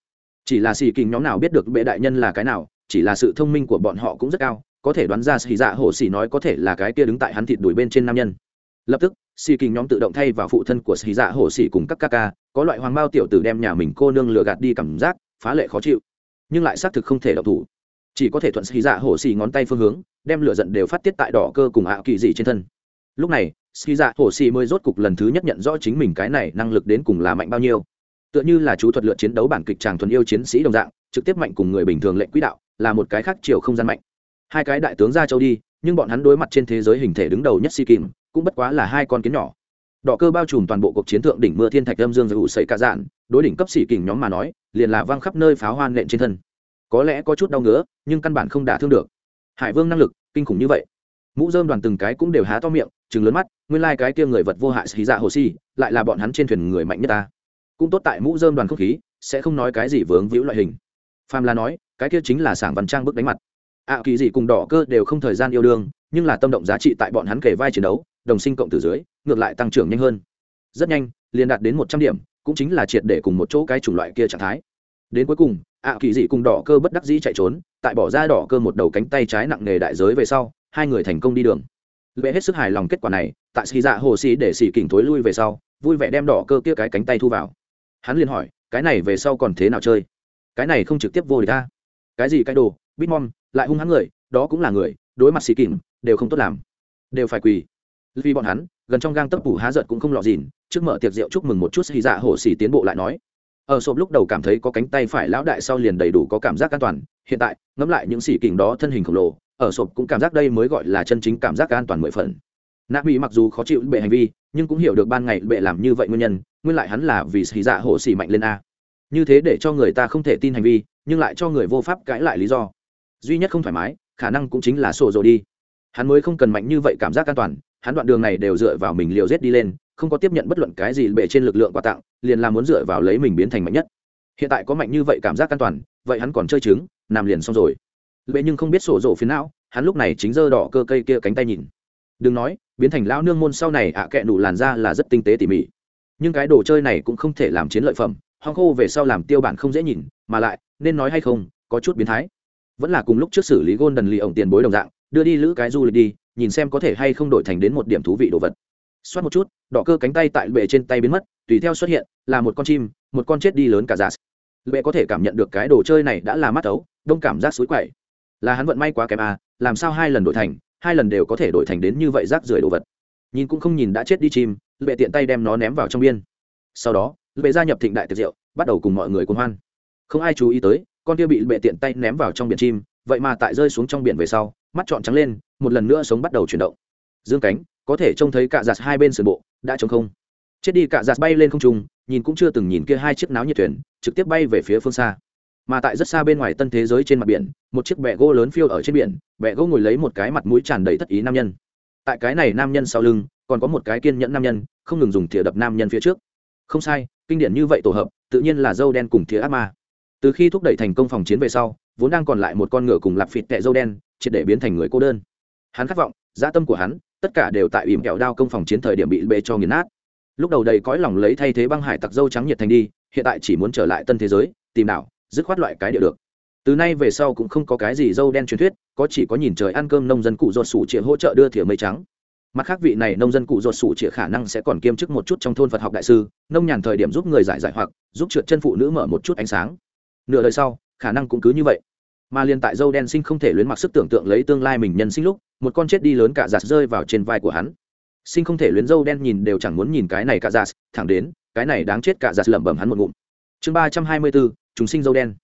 Speaker 1: Chỉ là xì kình nhóm nào biết được bệ đại nhân là cái nào, chỉ là sự thông minh của bọn họ cũng rất cao, có thể đoán ra xì dạ hồ xì nói có thể là cái kia đứng tại hắn thịt đuổi bên trên nam nhân. Lập tức xì kình nhóm tự động thay vào phụ thân của xì dạ hổ xì cùng các ca ca, có loại hoàng bao tiểu tử đem nhà mình cô nương lừa gạt đi cảm giác, phá lệ khó chịu. Nhưng lại xác thực không thể đọc thủ. Chỉ có thể thuận xì dạ hổ xì ngón tay phương hướng, đem lửa giận đều phát tiết tại đỏ cơ cùng ạ kỳ dị trên thân. Lúc này, xì dạ hổ xì mới rốt cục lần thứ nhất nhận rõ chính mình cái này năng lực đến cùng là mạnh bao nhiêu. Tựa như là chú thuật lượt chiến đấu bản kịch tràng thuần yêu chiến sĩ đồng dạng, trực tiếp mạnh cùng người bình thường lệnh quỹ đạo, là một cái khác chiều không gian mạnh. Hai cái đại tướng ra châu đi, nhưng bọn hắn đối mặt trên thế giới hình thể đứng đầu nhất si kim cũng bất quá là hai con kiến nhỏ. Đỏ cơ bao trùm toàn bộ cuộc chiến thượng đỉnh mưa thiên thạch âm dương dù xảy cả dạn đối đỉnh cấp sĩ kình nhóm mà nói liền là văng khắp nơi pháo hoan nện trên thân. Có lẽ có chút đau ngứa nhưng căn bản không đả thương được. Hải vương năng lực kinh khủng như vậy. Mũ dơm đoàn từng cái cũng đều há to miệng chừng lớn mắt nguyên lai、like、cái kia người vật vô hại xì dạ hồ si lại là bọn hắn trên thuyền người mạnh nhất ta. Cũng tốt tại mũ dơm đoàn không khí sẽ không nói cái gì vướng víu loại hình. Phàm là nói cái kia chính là sảng văn trang bức đánh mặt. Ạ à, kỳ gì cùng đỏ cơ đều không thời gian yêu đương nhưng là tâm động giá trị tại bọn hắn kể vai chiến đấu đồng sinh cộng từ dưới ngược lại tăng trưởng nhanh hơn. Rất nhanh liền đạt đến một trăm điểm cũng chính là triệt để cùng một chỗ cái chủng loại kia trạng thái. Đến cuối cùng ạ à, kỳ dị cùng đỏ cơ bất đắc dĩ chạy trốn tại bỏ ra đỏ cơ một đầu cánh tay trái nặng nề đại giới về sau hai người thành công đi đường. Lệ hết sức hài lòng kết quả này tại xì dạ hồ xì để xì kỉnh thối lui về sau vui vẻ đem đỏ cơ kia cái cánh tay thu vào. Hắn liền hỏi cái này về sau còn thế nào chơi? Cái này không trực tiếp vô địch ta cái gì cái đồ? Bitmom lại hung hắn người đó cũng là người đối mặt xì kỉnh đều không tốt làm. Đều phải quỳ vì bọn hắn, gần trong gang tấp phủ há giận cũng không lọ dìn, trước mở tiệc rượu chúc mừng một chút xì dạ hổ xì tiến bộ lại nói. Ở sộp lúc đầu cảm thấy có cánh tay phải lão đại sau liền đầy đủ có cảm giác an toàn, hiện tại, ngẫm lại những xỉ kình đó thân hình khổng lồ, ở sộp cũng cảm giác đây mới gọi là chân chính cảm giác an toàn mười phần. Nạ mỹ mặc dù khó chịu bệ hành vi, nhưng cũng hiểu được ban ngày bệ làm như vậy nguyên nhân, nguyên lại hắn là vì xì dạ hổ xì mạnh lên a. Như thế để cho người ta không thể tin hành vi, nhưng lại cho người vô pháp cãi lại lý do. Duy nhất không thoải mái, khả năng cũng chính là sổ rồi đi. Hắn mới không cần mạnh như vậy cảm giác an toàn hắn đoạn đường này đều dựa vào mình liều rết đi lên, không có tiếp nhận bất luận cái gì bệ trên lực lượng quà tặng, liền là muốn dựa vào lấy mình biến thành mạnh nhất. Hiện tại có mạnh như vậy cảm giác an toàn, vậy hắn còn chơi trứng, nằm liền xong rồi. Bệ nhưng không biết sổ rộ phiến não, hắn lúc này chính dơ đỏ cơ cây kia cánh tay nhìn. Đừng nói, biến thành lão nương môn sau này ạ à kẹ đủ làn da là rất tinh tế tỉ mỉ. Nhưng cái đồ chơi này cũng không thể làm chiến lợi phẩm, hong khô về sau làm tiêu bản không dễ nhìn, mà lại, nên nói hay không, có chút biến thái. Vẫn là cùng lúc trước xử lý gôn đần lì ổng tiền bối đồng dạng, đưa đi lữ cái du lịch đi nhìn xem có thể hay không đổi thành đến một điểm thú vị đồ vật. Xoát một chút, đỏ cơ cánh tay tại bệ trên tay biến mất, tùy theo xuất hiện, là một con chim, một con chết đi lớn cả giả bệ có thể cảm nhận được cái đồ chơi này đã là mắt ấu, đông cảm giác suối quậy. Là hắn vận may quá kém à làm sao hai lần đổi thành, hai lần đều có thể đổi thành đến như vậy rác rưởi đồ vật. Nhìn cũng không nhìn đã chết đi chim, bệ tiện tay đem nó ném vào trong biên. Sau đó, bệ gia nhập thịnh đại tiệc rượu, bắt đầu cùng mọi người cuốn hoan. Không ai chú ý tới, con kia bị bệ tiện tay ném vào trong biển chim, vậy mà tại rơi xuống trong biển về sau, mắt trọn trắng lên một lần nữa sống bắt đầu chuyển động. Dương cánh, có thể trông thấy cạ giặt hai bên sườn bộ, đã trống không. Chết đi cạ giặt bay lên không trung, nhìn cũng chưa từng nhìn kia hai chiếc náo nhiệt thuyền, trực tiếp bay về phía phương xa. Mà tại rất xa bên ngoài tân thế giới trên mặt biển, một chiếc bẹ gỗ lớn phiêu ở trên biển, bẹ gỗ ngồi lấy một cái mặt mũi tràn đầy thất ý nam nhân. Tại cái này nam nhân sau lưng, còn có một cái kiên nhẫn nam nhân, không ngừng dùng thìa đập nam nhân phía trước. Không sai, kinh điển như vậy tổ hợp, tự nhiên là dâu đen cùng thìa ác ma. Từ khi thúc đẩy thành công phòng chiến về sau, vốn đang còn lại một con ngựa cùng lạp phịt tẹ dâu đen, triệt để biến thành người cô đơn hắn khát vọng, dã tâm của hắn, tất cả đều tại ỉm kẹo đao công phòng chiến thời điểm bị bê cho nghiền nát. Lúc đầu đầy cõi lòng lấy thay thế băng hải tặc dâu trắng nhiệt thành đi, hiện tại chỉ muốn trở lại tân thế giới, tìm nào dứt khoát loại cái địa được. Từ nay về sau cũng không có cái gì dâu đen truyền thuyết, có chỉ có nhìn trời ăn cơm nông dân cụ ruột sủ chĩa hỗ trợ đưa thìa mây trắng. Mặt khác vị này nông dân cụ ruột sủ chĩa khả năng sẽ còn kiêm chức một chút trong thôn phật học đại sư, nông nhàn thời điểm giúp người giải giải hoặc, giúp trượt chân phụ nữ mở một chút ánh sáng. Nửa đời sau, khả năng cũng cứ như vậy. Mà liền tại dâu đen sinh không thể luyến mặc sức tưởng tượng lấy tương lai mình nhân sinh lúc một con chết đi lớn cả giạt rơi vào trên vai của hắn. Sinh không thể luyến dâu đen nhìn đều chẳng muốn nhìn cái này cả giạt thẳng đến, cái này đáng chết cả giạt lẩm bẩm hắn một ngụm. Chương ba trăm hai mươi bốn chúng sinh dâu đen.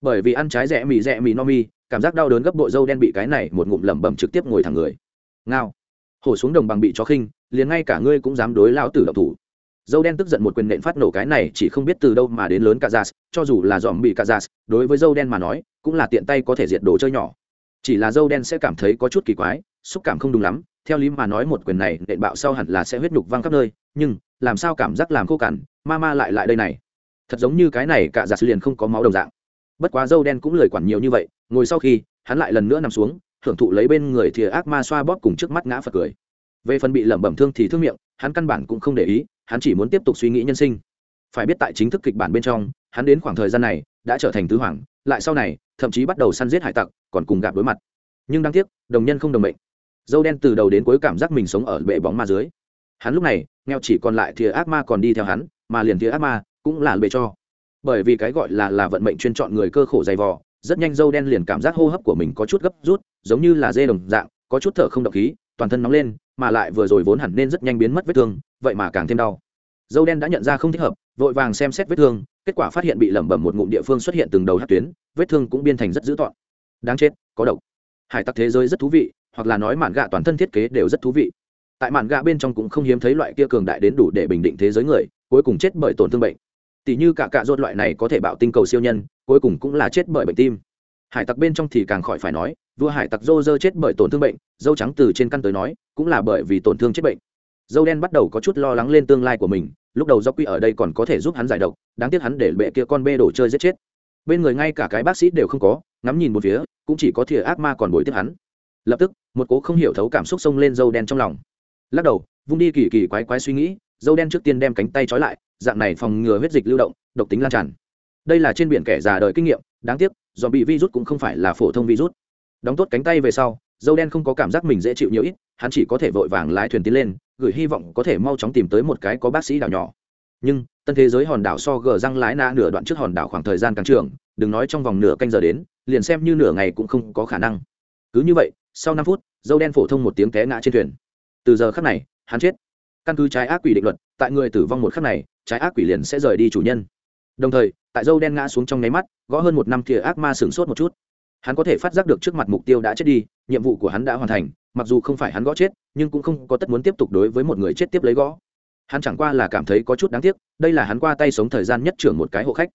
Speaker 1: Bởi vì ăn trái rẻ mì rẻ mì no mi, cảm giác đau đớn gấp bội dâu đen bị cái này một ngụm lẩm bẩm trực tiếp ngồi thẳng người. Ngao. Hổ xuống đồng bằng bị chó khinh, liền ngay cả ngươi cũng dám đối lão tử độc thủ. Dâu đen tức giận một quyền nện phát nổ cái này chỉ không biết từ đâu mà đến lớn cả gias cho dù là dòm bị cả gias đối với dâu đen mà nói, cũng là tiện tay có thể diệt đồ chơi nhỏ chỉ là dâu đen sẽ cảm thấy có chút kỳ quái, xúc cảm không đúng lắm, theo lý mà nói một quyền này nện bạo sau hẳn là sẽ huyết nhục văng khắp nơi, nhưng làm sao cảm giác làm khô cằn, ma ma lại lại đây này. Thật giống như cái này cả giặt liền không có máu đồng dạng. Bất quá dâu đen cũng lời quản nhiều như vậy, ngồi sau khi, hắn lại lần nữa nằm xuống hưởng thụ lấy bên người thìa ác ma xoa bóp cùng trước mắt ngã phật cười. Về phần bị lẩm bẩm thương thì thương miệng, hắn căn bản cũng không để ý, hắn chỉ muốn tiếp tục suy nghĩ nhân sinh. Phải biết tại chính thức kịch bản bên trong, hắn đến khoảng thời gian này đã trở thành tứ hoàng lại sau này, thậm chí bắt đầu săn giết hải tặc, còn cùng gặp đối mặt. Nhưng đáng tiếc, đồng nhân không đồng mệnh. Dâu đen từ đầu đến cuối cảm giác mình sống ở bệ bóng ma dưới. Hắn lúc này, nghèo chỉ còn lại thìa ác ma còn đi theo hắn, mà liền thìa ác ma cũng là bệ cho. Bởi vì cái gọi là là vận mệnh chuyên chọn người cơ khổ dày vò, rất nhanh dâu đen liền cảm giác hô hấp của mình có chút gấp rút, giống như là dê đồng dạng, có chút thở không độc khí, toàn thân nóng lên, mà lại vừa rồi vốn hẳn nên rất nhanh biến mất vết thương, vậy mà càng thêm đau. Dâu đen đã nhận ra không thích hợp, vội vàng xem xét vết thương kết quả phát hiện bị lẩm bẩm một ngụm địa phương xuất hiện từng đầu hát tuyến, vết thương cũng biên thành rất dữ tọn đáng chết, có độc. Hải tặc thế giới rất thú vị, hoặc là nói mạn gạ toàn thân thiết kế đều rất thú vị. Tại mạn gạ bên trong cũng không hiếm thấy loại kia cường đại đến đủ để bình định thế giới người, cuối cùng chết bởi tổn thương bệnh. Tỷ như cả cạ rốt loại này có thể bạo tinh cầu siêu nhân, cuối cùng cũng là chết bởi bệnh tim. Hải tặc bên trong thì càng khỏi phải nói, vua hải tặc dô dơ chết bởi tổn thương bệnh, dâu trắng từ trên căn tới nói, cũng là bởi vì tổn thương chết bệnh. Dâu đen bắt đầu có chút lo lắng lên tương lai của mình lúc đầu do quy ở đây còn có thể giúp hắn giải độc, đáng tiếc hắn để bệ kia con bê đổ chơi giết chết. Bên người ngay cả cái bác sĩ đều không có, ngắm nhìn một phía, cũng chỉ có thìa ác ma còn bồi tiếp hắn. Lập tức, một cố không hiểu thấu cảm xúc xông lên dâu đen trong lòng. Lắc đầu, vung đi kỳ kỳ quái quái suy nghĩ, dâu đen trước tiên đem cánh tay trói lại, dạng này phòng ngừa huyết dịch lưu động, độc tính lan tràn. Đây là trên biển kẻ già đời kinh nghiệm, đáng tiếc do bị virus cũng không phải là phổ thông virus. Đóng tốt cánh tay về sau, dâu đen không có cảm giác mình dễ chịu nhiều ít, hắn chỉ có thể vội vàng lái thuyền tiến lên gửi hy vọng có thể mau chóng tìm tới một cái có bác sĩ đảo nhỏ. Nhưng, tân thế giới hòn đảo so gờ răng lái na nửa đoạn trước hòn đảo khoảng thời gian càng trường, đừng nói trong vòng nửa canh giờ đến, liền xem như nửa ngày cũng không có khả năng. Cứ như vậy, sau năm phút, dâu đen phổ thông một tiếng té ngã trên thuyền. Từ giờ khắc này, hắn chết. Căn cứ trái ác quỷ định luật, tại người tử vong một khắc này, trái ác quỷ liền sẽ rời đi chủ nhân. Đồng thời, tại dâu đen ngã xuống trong nháy mắt, gõ hơn một năm thìa ác ma sửng sốt một chút. Hắn có thể phát giác được trước mặt mục tiêu đã chết đi, nhiệm vụ của hắn đã hoàn thành mặc dù không phải hắn gõ chết, nhưng cũng không có tất muốn tiếp tục đối với một người chết tiếp lấy gõ. Hắn chẳng qua là cảm thấy có chút đáng tiếc, đây là hắn qua tay sống thời gian nhất trưởng một cái hộ khách.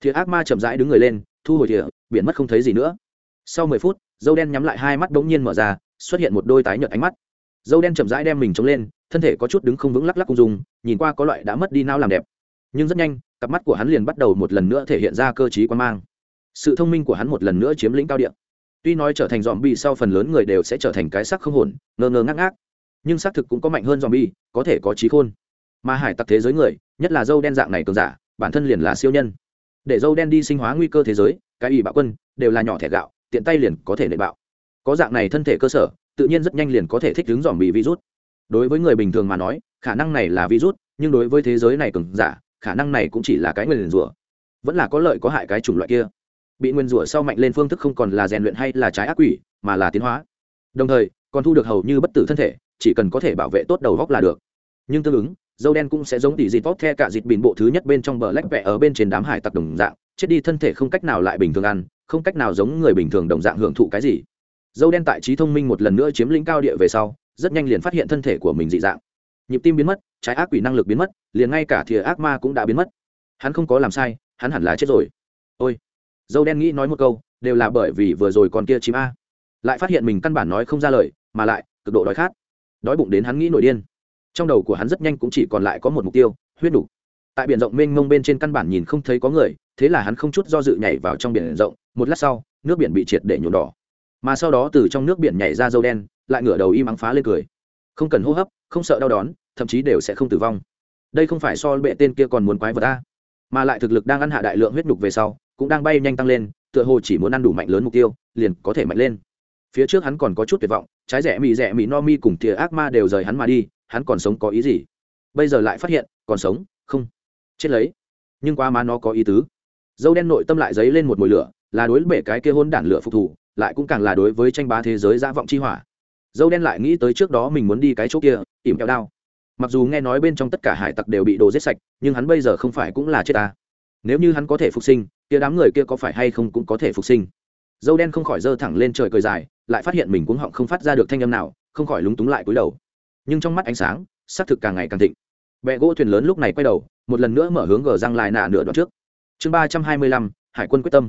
Speaker 1: Thì ác ma chậm rãi đứng người lên, thu hồi thìa biển mất không thấy gì nữa. Sau mười phút, dâu đen nhắm lại hai mắt bỗng nhiên mở ra, xuất hiện một đôi tái nhợt ánh mắt. Dâu đen chậm rãi đem mình chống lên, thân thể có chút đứng không vững lắc lắc cung dùng nhìn qua có loại đã mất đi nao làm đẹp. Nhưng rất nhanh, cặp mắt của hắn liền bắt đầu một lần nữa thể hiện ra cơ t quan mang. Sự thông minh của hắn một lần nữa chiếm lĩnh cao điện tuy nói trở thành dòm bi sau phần lớn người đều sẽ trở thành cái sắc không hồn, ngơ ngơ ngác ngác, nhưng xác thực cũng có mạnh hơn dòm bi có thể có trí khôn. Mà hải tặc thế giới người, nhất là dâu đen dạng này cường giả, bản thân liền là siêu nhân. Để dâu đen đi sinh hóa nguy cơ thế giới, cái ủy bạo quân, đều là nhỏ thẻ gạo, tiện tay liền có thể nệ bạo. Có dạng này thân thể cơ sở, tự nhiên rất nhanh liền có thể thích ứng dòm bị virus. Đối với người bình thường mà nói, khả năng này là virus, nhưng đối với thế giới này cường giả, khả năng này cũng chỉ là cái người liền rủa. Vẫn là có lợi có hại cái chủng loại kia bị nguyên rủa sau mạnh lên phương thức không còn là rèn luyện hay là trái ác quỷ, mà là tiến hóa. Đồng thời, còn thu được hầu như bất tử thân thể, chỉ cần có thể bảo vệ tốt đầu góc là được. Nhưng tương ứng, dâu đen cũng sẽ giống tỷ dịt vót the cả dịt bìn bộ thứ nhất bên trong bờ lách vẹ ở bên trên đám hải tặc đồng dạng, chết đi thân thể không cách nào lại bình thường ăn, không cách nào giống người bình thường đồng dạng hưởng thụ cái gì. Dâu đen tại trí thông minh một lần nữa chiếm lĩnh cao địa về sau, rất nhanh liền phát hiện thân thể của mình dị dạng. Nhịp tim biến mất, trái ác quỷ năng lực biến mất, liền ngay cả thìa ác ma cũng đã biến mất. Hắn không có làm sai, hắn hẳn là chết rồi dâu đen nghĩ nói một câu, đều là bởi vì vừa rồi còn kia chim a. Lại phát hiện mình căn bản nói không ra lời, mà lại, cực độ đói khát. Đói bụng đến hắn nghĩ nổi điên. Trong đầu của hắn rất nhanh cũng chỉ còn lại có một mục tiêu, huyết đủ. Tại biển rộng mênh mông bên trên căn bản nhìn không thấy có người, thế là hắn không chút do dự nhảy vào trong biển rộng, một lát sau, nước biển bị triệt để nhuộm đỏ. Mà sau đó từ trong nước biển nhảy ra dâu đen, lại ngửa đầu im ắng phá lên cười. Không cần hô hấp, không sợ đau đón, thậm chí đều sẽ không tử vong. Đây không phải so bệ tên kia còn muốn quái vật ta mà lại thực lực đang ăn hạ đại lượng huyết nhục về sau cũng đang bay nhanh tăng lên, tựa hồ chỉ muốn ăn đủ mạnh lớn mục tiêu, liền có thể mạnh lên. Phía trước hắn còn có chút tuyệt vọng, trái rẻ mì rẻ mì no mi cùng thìa ác ma đều rời hắn mà đi, hắn còn sống có ý gì? Bây giờ lại phát hiện, còn sống? Không. Chết lấy. Nhưng qua má nó có ý tứ. Dâu đen nội tâm lại dấy lên một mồi lửa, là đối bể cái kia hôn đản lửa phục thủ lại cũng càng là đối với tranh bá thế giới dã vọng chi hỏa. Dâu đen lại nghĩ tới trước đó mình muốn đi cái chỗ kia, ỉm kẹo đao. Mặc dù nghe nói bên trong tất cả hải tặc đều bị đồ giết sạch, nhưng hắn bây giờ không phải cũng là chết ta. Nếu như hắn có thể phục sinh kia đám người kia có phải hay không cũng có thể phục sinh. Dâu đen không khỏi giơ thẳng lên trời cười dài, lại phát hiện mình cuống họng không phát ra được thanh âm nào, không khỏi lúng túng lại cúi đầu. Nhưng trong mắt ánh sáng, xác thực càng ngày càng thịnh. Bẹ gỗ thuyền lớn lúc này quay đầu, một lần nữa mở hướng gờ răng lại nạ nửa đoạn trước. Chương ba trăm hai mươi lăm, hải quân quyết tâm.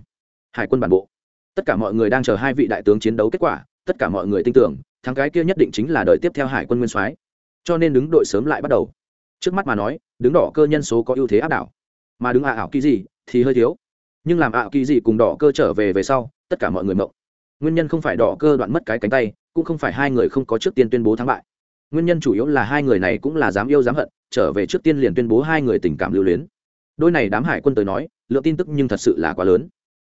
Speaker 1: Hải quân bản bộ. Tất cả mọi người đang chờ hai vị đại tướng chiến đấu kết quả, tất cả mọi người tin tưởng, thắng cái kia nhất định chính là đợi tiếp theo hải quân nguyên soái. Cho nên đứng đội sớm lại bắt đầu. Trước mắt mà nói, đứng đỏ cơ nhân số có ưu thế áp đảo. Mà đứng ạ ảo kỳ gì, thì hơi thiếu nhưng làm ảo kỳ gì cùng đỏ cơ trở về về sau, tất cả mọi người mộng. Nguyên nhân không phải đỏ cơ đoạn mất cái cánh tay, cũng không phải hai người không có trước tiên tuyên bố thắng bại. Nguyên nhân chủ yếu là hai người này cũng là dám yêu dám hận, trở về trước tiên liền tuyên bố hai người tình cảm lưu luyến. Đôi này đám hải quân tới nói, lượng tin tức nhưng thật sự là quá lớn.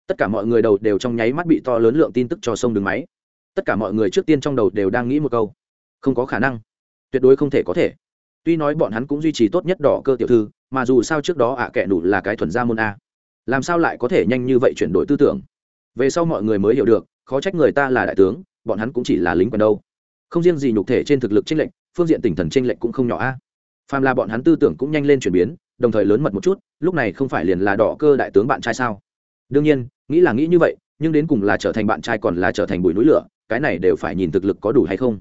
Speaker 1: Tất cả mọi người đầu đều trong nháy mắt bị to lớn lượng tin tức cho sông đường máy. Tất cả mọi người trước tiên trong đầu đều đang nghĩ một câu. Không có khả năng. Tuyệt đối không thể có thể. Tuy nói bọn hắn cũng duy trì tốt nhất đỏ cơ tiểu thư, mà dù sao trước đó ạ à kệ đủ là cái thuần gia môn a làm sao lại có thể nhanh như vậy chuyển đổi tư tưởng? Về sau mọi người mới hiểu được, khó trách người ta là đại tướng, bọn hắn cũng chỉ là lính quần đâu. Không riêng gì nhục thể trên thực lực tranh lệnh phương diện tinh thần tranh lệnh cũng không nhỏ a. Phàm là bọn hắn tư tưởng cũng nhanh lên chuyển biến, đồng thời lớn mật một chút, lúc này không phải liền là đỏ cơ đại tướng bạn trai sao? Đương nhiên, nghĩ là nghĩ như vậy, nhưng đến cùng là trở thành bạn trai còn là trở thành bụi núi lửa, cái này đều phải nhìn thực lực có đủ hay không.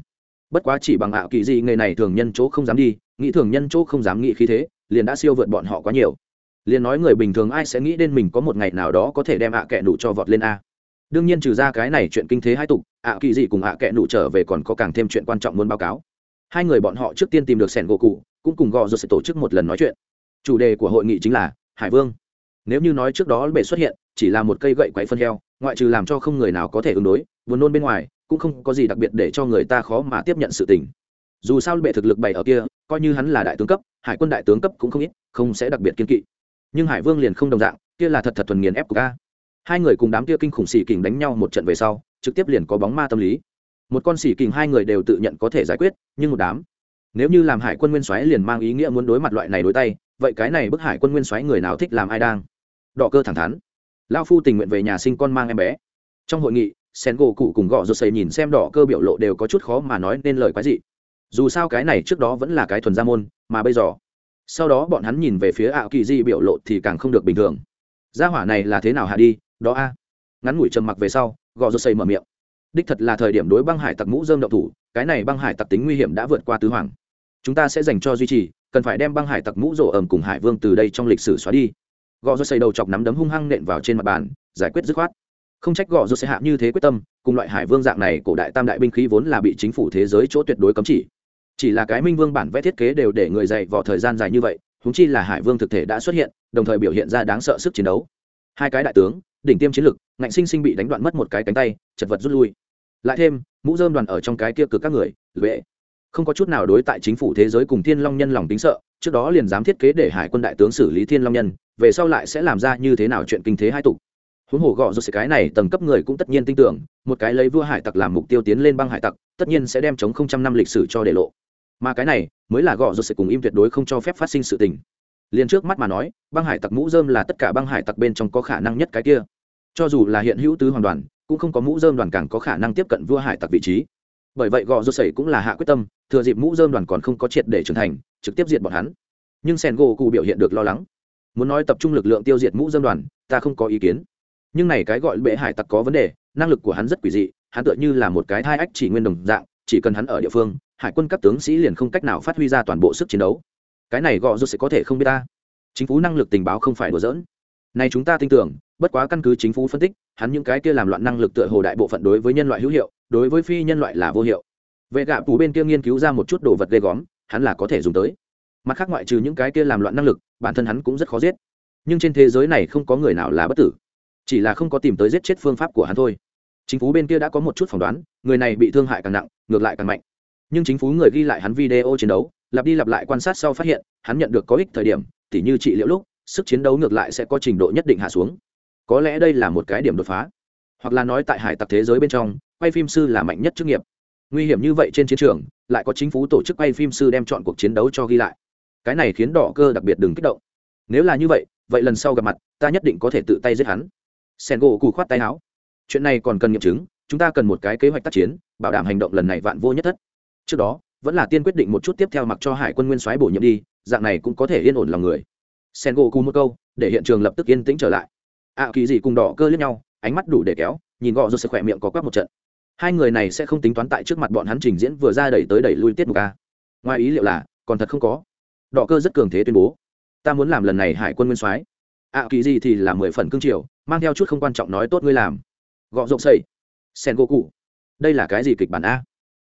Speaker 1: Bất quá chỉ bằng ảo kỳ gì nghề này thường nhân chỗ không dám đi, nghĩ thường nhân chỗ không dám nghĩ khí thế, liền đã siêu vượt bọn họ quá nhiều liền nói người bình thường ai sẽ nghĩ đến mình có một ngày nào đó có thể đem ạ à kẹ nụ cho vọt lên a. Đương nhiên trừ ra cái này chuyện kinh thế hai tục, ạ kỳ gì cùng ạ kẹ nụ trở về còn có càng thêm chuyện quan trọng muốn báo cáo. Hai người bọn họ trước tiên tìm được sẻn gỗ cụ, cũng cùng gò rồi sẽ tổ chức một lần nói chuyện. Chủ đề của hội nghị chính là hải vương. Nếu như nói trước đó bể xuất hiện, chỉ là một cây gậy quậy phân heo, ngoại trừ làm cho không người nào có thể ứng đối, buồn nôn bên ngoài, cũng không có gì đặc biệt để cho người ta khó mà tiếp nhận sự tình. Dù sao bệ thực lực bày ở kia, coi như hắn là đại tướng cấp, hải quân đại tướng cấp cũng không ít, không sẽ đặc biệt kiên kỵ nhưng hải vương liền không đồng dạng, kia là thật thật thuần nghiền ép của ca. Hai người cùng đám kia kinh khủng xì kình đánh nhau một trận về sau, trực tiếp liền có bóng ma tâm lý. Một con xì kình hai người đều tự nhận có thể giải quyết, nhưng một đám, nếu như làm hải quân nguyên soái liền mang ý nghĩa muốn đối mặt loại này đối tay, vậy cái này bức hải quân nguyên soái người nào thích làm ai đang? Đỏ cơ thẳng thắn. Lao phu tình nguyện về nhà sinh con mang em bé. Trong hội nghị, sen gỗ cụ cùng gõ rột xây nhìn xem đỏ cơ biểu lộ đều có chút khó mà nói nên lời quái dị. Dù sao cái này trước đó vẫn là cái thuần gia môn, mà bây giờ sau đó bọn hắn nhìn về phía ảo kỳ di biểu lộ thì càng không được bình thường. Gia hỏa này là thế nào hạ đi, đó a? Ngắn ngủi trầm mặc về sau, gò rô xây mở miệng. Đích thật là thời điểm đối băng hải tặc mũ dơm đậu thủ, cái này băng hải tặc tính nguy hiểm đã vượt qua tứ hoàng. Chúng ta sẽ dành cho duy trì, cần phải đem băng hải tặc mũ rổ ẩm cùng hải vương từ đây trong lịch sử xóa đi. Gò rô xây đầu chọc nắm đấm hung hăng nện vào trên mặt bàn, giải quyết dứt khoát. Không trách gò rô xây hạ như thế quyết tâm, cùng loại hải vương dạng này cổ đại tam đại binh khí vốn là bị chính phủ thế giới chỗ tuyệt đối cấm chỉ chỉ là cái minh vương bản vẽ thiết kế đều để người dạy vào thời gian dài như vậy húng chi là hải vương thực thể đã xuất hiện, đồng thời biểu hiện ra đáng sợ sức chiến đấu. Hai cái đại tướng, đỉnh tiêm chiến lực, ngạnh sinh sinh bị đánh đoạn mất một cái cánh tay, chật vật rút lui. Lại thêm, mũ dơm đoàn ở trong cái kia cực các người lệ không có chút nào đối tại chính phủ thế giới cùng thiên long nhân lòng tính sợ, trước đó liền dám thiết kế để hải quân đại tướng xử lý thiên long nhân, về sau lại sẽ làm ra như thế nào chuyện kinh thế hai tục. Huống hồ gọ rút cái này tầng cấp người cũng tất nhiên tin tưởng, một cái lấy vua hải tặc làm mục tiêu tiến lên băng hải tặc, tất nhiên sẽ đem chống không trăm năm lịch sử cho để lộ mà cái này mới là gọ rột sẽ cùng im tuyệt đối không cho phép phát sinh sự tình. Liền trước mắt mà nói, băng hải tặc mũ dơm là tất cả băng hải tặc bên trong có khả năng nhất cái kia. Cho dù là hiện hữu tứ hoàn đoàn, cũng không có mũ dơm đoàn càng có khả năng tiếp cận vua hải tặc vị trí. Bởi vậy gò rô sẩy cũng là hạ quyết tâm, thừa dịp mũ dơm đoàn còn không có triệt để trưởng thành, trực tiếp diệt bọn hắn. Nhưng sen gỗ cụ biểu hiện được lo lắng. Muốn nói tập trung lực lượng tiêu diệt mũ dơm đoàn, ta không có ý kiến. Nhưng này cái gọi bệ hải tặc có vấn đề, năng lực của hắn rất quỷ dị, hắn tựa như là một cái thai ách chỉ nguyên đồng dạng, chỉ cần hắn ở địa phương hải quân các tướng sĩ liền không cách nào phát huy ra toàn bộ sức chiến đấu. Cái này gọ rút sẽ có thể không biết ta. Chính phủ năng lực tình báo không phải đùa giỡn. Này chúng ta tin tưởng, bất quá căn cứ chính phủ phân tích, hắn những cái kia làm loạn năng lực tựa hồ đại bộ phận đối với nhân loại hữu hiệu, đối với phi nhân loại là vô hiệu. Vệ gạ phủ bên kia nghiên cứu ra một chút đồ vật ghê góm hắn là có thể dùng tới. Mặt khác ngoại trừ những cái kia làm loạn năng lực, bản thân hắn cũng rất khó giết. Nhưng trên thế giới này không có người nào là bất tử. Chỉ là không có tìm tới giết chết phương pháp của hắn thôi. Chính phủ bên kia đã có một chút phỏng đoán, người này bị thương hại càng nặng, ngược lại càng mạnh nhưng chính phủ người ghi lại hắn video chiến đấu, lặp đi lặp lại quan sát sau phát hiện, hắn nhận được có ích thời điểm, tỉ như trị liệu lúc, sức chiến đấu ngược lại sẽ có trình độ nhất định hạ xuống. Có lẽ đây là một cái điểm đột phá. Hoặc là nói tại hải tặc thế giới bên trong, quay phim sư là mạnh nhất chức nghiệp. Nguy hiểm như vậy trên chiến trường, lại có chính phủ tổ chức quay phim sư đem chọn cuộc chiến đấu cho ghi lại. Cái này khiến đỏ cơ đặc biệt đừng kích động. Nếu là như vậy vậy lần sau gặp mặt, ta nhất định có thể tự tay giết hắn. Sen gỗ cù khoát tay áo. Chuyện này còn cần nghiệm chứng, chúng ta cần một cái kế hoạch tác chiến, bảo đảm hành động lần này vạn vô nhất thất trước đó, vẫn là tiên quyết định một chút tiếp theo mặc cho hải quân nguyên soái bổ nhiệm đi, dạng này cũng có thể yên ổn lòng người. Sen gỗ cù một câu, để hiện trường lập tức yên tĩnh trở lại. Ạ kỳ gì cùng đỏ cơ lướt nhau, ánh mắt đủ để kéo, nhìn gọ rồi sẽ khỏe miệng có quắc một trận. Hai người này sẽ không tính toán tại trước mặt bọn hắn trình diễn vừa ra đẩy tới đẩy lui tiết mục a. Ngoài ý liệu là, còn thật không có. Đỏ cơ rất cường thế tuyên bố. Ta muốn làm lần này hải quân nguyên soái. Ạ kỳ gì thì là mười phần cương triều, mang theo chút không quan trọng nói tốt ngươi làm. Gọ rộng xây sen gỗ cụ đây là cái gì kịch bản a?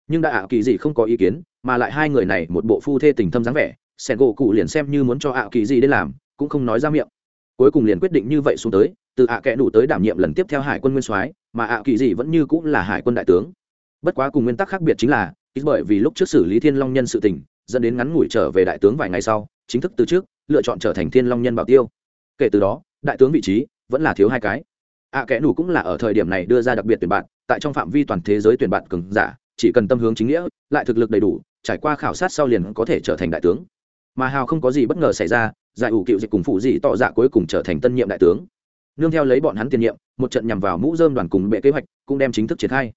Speaker 1: Nhưng đã ạ kỳ gì không có ý kiến, mà lại hai người này một bộ phu thê tình thâm dáng vẻ, sen gỗ cụ liền xem như muốn cho ạ kỳ gì đến làm, cũng không nói ra miệng. Cuối cùng liền quyết định như vậy xuống tới, từ ạ kẽ đủ tới đảm nhiệm lần tiếp theo hải quân nguyên soái, mà ạ kỳ gì vẫn như cũng là hải quân đại tướng. Bất quá cùng nguyên tắc khác biệt chính là, ít bởi vì lúc trước xử lý thiên long nhân sự tình, dẫn đến ngắn ngủi trở về đại tướng vài ngày sau, chính thức từ trước, lựa chọn trở thành thiên long nhân bảo tiêu. Kể từ đó, đại tướng vị trí vẫn là thiếu hai cái. Ạ kẽ đủ cũng là ở thời điểm này đưa ra đặc biệt tuyển bạn, tại trong phạm vi toàn thế giới tuyển bạn cường giả chỉ cần tâm hướng chính nghĩa, lại thực lực đầy đủ, trải qua khảo sát sau liền có thể trở thành đại tướng. Mà hào không có gì bất ngờ xảy ra, giải ủ cựu dịch cùng phụ dị tỏ dạ cuối cùng trở thành tân nhiệm đại tướng. Nương theo lấy bọn hắn tiền nhiệm, một trận nhằm vào mũ dơm đoàn cùng bệ kế hoạch, cũng đem chính thức triển khai.